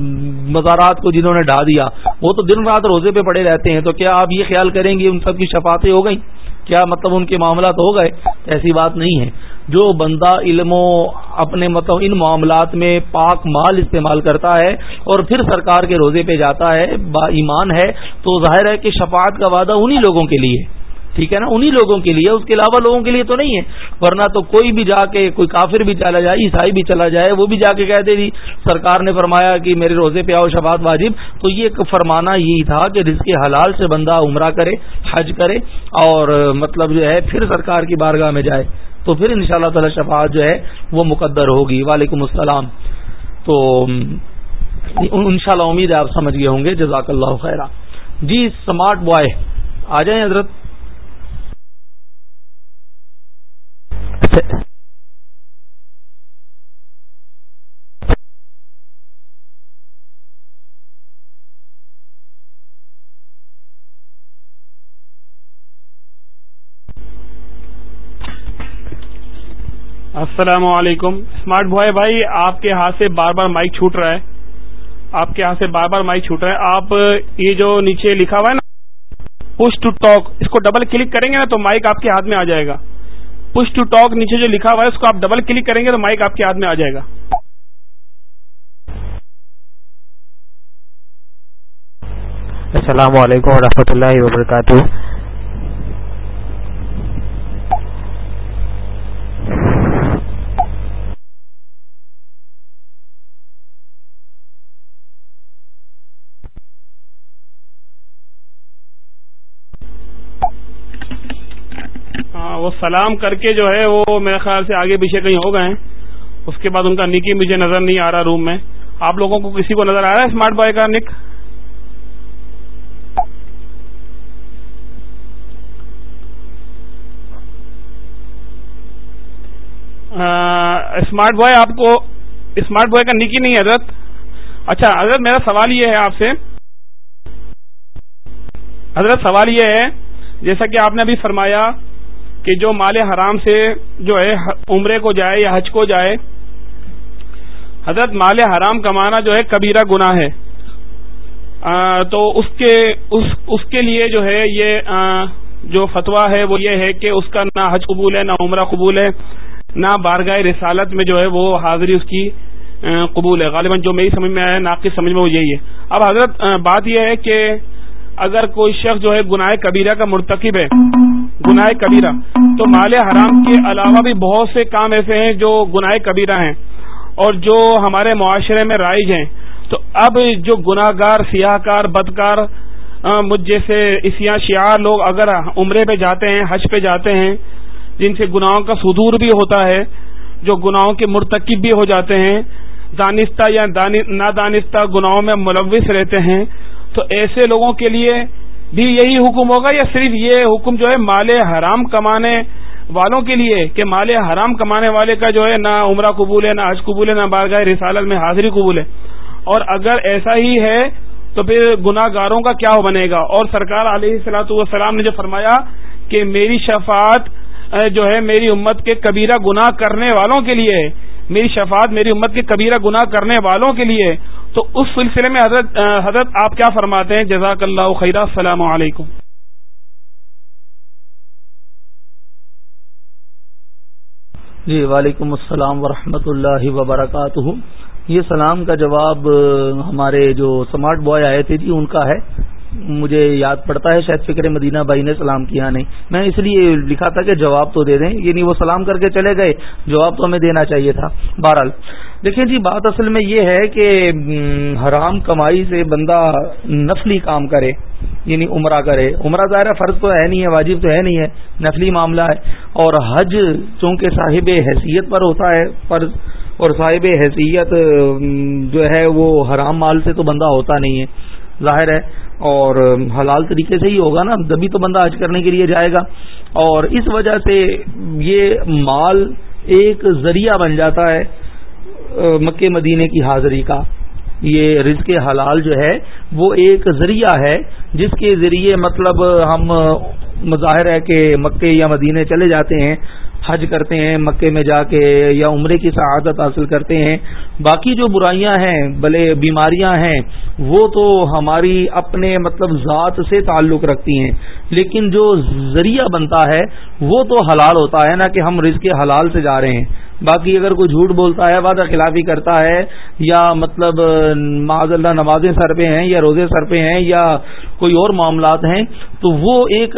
مزارات کو جنہوں نے ڈھا دیا، وہ تو دن رات روزے پہ پڑے رہتے ہیں، تو کیا آپ یہ خیال کریں گے ان سب کی شفاعتیں ہو گئیں؟ کیا مطلب ان کے معاملات ہو گئے؟ ایسی بات نہیں ہے۔ جو بندہ علم و اپنے مطلب ان معاملات میں پاک مال استعمال کرتا ہے اور پھر سرکار کے روزے پہ جاتا ہے، با ایمان ہے، تو ظاہر ہے کہ شفاعت کا وعدہ انہی لوگوں کے لیے ٹھیک ہے نا؟ انہی لوگوں کے لیے، اس کے علاوہ لوگوں کے لیے تو نہیں ہے۔ ورنہ تو کوئی بھی جا کے، کوئی کافر بھی چلا جائے، عیسائی بھی چلا جائے، وہ بھی جا کے کہتے تھی سرکار نے فرمایا کہ میرے روزے پہ آؤ، شفاعت واجب۔ تو یہ فرمانا یہی تھا کہ جس کے حلال سے بندہ عمرہ کرے، حج کرے اور مطلب جو ہے، پھر سرکار کی بارگاہ میں جائے۔ تو پھر ان شاء اللہ تعالی شفاعت جو ہے وہ مقدر ہوگی۔ وعلیکم السلام۔ تو ان شاء اللہ امید ہے آپ سمجھ گئے ہوں گے۔ جزاک اللہ خیرہ جی اسمارٹ بوائے، آ جائیں حضرت۔ السلام علیکم۔ اسمارٹ بوائے بھائی، آپ کے ہاتھ سے بار بار مائک چھوٹ رہا ہے۔ آپ کے ہاتھ سے بار بار مائک چھوٹ رہا ہے۔ آپ یہ جو نیچے لکھا ہوا ہے نا پش ٹو ٹاک اس کو ڈبل کلک کریں گے نا تو مائک آپ کے ہاتھ میں آ جائے گا۔ پش ٹو ٹاک نیچے جو لکھا ہوا ہے، اس کو آپ ڈبل کلک کریں گے تو مائک آپ کے ہاتھ میں آ جائے گا۔ السلام علیکم ورحمۃ اللہ وبرکاتہ۔ وہ سلام کر کے جو ہے وہ میرے خیال سے آگے پیچھے کہیں ہو گئے ہیں۔ اس کے بعد ان کا نکی مجھے نظر نہیں آ رہا روم میں۔ آپ لوگوں کو کسی کو نظر آ رہا ہے اسمارٹ بوائے کا نک؟ اسمارٹ بوائے آپ کو اسمارٹ بوائے کا نکی نہیں ہے حضرت۔ اچھا حضرت میرا سوال یہ ہے آپ سے۔ حضرت سوال یہ ہے، جیسا کہ آپ نے ابھی فرمایا کہ جو مال حرام سے جو ہے عمرے کو جائے یا حج کو جائے حضرت مال حرام کمانا جو ہے کبیرہ گناہ ہے۔ آ, تو اس کے اس اس کے لیے جو ہے یہ آ, جو فتویٰ ہے وہ یہ ہے کہ اس کا نہ حج قبول ہے نہ عمرہ قبول ہے نہ بارگاہ رسالت میں جو ہے وہ حاضری اس کی قبول ہے۔ غالباً جو میری سمجھ میں آیا ناقص سمجھ میں وہ یہی ہے۔ اب حضرت بات یہ ہے کہ اگر کوئی شخص جو ہے گناہ کبیرہ کا مرتکب ہے، گناہ کبیرہ، تو مال حرام کے علاوہ بھی بہت سے کام ایسے ہیں جو گناہ کبیرہ ہیں اور جو ہمارے معاشرے میں رائج ہیں۔ تو اب جو گناہ گار سیاہ کار بدکار مجھ جیسے اسیا شیار لوگ اگر عمرے پہ جاتے ہیں، حج پہ جاتے ہیں، جن سے گناہوں کا صدور بھی ہوتا ہے، جو گناہوں کے مرتکب بھی ہو جاتے ہیں، دانستہ یا نادانستہ گناہوں میں ملوث رہتے ہیں تو ایسے لوگوں کے لیے بھی یہی حکم ہوگا یا صرف یہ حکم جو ہے مال حرام کمانے والوں کے لیے کہ مال حرام کمانے والے کا جو ہے نہ عمرہ قبول ہے، نہ حج قبول ہے، نہ بارگاہ رسالت میں حاضری قبول ہے؟ اور اگر ایسا ہی ہے تو پھر گناہ گاروں کا کیا بنے گا؟ اور سرکار علیہ السلاۃ والسلام نے جو فرمایا کہ میری شفاعت جو ہے میری امت کے کبیرہ گناہ کرنے والوں کے لیے، میری شفاعت میری امت کے کبیرہ گناہ کرنے والوں کے لیے تو اس سلسلے میں حضرت حضرت آپ کیا فرماتے ہیں؟ جزاک اللہ خیر السلام علیکم۔ جی وعلیکم السلام ورحمۃ اللہ وبرکاتہ۔ یہ سلام کا جواب ہمارے جو سمارٹ بوائے آئے تھے جی ان کا ہے۔ مجھے یاد پڑتا ہے، شاید فکر مدینہ بھائی نے سلام کیا نہیں۔ میں اس لیے لکھا تھا کہ جواب تو دے دیں یعنی وہ سلام کر کے چلے گئے۔ جواب تو ہمیں دینا چاہیے تھا۔ بہرحال، دیکھیں جی بات اصل میں یہ ہے کہ حرام کمائی سے بندہ نفلی کام کرے یعنی عمرہ کرے۔ عمرہ ظاہر فرض تو ہے نہیں ہے، واجب تو ہے نہیں ہے، نفلی معاملہ ہے۔ اور حج چونکہ صاحب حیثیت پر ہوتا ہے، فرض، اور صاحب حیثیت جو ہے وہ حرام مال سے تو بندہ ہوتا نہیں ہے۔ ظاہر ہے اور حلال طریقے سے ہی ہوگا نا جبھی تو بندہ حج کرنے کے لیے جائے گا۔ اور اس وجہ سے یہ مال ایک ذریعہ بن جاتا ہے مکے مدینے کی حاضری کا۔ یہ رزق حلال جو ہے، وہ ایک ذریعہ ہے، جس کے ذریعے مطلب ہم مظاہر ہے کہ مکے یا مدینے چلے جاتے ہیں۔ حج کرتے ہیں، مکے میں جا کے یا عمرے کی سعادت حاصل کرتے ہیں۔ باقی جو برائیاں ہیں، بھلے بیماریاں ہیں، وہ تو ہماری اپنے مطلب ذات سے تعلق رکھتی ہیں۔ لیکن جو ذریعہ بنتا ہے، وہ تو حلال ہوتا ہے نا کہ ہم رزق حلال سے جا رہے ہیں۔ باقی اگر کوئی جھوٹ بولتا ہے، وعدہ خلافی کرتا ہے، یا مطلب معذ اللہ، نمازیں سر پہ ہیں، یا روزے سر پہ ہیں، یا کوئی اور معاملات ہیں، تو وہ ایک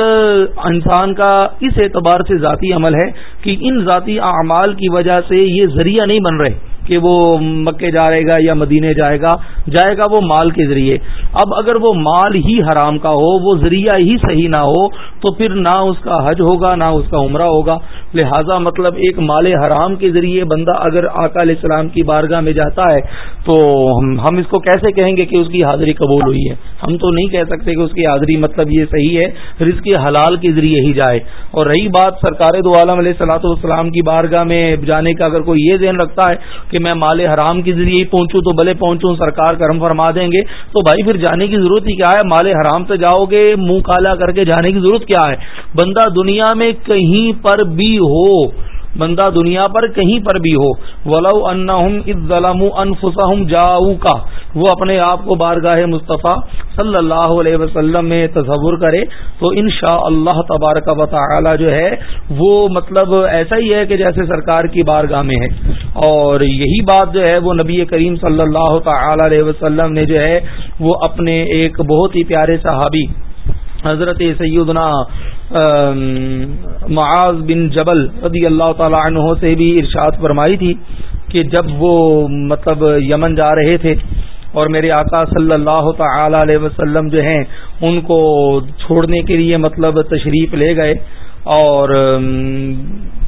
انسان کا اس اعتبار سے ذاتی عمل ہے کہ ان ذاتی اعمال کی وجہ سے یہ ذریعہ نہیں بن رہے۔ کہ وہ مکے جائے گا یا مدینے جائے گا جائے گا وہ مال کے ذریعے۔ اب اگر وہ مال ہی حرام کا ہو، وہ ذریعہ ہی صحیح نہ ہو، تو پھر نہ اس کا حج ہوگا، نہ اس کا عمرہ ہوگا۔ لہذا مطلب ایک مال حرام کے ذریعے بندہ اگر آقا علیہ السلام کی بارگاہ میں جاتا ہے، تو ہم اس کو کیسے کہیں گے کہ اس کی حاضری قبول ہوئی ہے؟ ہم تو نہیں کہہ سکتے کہ اس کی حاضری مطلب یہ صحیح ہے، رزق حلال کے ذریعے ہی جائے۔ اور رہی بات سرکار دو عالم علیہ صلاح والسلام کی بارگاہ میں جانے کا اگر کوئی یہ ذہن رکھتا ہے کہ میں مال حرام کے ذریعے ہی پہنچوں تو بھلے پہنچوں، سرکار کرم فرما دیں گے۔ تو بھائی پھر جانے کی ضرورت ہی کیا ہے؟ مال حرام سے جاؤ گے، منہ کالا کر کے جانے کی ضرورت کیا ہے؟ بندہ دنیا میں کہیں پر بھی ہو بندہ دنیا پر کہیں پر بھی ہو۔ ولو ظلم انفسہم جاؤ کا وہ اپنے آپ کو بارگاہ مصطفیٰ صلی اللہ علیہ وسلم میں تصور کرے تو ان اللہ تبارک و تعالی جو ہے، وہ مطلب ایسا ہی ہے کہ جیسے سرکار کی بارگاہ میں ہے۔ اور یہی بات جو ہے، وہ نبی کریم صلی اللہ تعالی علیہ وسلم نے جو ہے، وہ اپنے ایک بہت ہی پیارے صحابی حضرت سیدنا معاذ بن جبل رضی اللہ تعالی عنہ سے بھی ارشاد فرمائی تھی کہ جب وہ مطلب یمن جا رہے تھے اور میرے آقا صلی اللہ تعالی علیہ وسلم جو ہیں، ان کو چھوڑنے کے لیے مطلب تشریف لے گئے اور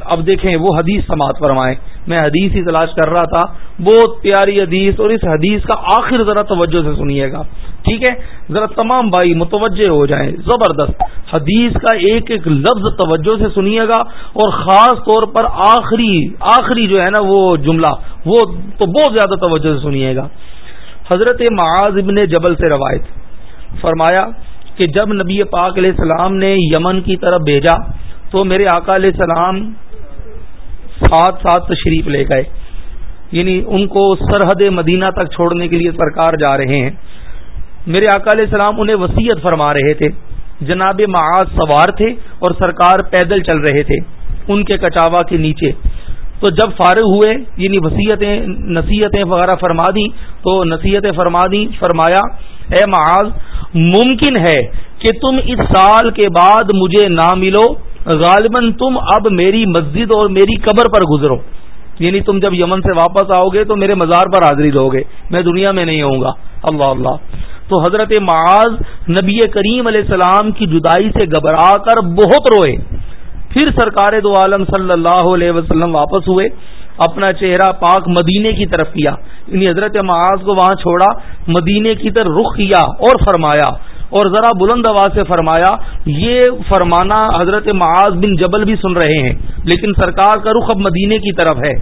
اب دیکھیں وہ حدیث سماعت فرمائیں۔ میں حدیث ہی تلاش کر رہا تھا۔ بہت پیاری حدیث اور اس حدیث کا آخر ذرا توجہ سے سنیے گا۔ ٹھیک ہے؟ ذرا تمام بھائی متوجہ ہو جائیں۔ زبردست۔ حدیث کا ایک ایک لفظ توجہ سے سنیے گا اور خاص طور پر آخری آخری جو ہے نا وہ جملہ، وہ تو بہت زیادہ توجہ سے سنیے گا۔ حضرت معاذ ابن جبل سے روایت۔ فرمایا کہ جب نبی پاک علیہ السلام نے یمن کی طرف بھیجا تو میرے آقا علیہ السلام ساتھ ساتھ تشریف لے گئے۔ یعنی ان کو سرحد مدینہ تک چھوڑنے کے لیے سرکار جا رہے ہیں۔ میرے آقا علیہ السلام انہیں وسیعت فرما رہے تھے۔ جناب معاذ سوار تھے اور سرکار پیدل چل رہے تھے، ان کے کچاوا کے نیچے۔ تو جب فارغ ہوئے یعنی وسیعتیں نصیحتیں وغیرہ فرما دی تو نصیحتیں فرما دی فرمایا، اے معاذ، ممکن ہے کہ تم اس سال کے بعد مجھے نہ ملو غالباً تم اب میری مسجد اور میری قبر پر گزرو۔ یعنی تم جب یمن سے واپس آؤ گے تو میرے مزار پر حاضری دو گے۔ میں دنیا میں نہیں ہوں گا۔ اللہ اللہ۔ تو حضرت معاذ نبی کریم علیہ السلام کی جدائی سے گھبرا کر بہت روئے۔ پھر سرکار دو عالم صلی اللہ علیہ وسلم واپس ہوئے۔ اپنا چہرہ پاک مدینے کی طرف کیا۔ یعنی حضرت معاذ کو وہاں چھوڑا، مدینے کی طرف رخ کیا اور فرمایا اور ذرا بلند آواز سے فرمایا، یہ فرمانا حضرت معاذ بن جبل بھی سن رہے ہیں، لیکن سرکار کا رخ اب مدینے کی طرف ہے۔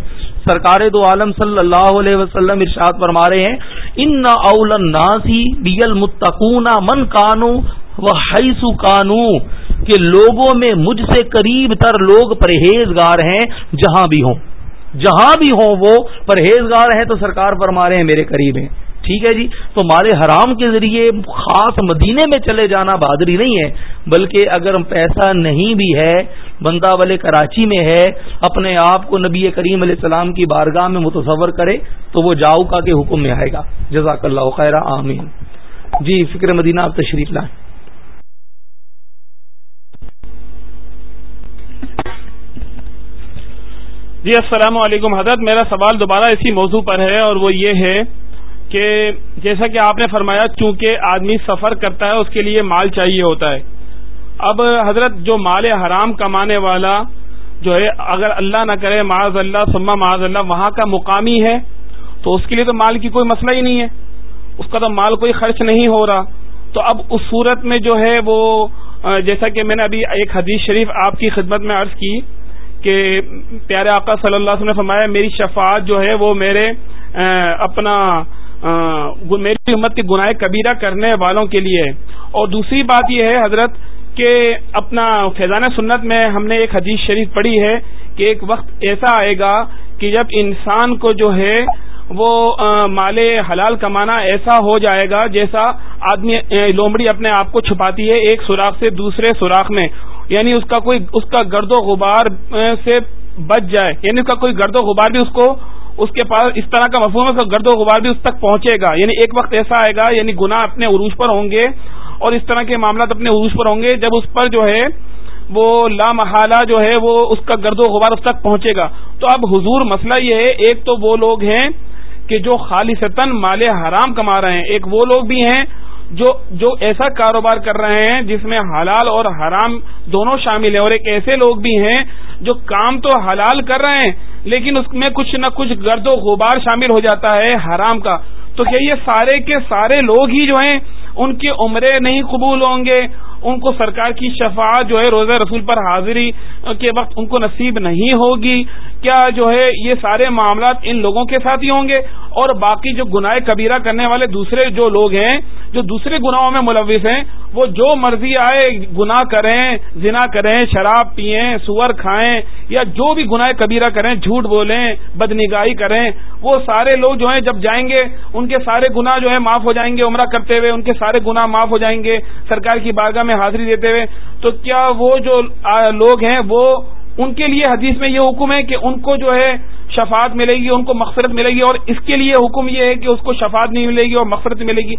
سرکار دو عالم صلی اللہ علیہ وسلم ارشاد فرما رہے ہیں، ان نہ اول ناسی بیل متقون من کانو و حیث کانو کہ لوگوں میں مجھ سے قریب تر لوگ پرہیزگار ہیں، جہاں بھی ہوں۔ جہاں بھی ہوں وہ پرہیزگار ہیں تو سرکار فرما رہے ہیں، میرے قریب ہیں۔ ٹھیک ہے جی تو مال حرام کے ذریعے خاص مدینے میں چلے جانا بہادری نہیں ہے، بلکہ اگر پیسہ نہیں بھی ہے، بندہ والے کراچی میں ہے، اپنے آپ کو نبی کریم علیہ السلام کی بارگاہ میں متصور کرے، تو وہ جاؤ کا کے حکم میں آئے گا۔ جزاک اللہ خیر آمین۔ جی فکر مدینہ، آپ تشریف لائیں۔ جی السلام علیکم، حضرت، میرا سوال دوبارہ اسی موضوع پر ہے اور وہ یہ ہے کہ جیسا کہ آپ نے فرمایا، چونکہ آدمی سفر کرتا ہے، اس کے لیے مال چاہیے ہوتا ہے۔ اب حضرت جو مال حرام کمانے والا جو ہے، اگر اللہ نہ کرے، معاذ اللہ سما معاذ اللہ، وہاں کا مقامی ہے، تو اس کے لیے تو مال کی کوئی مسئلہ ہی نہیں ہے۔ اس کا تو مال کوئی خرچ نہیں ہو رہا۔ تو اب اس صورت میں جو ہے وہ، جیسا کہ میں نے ابھی ایک حدیث شریف آپ کی خدمت میں عرض کی کہ پیارے آقا صلی اللہ علیہ وسلم نے فرمایا، میری شفاعت جو ہے وہ میرے اپنا میری امت کے گناہ کبیرہ کرنے والوں کے لیے۔ اور دوسری بات یہ ہے حضرت کہ اپنا فیضان سنت میں ہم نے ایک حدیث شریف پڑھی ہے کہ ایک وقت ایسا آئے گا کہ جب انسان کو جو ہے وہ مال حلال کمانا ایسا ہو جائے گا جیسا آدمی لومڑی اپنے آپ کو چھپاتی ہے ایک سوراخ سے دوسرے سوراخ میں۔ یعنی اس کا کوئی، اس کا گرد و غبار سے بچ جائے۔ یعنی اس کا کوئی گرد و غبار بھی اس کو اس کے پاس اس طرح کا مفہوم ہے گرد و غبار بھی اس تک پہنچے گا۔ یعنی ایک وقت ایسا آئے گا یعنی گناہ اپنے عروج پر ہوں گے اور اس طرح کے معاملات اپنے عروج پر ہوں گے جب اس پر جو ہے وہ لامحالہ جو ہے وہ اس کا گرد و غبار اس تک پہنچے گا۔ تو اب حضور مسئلہ یہ ہے، ایک تو وہ لوگ ہیں کہ جو خالصتاً مال حرام کما رہے ہیں۔ ایک وہ لوگ بھی ہیں جو جو ایسا کاروبار کر رہے ہیں جس میں حلال اور حرام دونوں شامل ہیں۔ اور ایک ایسے لوگ بھی ہیں جو کام تو حلال کر رہے ہیں لیکن اس میں کچھ نہ کچھ گرد و غبار شامل ہو جاتا ہے حرام کا۔ تو کیا یہ سارے کے سارے لوگ ہی جو ہیں، ان کی عمرے نہیں قبول ہوں گے؟ ان کو سرکار کی شفاعت جو ہے، روزہ رسول پر حاضری کے وقت ان کو نصیب نہیں ہوگی۔ کیا جو ہے یہ سارے معاملات ان لوگوں کے ساتھ ہی ہوں گے اور باقی جو گناہ کبیرہ کرنے والے دوسرے جو لوگ ہیں، جو دوسرے گناہوں میں ملوث ہیں، وہ جو مرضی آئے، گناہ کریں، زنا کریں، شراب پئیں، سور کھائیں، یا جو بھی گناہ کبیرہ کریں، جھوٹ بولیں، بدنگاہی کریں، وہ سارے لوگ جو ہیں جب جائیں گے، ان کے سارے گناہ جو ہے معاف ہو جائیں گے عمرہ کرتے ہوئے، ان کے سارے گناہ معاف ہو جائیں گے، سرکار کی بارگاہ میں حاضری دیتے ہوئے۔ تو کیا وہ جو لوگ ہیں، وہ ان کے لیے حدیث میں یہ حکم ہے کہ ان کو جو ہے شفاعت ملے گی، ان کو مقصرت ملے گی اور اس کے لیے حکم یہ ہے کہ اس کو شفاعت نہیں ملے گی اور مقصرت ملے گی۔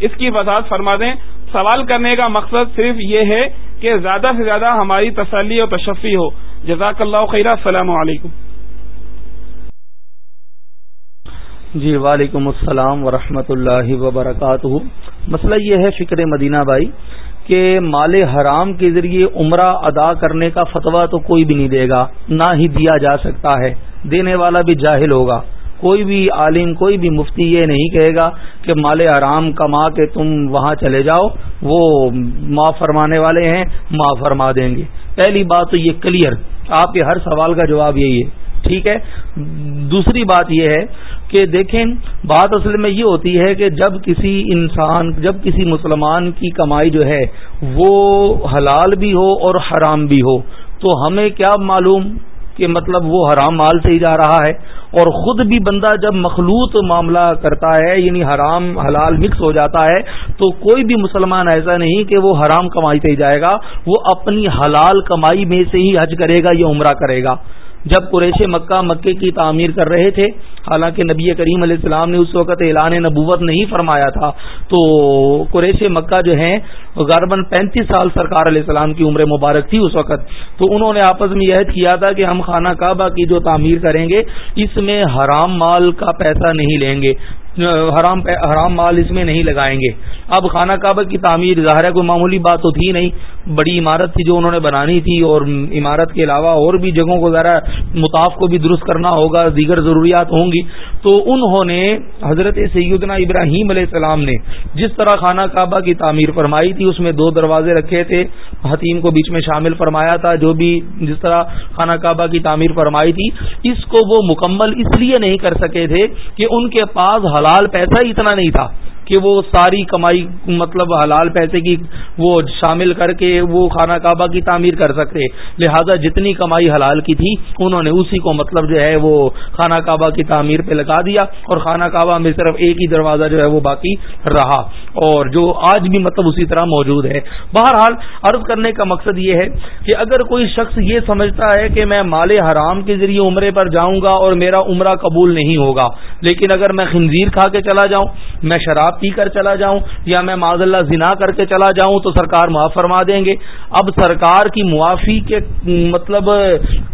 اس کی وضاحت فرما دیں۔ سوال کرنے کا مقصد صرف یہ ہے کہ زیادہ سے زیادہ ہماری تسلی اور تشفی ہو۔ جزاک اللہ خیر السلام علیکم۔ جی وعلیکم السلام ورحمۃ اللہ وبرکاتہ۔ مسئلہ یہ ہے فکر مدینہ بھائی کہ مال حرام کے ذریعے عمرہ ادا کرنے کا فتویٰ تو کوئی بھی نہیں دے گا، نہ ہی دیا جا سکتا ہے۔ دینے والا بھی جاہل ہوگا۔ کوئی بھی عالم، کوئی بھی مفتی یہ نہیں کہے گا کہ مال حرام کما کے تم وہاں چلے جاؤ، وہ معاف فرمانے والے ہیں، معاف فرما دیں گے۔ پہلی بات تو یہ کلیئر، آپ کے ہر سوال کا جواب یہی ہے۔ ٹھیک ہے؟ دوسری بات یہ ہے کہ دیکھیں، بات اصل میں یہ ہوتی ہے کہ جب کسی انسان، جب کسی مسلمان کی کمائی جو ہے، وہ حلال بھی ہو اور حرام بھی ہو، تو ہمیں کیا معلوم کہ مطلب وہ حرام مال سے ہی جا رہا ہے؟ اور خود بھی بندہ جب مخلوط معاملہ کرتا ہے یعنی حرام، حلال مکس ہو جاتا ہے، تو کوئی بھی مسلمان ایسا نہیں کہ وہ حرام کمائی سے ہی جائے گا، وہ اپنی حلال کمائی میں سے ہی حج کرے گا یا عمرہ کرے گا۔ جب قریش مکہ مکے کی تعمیر کر رہے تھے، حالانکہ نبی کریم علیہ السلام نے اس وقت اعلان نبوت نہیں فرمایا تھا، تو قریش مکہ جو ہیں غرباً پینتیس سال سرکار علیہ السلام کی عمر مبارک تھی اس وقت۔ تو انہوں نے آپس میں عہد کیا تھا کہ ہم خانہ کعبہ کی جو تعمیر کریں گے، اس میں حرام مال کا پیسہ نہیں لیں گے۔ حرام حرام مال اس میں نہیں لگائیں گے۔ اب خانہ کعبہ کی تعمیر، ظاہر ہے کوئی معمولی بات تو تھی نہیں۔ بڑی عمارت تھی جو انہوں نے بنانی تھی اور عمارت کے علاوہ اور بھی جگہوں کو ذرا متاف کو بھی درست کرنا ہوگا، دیگر ضروریات ہوں گی۔ تو انہوں نے حضرت سیدنا ابراہیم علیہ السلام نے جس طرح خانہ کعبہ کی تعمیر فرمائی تھی، اس میں دو دروازے رکھے تھے۔ حتیم کو بیچ میں شامل فرمایا تھا، جو بھی جس طرح خانہ کعبہ کی تعمیر فرمائی تھی، اس کو وہ مکمل اس لیے نہیں کر سکے تھے کہ ان کے پاس حلال پیسہ اتنا نہیں تھا۔ کہ وہ ساری کمائی مطلب حلال پیسے کی وہ شامل کر کے وہ خانہ کعبہ کی تعمیر کر سکتے لہذا جتنی کمائی حلال کی تھی، انہوں نے اسی کو مطلب جو ہے وہ خانہ کعبہ کی تعمیر پہ لگا دیا اور خانہ کعبہ میں صرف ایک ہی دروازہ جو ہے وہ باقی رہا۔ اور جو آج بھی مطلب اسی طرح موجود ہے۔ بہرحال عرض کرنے کا مقصد یہ ہے کہ اگر کوئی شخص یہ سمجھتا ہے کہ میں مال حرام کے ذریعے عمرے پر جاؤں گا اور میرا عمرہ قبول نہیں ہوگا، لیکن اگر میں خنزیر کھا کے چلا جاؤں، میں شراب پی کر چلا جاؤں یا میں معذ اللہ زنا کر کے چلا جاؤں تو سرکار معاف فرما دیں گے۔ اب سرکار کی معافی کے مطلب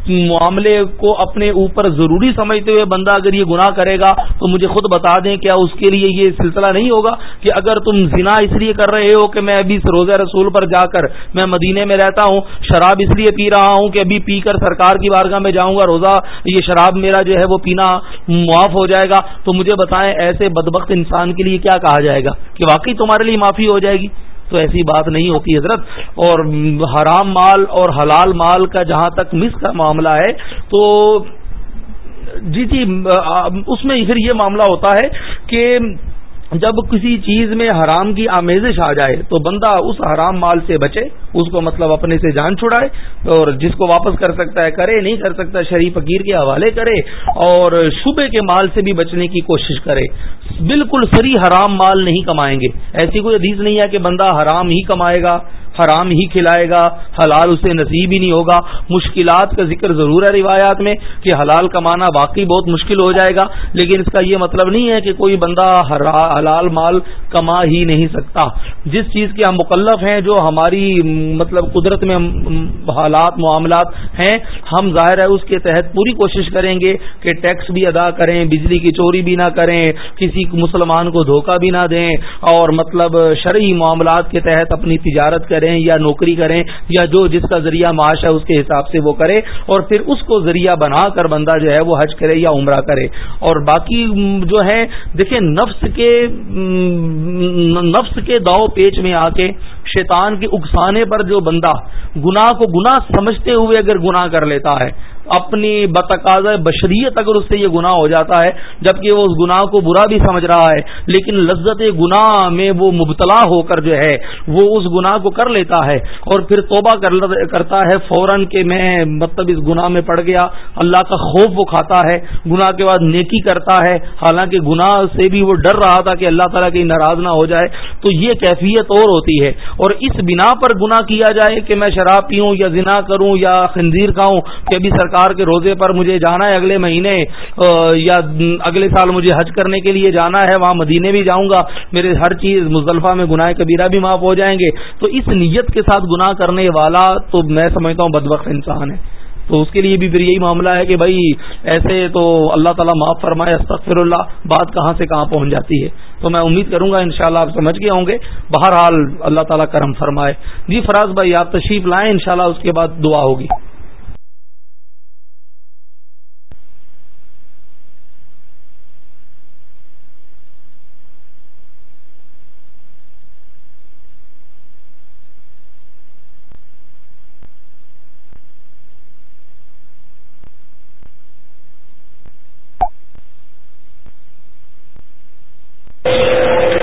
معاملے کو اپنے اوپر ضروری سمجھتے ہوئے بندہ اگر یہ گناہ کرے گا تو مجھے خود بتا دیں کیا اس کے لیے یہ سلسلہ نہیں ہوگا کہ اگر تم زنا اس لیے کر رہے ہو کہ میں ابھی روزہ رسول پر جا کر میں مدینے میں رہتا ہوں، شراب اس لیے پی رہا ہوں کہ ابھی پی کر سرکار کی بارگاہ میں جاؤں گا، روزہ یہ شراب میرا جو ہے وہ پینا معاف ہو جائے گا۔ تو مجھے بتائیں ایسے بدبخت انسان کے لیے کیا کہا جائے گا کہ واقعی تمہارے لیے معافی ہو جائے گی؟ تو ایسی بات نہیں ہوتی حضرت۔ اور حرام مال اور حلال مال کا جہاں تک مس کا معاملہ ہے، تو جی جی اس میں پھر یہ معاملہ ہوتا ہے کہ جب کسی چیز میں حرام کی آمیزش آ جائے تو بندہ اس حرام مال سے بچے، اس کو مطلب اپنے سے جان چھڑائے اور جس کو واپس کر سکتا ہے کرے، نہیں کر سکتا شریف فقیر کے حوالے کرے اور شبے کے مال سے بھی بچنے کی کوشش کرے۔ بالکل فری حرام مال نہیں کمائیں گے۔ ایسی کوئی حدیث نہیں ہے کہ بندہ حرام ہی کمائے گا۔ حرام ہی کھلائے گا، حلال اسے نصیب ہی نہیں ہوگا۔ مشکلات کا ذکر ضرور ہے روایات میں کہ حلال کمانا واقعی بہت مشکل ہو جائے گا، لیکن اس کا یہ مطلب نہیں ہے کہ کوئی بندہ حلال مال کما ہی نہیں سکتا۔ جس چیز کے ہم مکلف ہیں، جو ہماری مطلب قدرت میں حالات، معاملات ہیں، ہم ظاہر ہے اس کے تحت پوری کوشش کریں گے کہ ٹیکس بھی ادا کریں، بجلی کی چوری بھی نہ کریں، کسی مسلمان کو دھوکہ بھی نہ دیں اور مطلب شرعی معاملات کے تحت اپنی تجارت کریں۔ کریں یا نوکری کریں یا جو جس کا ذریعہ معاش ہے اس کے حساب سے وہ کرے اور پھر اس کو ذریعہ بنا کر بندہ جو ہے وہ حج کرے یا عمرہ کرے اور باقی جو ہے دیکھیں نفس کے نفس کے داؤ پیچ میں آ کے شیطان کے اکسانے پر جو بندہ گناہ کو گناہ سمجھتے ہوئے اگر گناہ کر لیتا ہے اپنی بتقاض بشریت اگر اس سے یہ گناہ ہو جاتا ہے، جبکہ وہ اس گناہ کو برا بھی سمجھ رہا ہے، لیکن لذت گناہ میں وہ مبتلا ہو کر جو ہے، وہ اس گناہ کو کر لیتا ہے۔ اور پھر توبہ کرتا ہے، فوراً کہ میں مطلب اس گناہ میں پڑ گیا، اللہ کا خوف وہ کھاتا ہے۔ گناہ کے بعد نیکی کرتا ہے۔ حالانکہ گناہ سے بھی وہ ڈر رہا تھا کہ اللہ تعالیٰ کی ناراض نہ ہو جائے، تو یہ کیفیت اور ہوتی ہے۔ اور اس بنا پر گناہ کیا جائے کہ میں شراب پیوں یا زنا کروں یا خنزیر کھاؤں، کہ ابھی سرکار کے روزے پر مجھے جانا ہے، اگلے مہینے یا اگلے سال مجھے حج کرنے کے لیے جانا ہے، وہاں مدینے بھی جاؤں گا، میرے ہر چیز مزدلفہ میں گناہ کبیرہ بھی معاف ہو جائیں گے۔ تو اس نیت کے ساتھ گناہ کرنے والا تو میں سمجھتا ہوں بدبخت انسان ہے۔ تو اس کے لیے بھی پھر یہی معاملہ ہے کہ بھائی، ایسے تو اللہ تعالیٰ معاف فرمائے استغفر اللہ بات کہاں سے کہاں پہنچ جاتی ہے۔ تو میں امید کروں گا، انشاءاللہ آپ سمجھ گئے ہوں گے۔ بہرحال اللہ تعالیٰ کرم فرمائے۔ جی فراز بھائی، آپ تشریف لائیں، انشاءاللہ اس کے بعد دعا ہوگی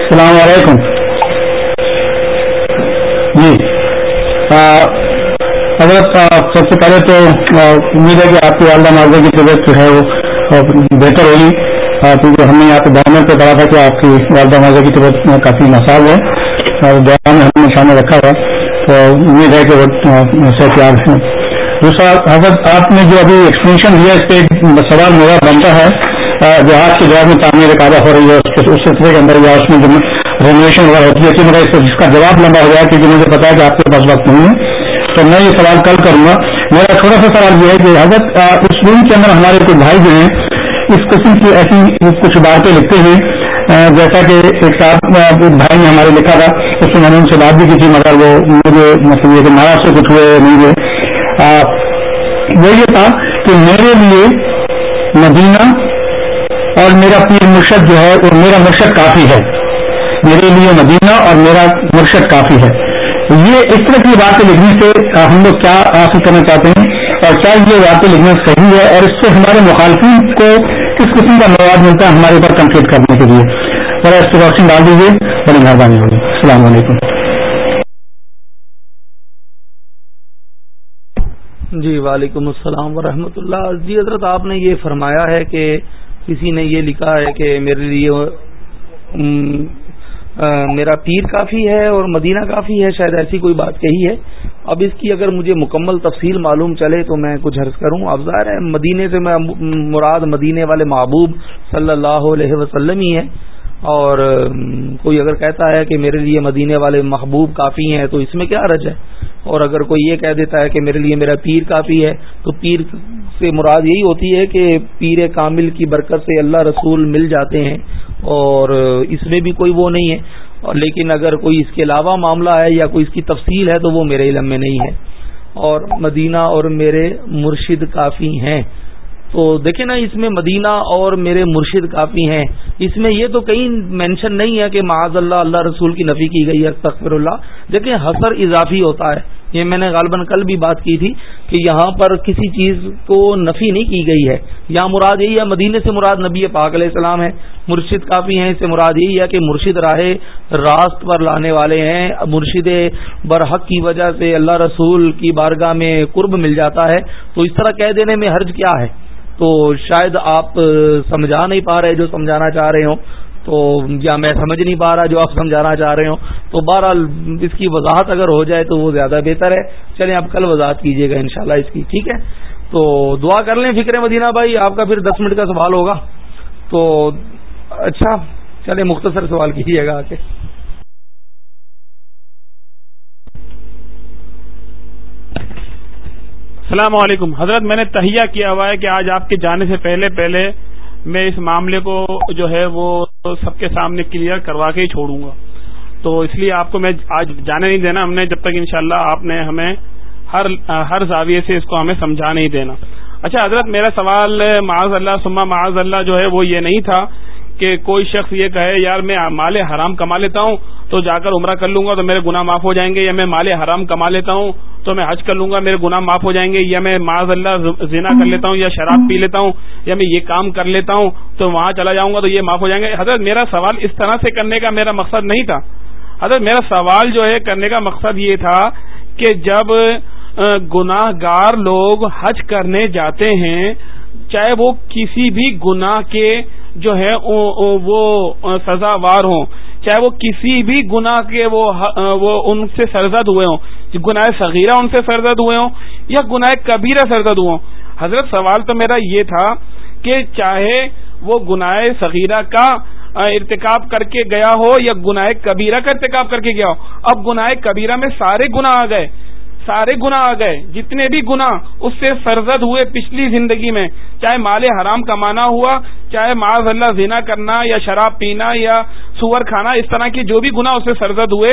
السلام علیکم جی۔ حضرت سب سے پہلے تو امید ہے کہ آپ کی والدہ معاوضہ کی طبیعت جو ہے وہ بہتر ہوگی۔ کیونکہ ہم نے یہاں پہ بیان پہ پڑھا تھا کہ آپ کی والدہ معاوضہ کی طبیعت کافی مساج ہے۔ اور بیان میں ہم نے سامنے رکھا ہوا تو امید ہے کہ وہ صحت یاب ہیں دوسرا، حضرت، آپ نے جو ابھی ایکسپلینشن دیا، اس پہ سوال میرا بنتا ہے۔ جو آج کے دور میں تعمیر کعبہ ہو رہی ہے، اس سلسلے کے اندر یا اس میں جو رینویشن وغیرہ ہوتی ہے۔ کہ میرا اس کا جواب لمبا ہو جائے کیونکہ مجھے پتا ہے کہ آپ کے پاس وقت نہیں ہے۔ تو میں یہ سوال کل کروں گا۔ میرا تھوڑا سا سوال یہ ہے کہ حضرت اس روم کے اندر ہمارے کچھ بھائی جو ہیں، اس قسم کی ایسی کچھ باتیں لکھتے ہیں۔ جیسا کہ ایک صاحب بھائی نے ہمارے لکھا تھا، اس میں میں نے ان سے بات بھی کی تھی، مگر وہ مجھے مطلب یہ کہ مہاراشٹر سے کچھ ہوئے نہیں ہوئے۔ وہ یہ تھا کہ میرے لیے مدینہ اور میرا پیر مرشد جو ہے وہ میرا مرشد کافی ہے۔ میرے لیے مدینہ اور میرا مرشد کافی ہے۔ یہ اس طرح کی باتیں لکھنے سے ہم لوگ کیا حاصل کرنا چاہتے ہیں اور کیا یہ باتیں لکھنا صحیح ہے اور اس سے ہمارے مخالفین کو کس قسم کا مواد ملتا ہے ہمارے اوپر کمپلیٹ کرنے کے لیے۔ ذرا اس سے روشنی ڈال دیجیے بڑی مہربانی ہوگی۔ السلام علیکم۔ جی وعلیکم السلام ورحمۃ اللہ۔ جی حضرت، آپ نے یہ فرمایا ہے کہ کسی نے یہ لکھا ہے کہ میرے لیے میرا پیر کافی ہے اور مدینہ کافی ہے، شاید ایسی کوئی بات کہی ہے۔ اب اس کی اگر مجھے مکمل تفصیل معلوم چلے تو میں کچھ عرض کروں۔ اب ظاہر ہے، مدینے سے میں مراد مدینے والے محبوب صلی اللہ علیہ وسلم ہی ہے اور کوئی اگر کہتا ہے کہ میرے لیے مدینے والے محبوب کافی ہیں تو اس میں کیا رج ہے؟ اور اگر کوئی یہ کہہ دیتا ہے کہ میرے لیے میرا پیر کافی ہے تو پیر سے مراد یہی ہوتی ہے کہ پیر کامل کی برکت سے اللہ رسول مل جاتے ہیں۔ اور اس میں بھی کوئی وہ نہیں ہے۔ اور لیکن اگر کوئی اس کے علاوہ معاملہ ہے یا کوئی اس کی تفصیل ہے تو وہ میرے علم میں نہیں ہے۔ اور مدینہ اور میرے مرشد کافی ہیں۔ تو دیکھیں نا، اس میں مدینہ اور میرے مرشد کافی ہیں۔ اس میں یہ تو کہیں مینشن نہیں ہے کہ معاذ اللہ اللہ رسول کی نفی کی گئی ہے تقبر اللہ۔ دیکھیں، حسر اضافی ہوتا ہے۔ یہ میں نے غالباً کل بھی بات کی تھی کہ یہاں پر کسی چیز کو نفی نہیں کی گئی ہے۔ یہاں مراد یہی ہے مدینے سے مراد نبی پاک علیہ السلام ہے مرشد کافی ہیں، اس سے مراد یہی ہے کہ مرشد راہ راست پر لانے والے ہیں۔ مرشد برحق کی وجہ سے اللہ رسول کی بارگاہ میں قرب مل جاتا ہے۔ تو اس طرح کہہ دینے میں حرج کیا ہے؟ تو شاید آپ سمجھا نہیں پا رہے جو سمجھانا چاہ رہے ہوں، تو یا میں سمجھ نہیں پا رہا جو آپ سمجھانا چاہ رہے ہوں۔ تو بہرحال اس کی وضاحت اگر ہو جائے تو وہ زیادہ بہتر ہے۔ چلیں آپ کل وضاحت کیجیے گا انشاءاللہ اس کی، ٹھیک ہے؟ تو دعا کر لیں فکر مدینہ بھائی، آپ کا پھر دس منٹ کا سوال ہوگا۔ تو اچھا چلیں مختصر سوال کیجیے گا آ کے السلام علیکم۔ حضرت، میں نے تہیا کیا ہوا ہے کہ آج آپ کے جانے سے پہلے پہلے میں اس معاملے کو جو ہے وہ سب کے سامنے کلیئر کروا کے ہی چھوڑوں گا۔ تو اس لیے آپ کو میں آج جانے نہیں دینا، ہم نے جب تک انشاءاللہ شاء آپ نے ہمیں ہر ہر زاویے سے اس کو ہمیں سمجھا نہیں دینا۔ اچھا حضرت، میرا سوال معاذ اللہ سما معاذ اللہ جو ہے وہ یہ نہیں تھا کہ کوئی شخص یہ کہے، یار، میں مال حرام کما لیتا ہوں تو جا کر عمرہ کر لوں گا تو میرے گناہ معاف ہو جائیں گے، یا میں مال حرام کما لیتا ہوں تو میں حج کر لوں گا، میرے گناہ معاف ہو جائیں گے، یا میں معاذ اللہ زنا کر لیتا ہوں یا شراب پی لیتا ہوں، یا میں یہ کام کر لیتا ہوں تو وہاں چلا جاؤں گا تو یہ معاف ہو جائیں گے۔ حضرت میرا سوال اس طرح سے کرنے کا میرا مقصد نہیں تھا۔ حضرت میرا سوال جو ہے کرنے کا مقصد یہ تھا کہ جب گناہ گار لوگ حج کرنے جاتے ہیں، چاہے وہ کسی بھی گناہ کے جو ہے وہ سزاوار ہوں چاہے وہ کسی بھی گناہ کے وہ وہ ان سے سرزد ہوئے ہوں گناہ صغیرہ ان سے سرزد ہوئے ہوں، یا گناہ کبیرہ سرزد ہوئے ہوں۔ حضرت سوال تو میرا یہ تھا کہ چاہے وہ گناہ صغیرہ کا ارتکاب کر کے گیا ہو، یا گناہ کبیرہ کا ارتکاب کر کے گیا ہو، اب گناہ کبیرہ میں سارے گناہ آ گئے۔ سارے گنا آ گئے۔ جتنے بھی گنا اس سے سرزد ہوئے پچھلی زندگی میں، چاہے مال حرام کمانا ہوا، چاہے معاذ اللہ زنا کرنا یا شراب پینا یا سور کھانا، اس طرح کے جو بھی گنا اس سے سرزد ہوئے،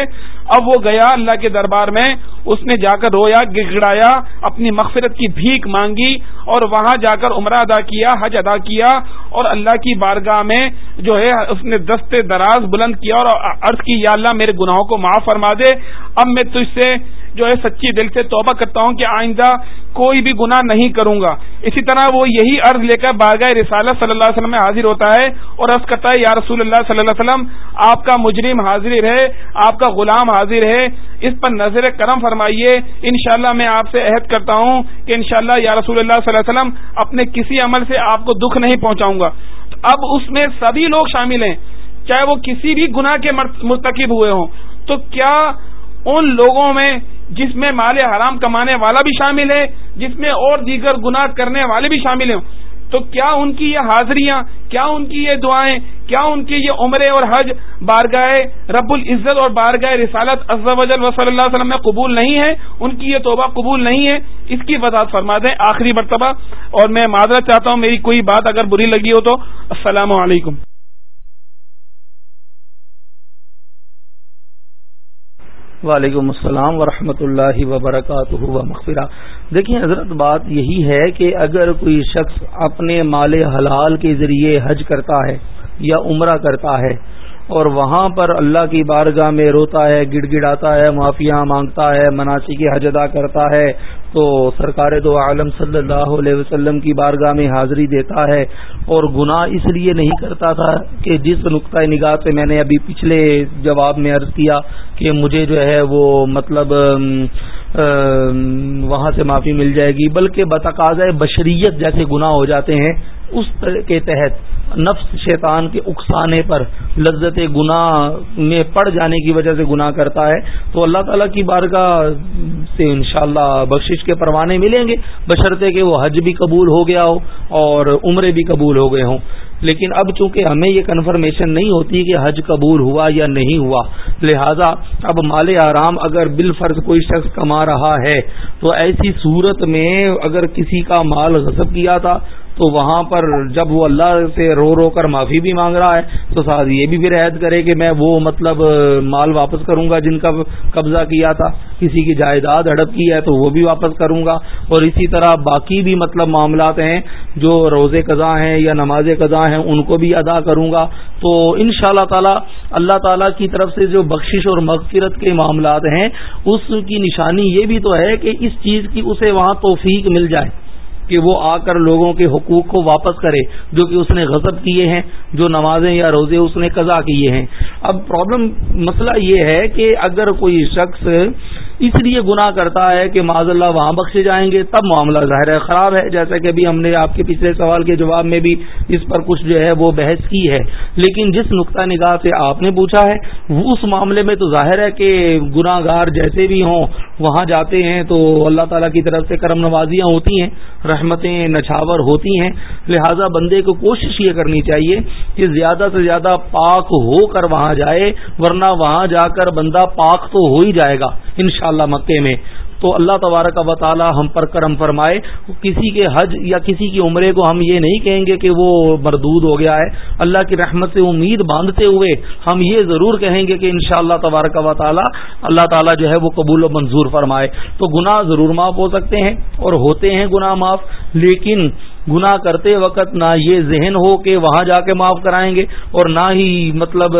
اب وہ گیا اللہ کے دربار میں، اس نے جا کر رویا گڑایا اپنی مغفرت کی بھیک مانگی اور وہاں جا کر عمرہ ادا کیا، حج ادا کیا اور اللہ کی بارگاہ میں جو ہے اس نے دست دراز بلند کیا اور عرض کی، یا اللہ میرے گناہوں کو معاف فرما دے، اب میں تجھ سے جو ہے سچی دل سے توبہ کرتا ہوں کہ آئندہ کوئی بھی گناہ نہیں کروں گا۔ اسی طرح وہ یہی عرض لے کر بارگاہ رسالت صلی اللہ علیہ وسلم میں حاضر ہوتا ہے اور عرض کرتا ہے، یا رسول اللہ صلی اللہ علیہ وسلم، آپ کا مجرم حاضر ہے، آپ کا غلام حاضر ہے، اس پر نظر کرم فرمائیے۔ انشاءاللہ میں آپ سے عہد کرتا ہوں کہ انشاءاللہ یا رسول اللہ صلی اللہ علیہ وسلم، اپنے کسی عمل سے آپ کو دکھ نہیں پہنچاؤں گا۔ اب اس میں سبھی لوگ شامل ہیں۔ چاہے وہ کسی بھی گناہ کے مرتکب ہوئے ہوں۔ تو کیا ان لوگوں میں جس میں مال حرام کمانے والا بھی شامل ہے، جس میں اور دیگر گناہ کرنے والے بھی شامل ہیں۔ تو کیا ان کی یہ حاضریاں، کیا ان کی یہ دعائیں، کیا ان کی یہ عمرے اور حج بارگاہ رب العزت اور بارگاہ رسالت وجل و صلی اللہ علیہ وسلم میں قبول نہیں ہے؟ ان کی یہ توبہ قبول نہیں ہے؟ اس کی وضاحت فرما دیں۔ آخری مرتبہ، اور میں معذرت چاہتا ہوں، میری کوئی بات اگر بری لگی ہو تو، السلام علیکم۔ وعلیکم السلام ورحمۃ اللہ وبرکاتہ و مغفرہ دیکھیں حضرت، بات یہی ہے کہ اگر کوئی شخص اپنے مال حلال کے ذریعے حج کرتا ہے یا عمرہ کرتا ہے اور وہاں پر اللہ کی بارگاہ میں روتا ہے، گڑ گڑاتا ہے، معافیاں مانگتا ہے مناسی کی حج ادا کرتا ہے تو سرکار دو عالم صلی اللہ علیہ وسلم کی بارگاہ میں حاضری دیتا ہے اور گناہ اس لیے نہیں کرتا تھا کہ جس نقطۂ نگاہ سے میں نے ابھی پچھلے جواب میں عرض کیا کہ مجھے جو ہے وہ مطلب وہاں سے معافی مل جائے گی، بلکہ بتقاض بشریت جیسے گناہ ہو جاتے ہیں، اس کے تحت نفس شیطان کے اکسانے پر لذت گناہ میں پڑ جانے کی وجہ سے گناہ کرتا ہے۔ تو اللہ تعالیٰ کی بارگاہ سے انشاءاللہ بخشش کے پروانے ملیں گے۔ بشرطے کہ وہ حج بھی قبول ہو گیا ہو اور عمرے بھی قبول ہو گئے ہوں۔ لیکن اب چونکہ ہمیں یہ کنفرمیشن نہیں ہوتی کہ حج قبول ہوا یا نہیں ہوا، لہذا اب مال آرام اگر بال فرض کوئی شخص کما رہا ہے، تو ایسی صورت میں اگر کسی کا مال غصب کیا تھا تو وہاں پر جب وہ اللہ سے رو رو کر معافی بھی مانگ رہا ہے، تو ساتھ یہ بھی بھی رعایت کرے کہ میں وہ مطلب مال واپس کروں گا جن کا قبضہ کیا تھا، کسی کی جائیداد ہڑپ کی ہے تو وہ بھی واپس کروں گا۔ اور اسی طرح باقی بھی مطلب معاملات ہیں، جو روزے قضا ہیں یا نماز قضا ہیں، ان کو بھی ادا کروں گا۔ تو ان شاء اللہ تعالی، اللہ تعالیٰ کی طرف سے جو بخشش اور مغفرت کے معاملات ہیں، اس کی نشانی یہ بھی تو ہے کہ اس چیز کی اسے وہاں توفیق مل جائے۔ کہ وہ آ کر لوگوں کے حقوق کو واپس کرے، جو کہ اس نے غضب کیے ہیں، جو نمازیں یا روزے اس نے قضا کیے ہیں۔ اب پرابلم مسئلہ یہ ہے کہ اگر کوئی شخص اس لیے گناہ کرتا ہے کہ معذ اللہ وہاں بخشے جائیں گے، تب معاملہ ظاہر ہے، خراب ہے۔ جیسا کہ ابھی ہم نے آپ کے پچھلے سوال کے جواب میں بھی اس پر کچھ جو ہے وہ بحث کی ہے۔ لیکن جس نقطۂ نگاہ سے آپ نے پوچھا ہے اس معاملے میں تو ظاہر ہے کہ گناہ گار جیسے بھی ہوں، وہاں جاتے ہیں تو اللہ تعالیٰ کی طرف سے کرم نوازیاں ہوتی ہیں، رحمتیں نچھاور ہوتی ہیں۔ لہذا بندے کو کوشش یہ کرنی چاہیے کہ زیادہ سے زیادہ پاک ہو کر وہاں جائے، ورنہ وہاں جا کر بندہ پاک تو ہو ہی جائے گا انشاءاللہ اللہ مکے میں۔ تو اللہ تبارک و تعالی ہم پر کرم فرمائے۔ کسی کے حج یا کسی کی عمرے کو ہم یہ نہیں کہیں گے کہ وہ مردود ہو گیا ہے۔ اللہ کی رحمت سے امید باندھتے ہوئے ہم یہ ضرور کہیں گے کہ انشاءاللہ اللہ تبارک و تعالی اللہ تعالیٰ جو ہے وہ قبول و منظور فرمائے۔ تو گناہ ضرور معاف ہو سکتے ہیں اور ہوتے ہیں گناہ معاف، لیکن گناہ کرتے وقت نہ یہ ذہن ہو کہ وہاں جا کے معاف کرائیں گے اور نہ ہی مطلب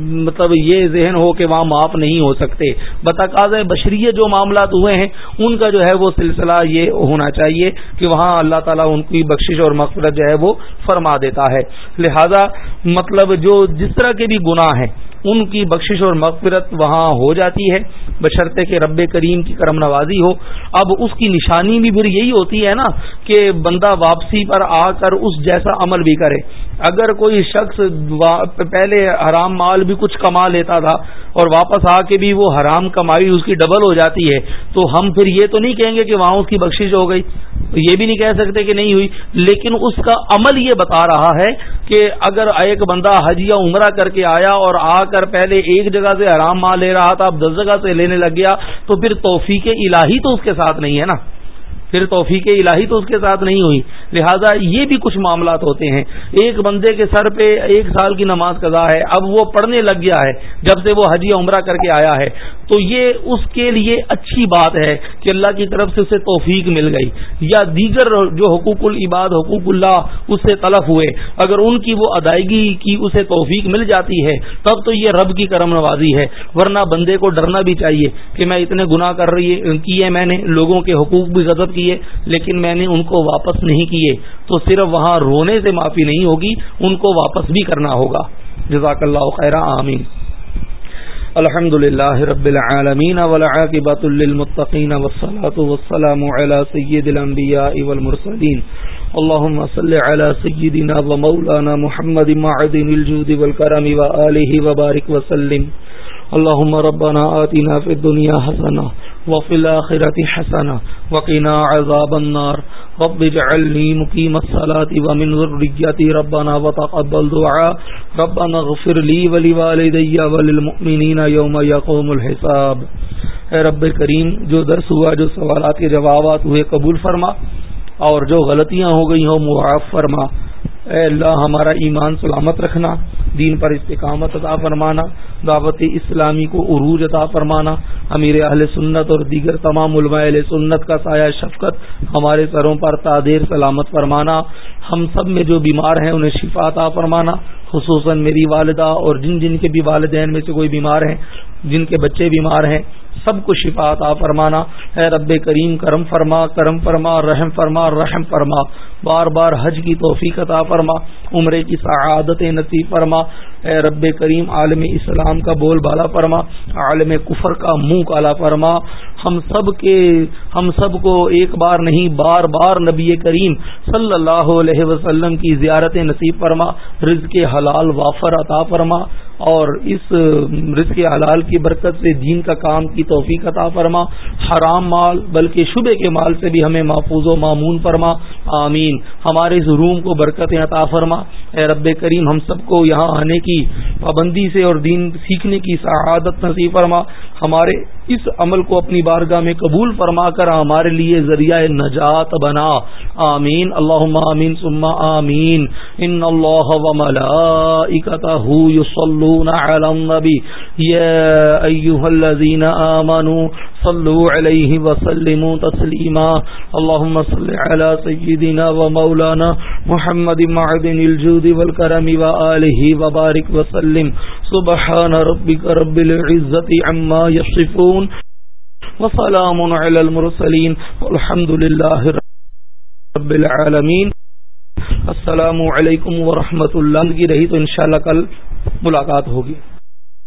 مطلب یہ ذہن ہو کہ وہاں معاف نہیں ہو سکتے۔ بتاقاض بشریت جو معاملات ہوئے ہیں، ان کا جو ہے وہ سلسلہ یہ ہونا چاہیے کہ وہاں اللہ تعالیٰ ان کی بخشش اور مقصد جو ہے وہ فرما دیتا ہے۔ لہذا مطلب جو جس طرح کے بھی گناہ ہیں ان کی بخشش اور مغفرت وہاں ہو جاتی ہے۔ بشرطے کہ رب کریم کی کرم نوازی ہو۔ اب اس کی نشانی بھی پھر یہی ہوتی ہے نا کہ بندہ واپسی پر آ کر اس جیسا عمل بھی کرے۔ اگر کوئی شخص پہلے حرام مال بھی کچھ کما لیتا تھا اور واپس آ کے بھی وہ حرام کمائی اس کی ڈبل ہو جاتی ہے، تو ہم پھر یہ تو نہیں کہیں گے کہ وہاں اس کی بخشش ہو گئی۔ یہ بھی نہیں کہہ سکتے کہ نہیں ہوئی۔ لیکن اس کا عمل یہ بتا رہا ہے کہ اگر ایک بندہ حج یا عمرہ کر کے آیا اور آ کر پہلے ایک جگہ سے حرام مال لے رہا تھا، اب دس جگہ سے لینے لگ گیا، تو پھر توفیق الہی تو اس کے ساتھ نہیں ہے نا؟ پھر توفیق الہی تو اس کے ساتھ نہیں ہوئی۔ لہذا یہ بھی کچھ معاملات ہوتے ہیں۔ ایک بندے کے سر پہ ایک سال کی نماز قضا ہے، اب وہ پڑھنے لگ گیا ہے، جب سے وہ حجی عمرہ کر کے آیا ہے۔ تو یہ اس کے لیے اچھی بات ہے کہ اللہ کی طرف سے اسے توفیق مل گئی۔ یا دیگر جو حقوق العباد، حقوق اللہ اس سے طلب ہوئے۔ اگر ان کی وہ ادائیگی کی اسے توفیق مل جاتی ہے، تب تو یہ رب کی کرم نوازی ہے۔ ورنہ بندے کو ڈرنا بھی چاہیے کہ میں اتنے گناہ کر رہی، کیے میں نے، لوگوں کے حقوق بھی غضب کیے، لیکن میں نے ان کو واپس نہیں کیے۔ تو صرف وہاں رونے سے معافی نہیں ہوگی، ان کو واپس بھی کرنا ہوگا۔ جزاک اللہ خیر آمین۔ الحمد للہ رب العالمین والعاقبۃ للمتقین والصلاة والسلام علی سید الانبیاء والمرسلین۔ اللهم صل على سيدنا ومولانا محمد معدن الجود والكرم وآله وبارك وسلم اللهم ربنا آتنا في الدنيا حسنة وفي الآخرة حسنة وقنا عذاب النار. رب اجعلني مقيم الصلاة ومن ذريتي ربنا وتقبل دعاء. ربنا اغفر لي ولوالدي وللمؤمنين يوم يقوم الحساب. اے رب کریم، جو درس ہوا، جو سوالات کے جوابات ہوئے، قبول فرما اور جو غلطیاں ہو گئی ہوں، معاف فرما۔ اے اللہ، ہمارا ایمان سلامت رکھنا، دین پر استقامت عطا فرمانا، دعوت اسلامی کو عروج عطا فرمانا، امیر اہل سنت اور دیگر تمام علماء اہل سنت کا سایہ شفقت ہمارے سروں پر تادیر سلامت فرمانا، ہم سب میں جو بیمار ہیں انہیں شفا عطا فرمانا، خصوصاً میری والدہ اور جن جن کے بھی والدین میں سے کوئی بیمار ہیں، جن کے بچے بیمار ہیں، سب کو شفا عطا فرمانا۔ اے رب کریم، کرم فرما کرم فرما، رحم فرما رحم فرما۔ بار بار حج کی توفیق عطا فرما، عمرے کی سعادت نصیب فرما۔ اے رب کریم، عالم اسلام کا بول بالا فرما، عالم کفر کا منہ کالا فرما۔ ہم سب کے، ہم سب کو ایک بار نہیں، بار بار نبی کریم صلی اللہ علیہ وسلم کی زیارت نصیب فرما، رزق حلال وافر عطا فرما۔ اور اس رزق حلال کی برکت سے دین کا کام کی توفیق عطا فرما۔ حرام مال، بلکہ شبے کے مال سے بھی ہمیں محفوظ و معمون فرما۔ آمین۔ آمین ہمارے اس روم کو برکت عطا فرما۔ اے رب کریم، ہم سب کو یہاں آنے کی پابندی سے اور دین سیکھنے کی سعادت نصیب فرما۔ ہمارے اس عمل کو اپنی بارگاہ میں قبول فرما کر ہمارے لیے ذریعہ نجات بنا۔ آمین۔ اللہ آمین سما آمین۔ ان اللہ و ملائکتہ یصلون علی النبی۔ یا ایہا الذین آمنوا صلوا علیہ وسلموا تسلیما۔ اللہم صلی علی سیدنا و مولانا محمد معدن الجود والکرم و آلہ وبارک وسلم. سبحان ربک رب العزت عما یصفون وسلام على المرسلين. والحمد لله رب العالمين. السلام علیکم ورحمۃ اللہ کی رہی تو انشاءاللہ کل ملاقات ہوگی.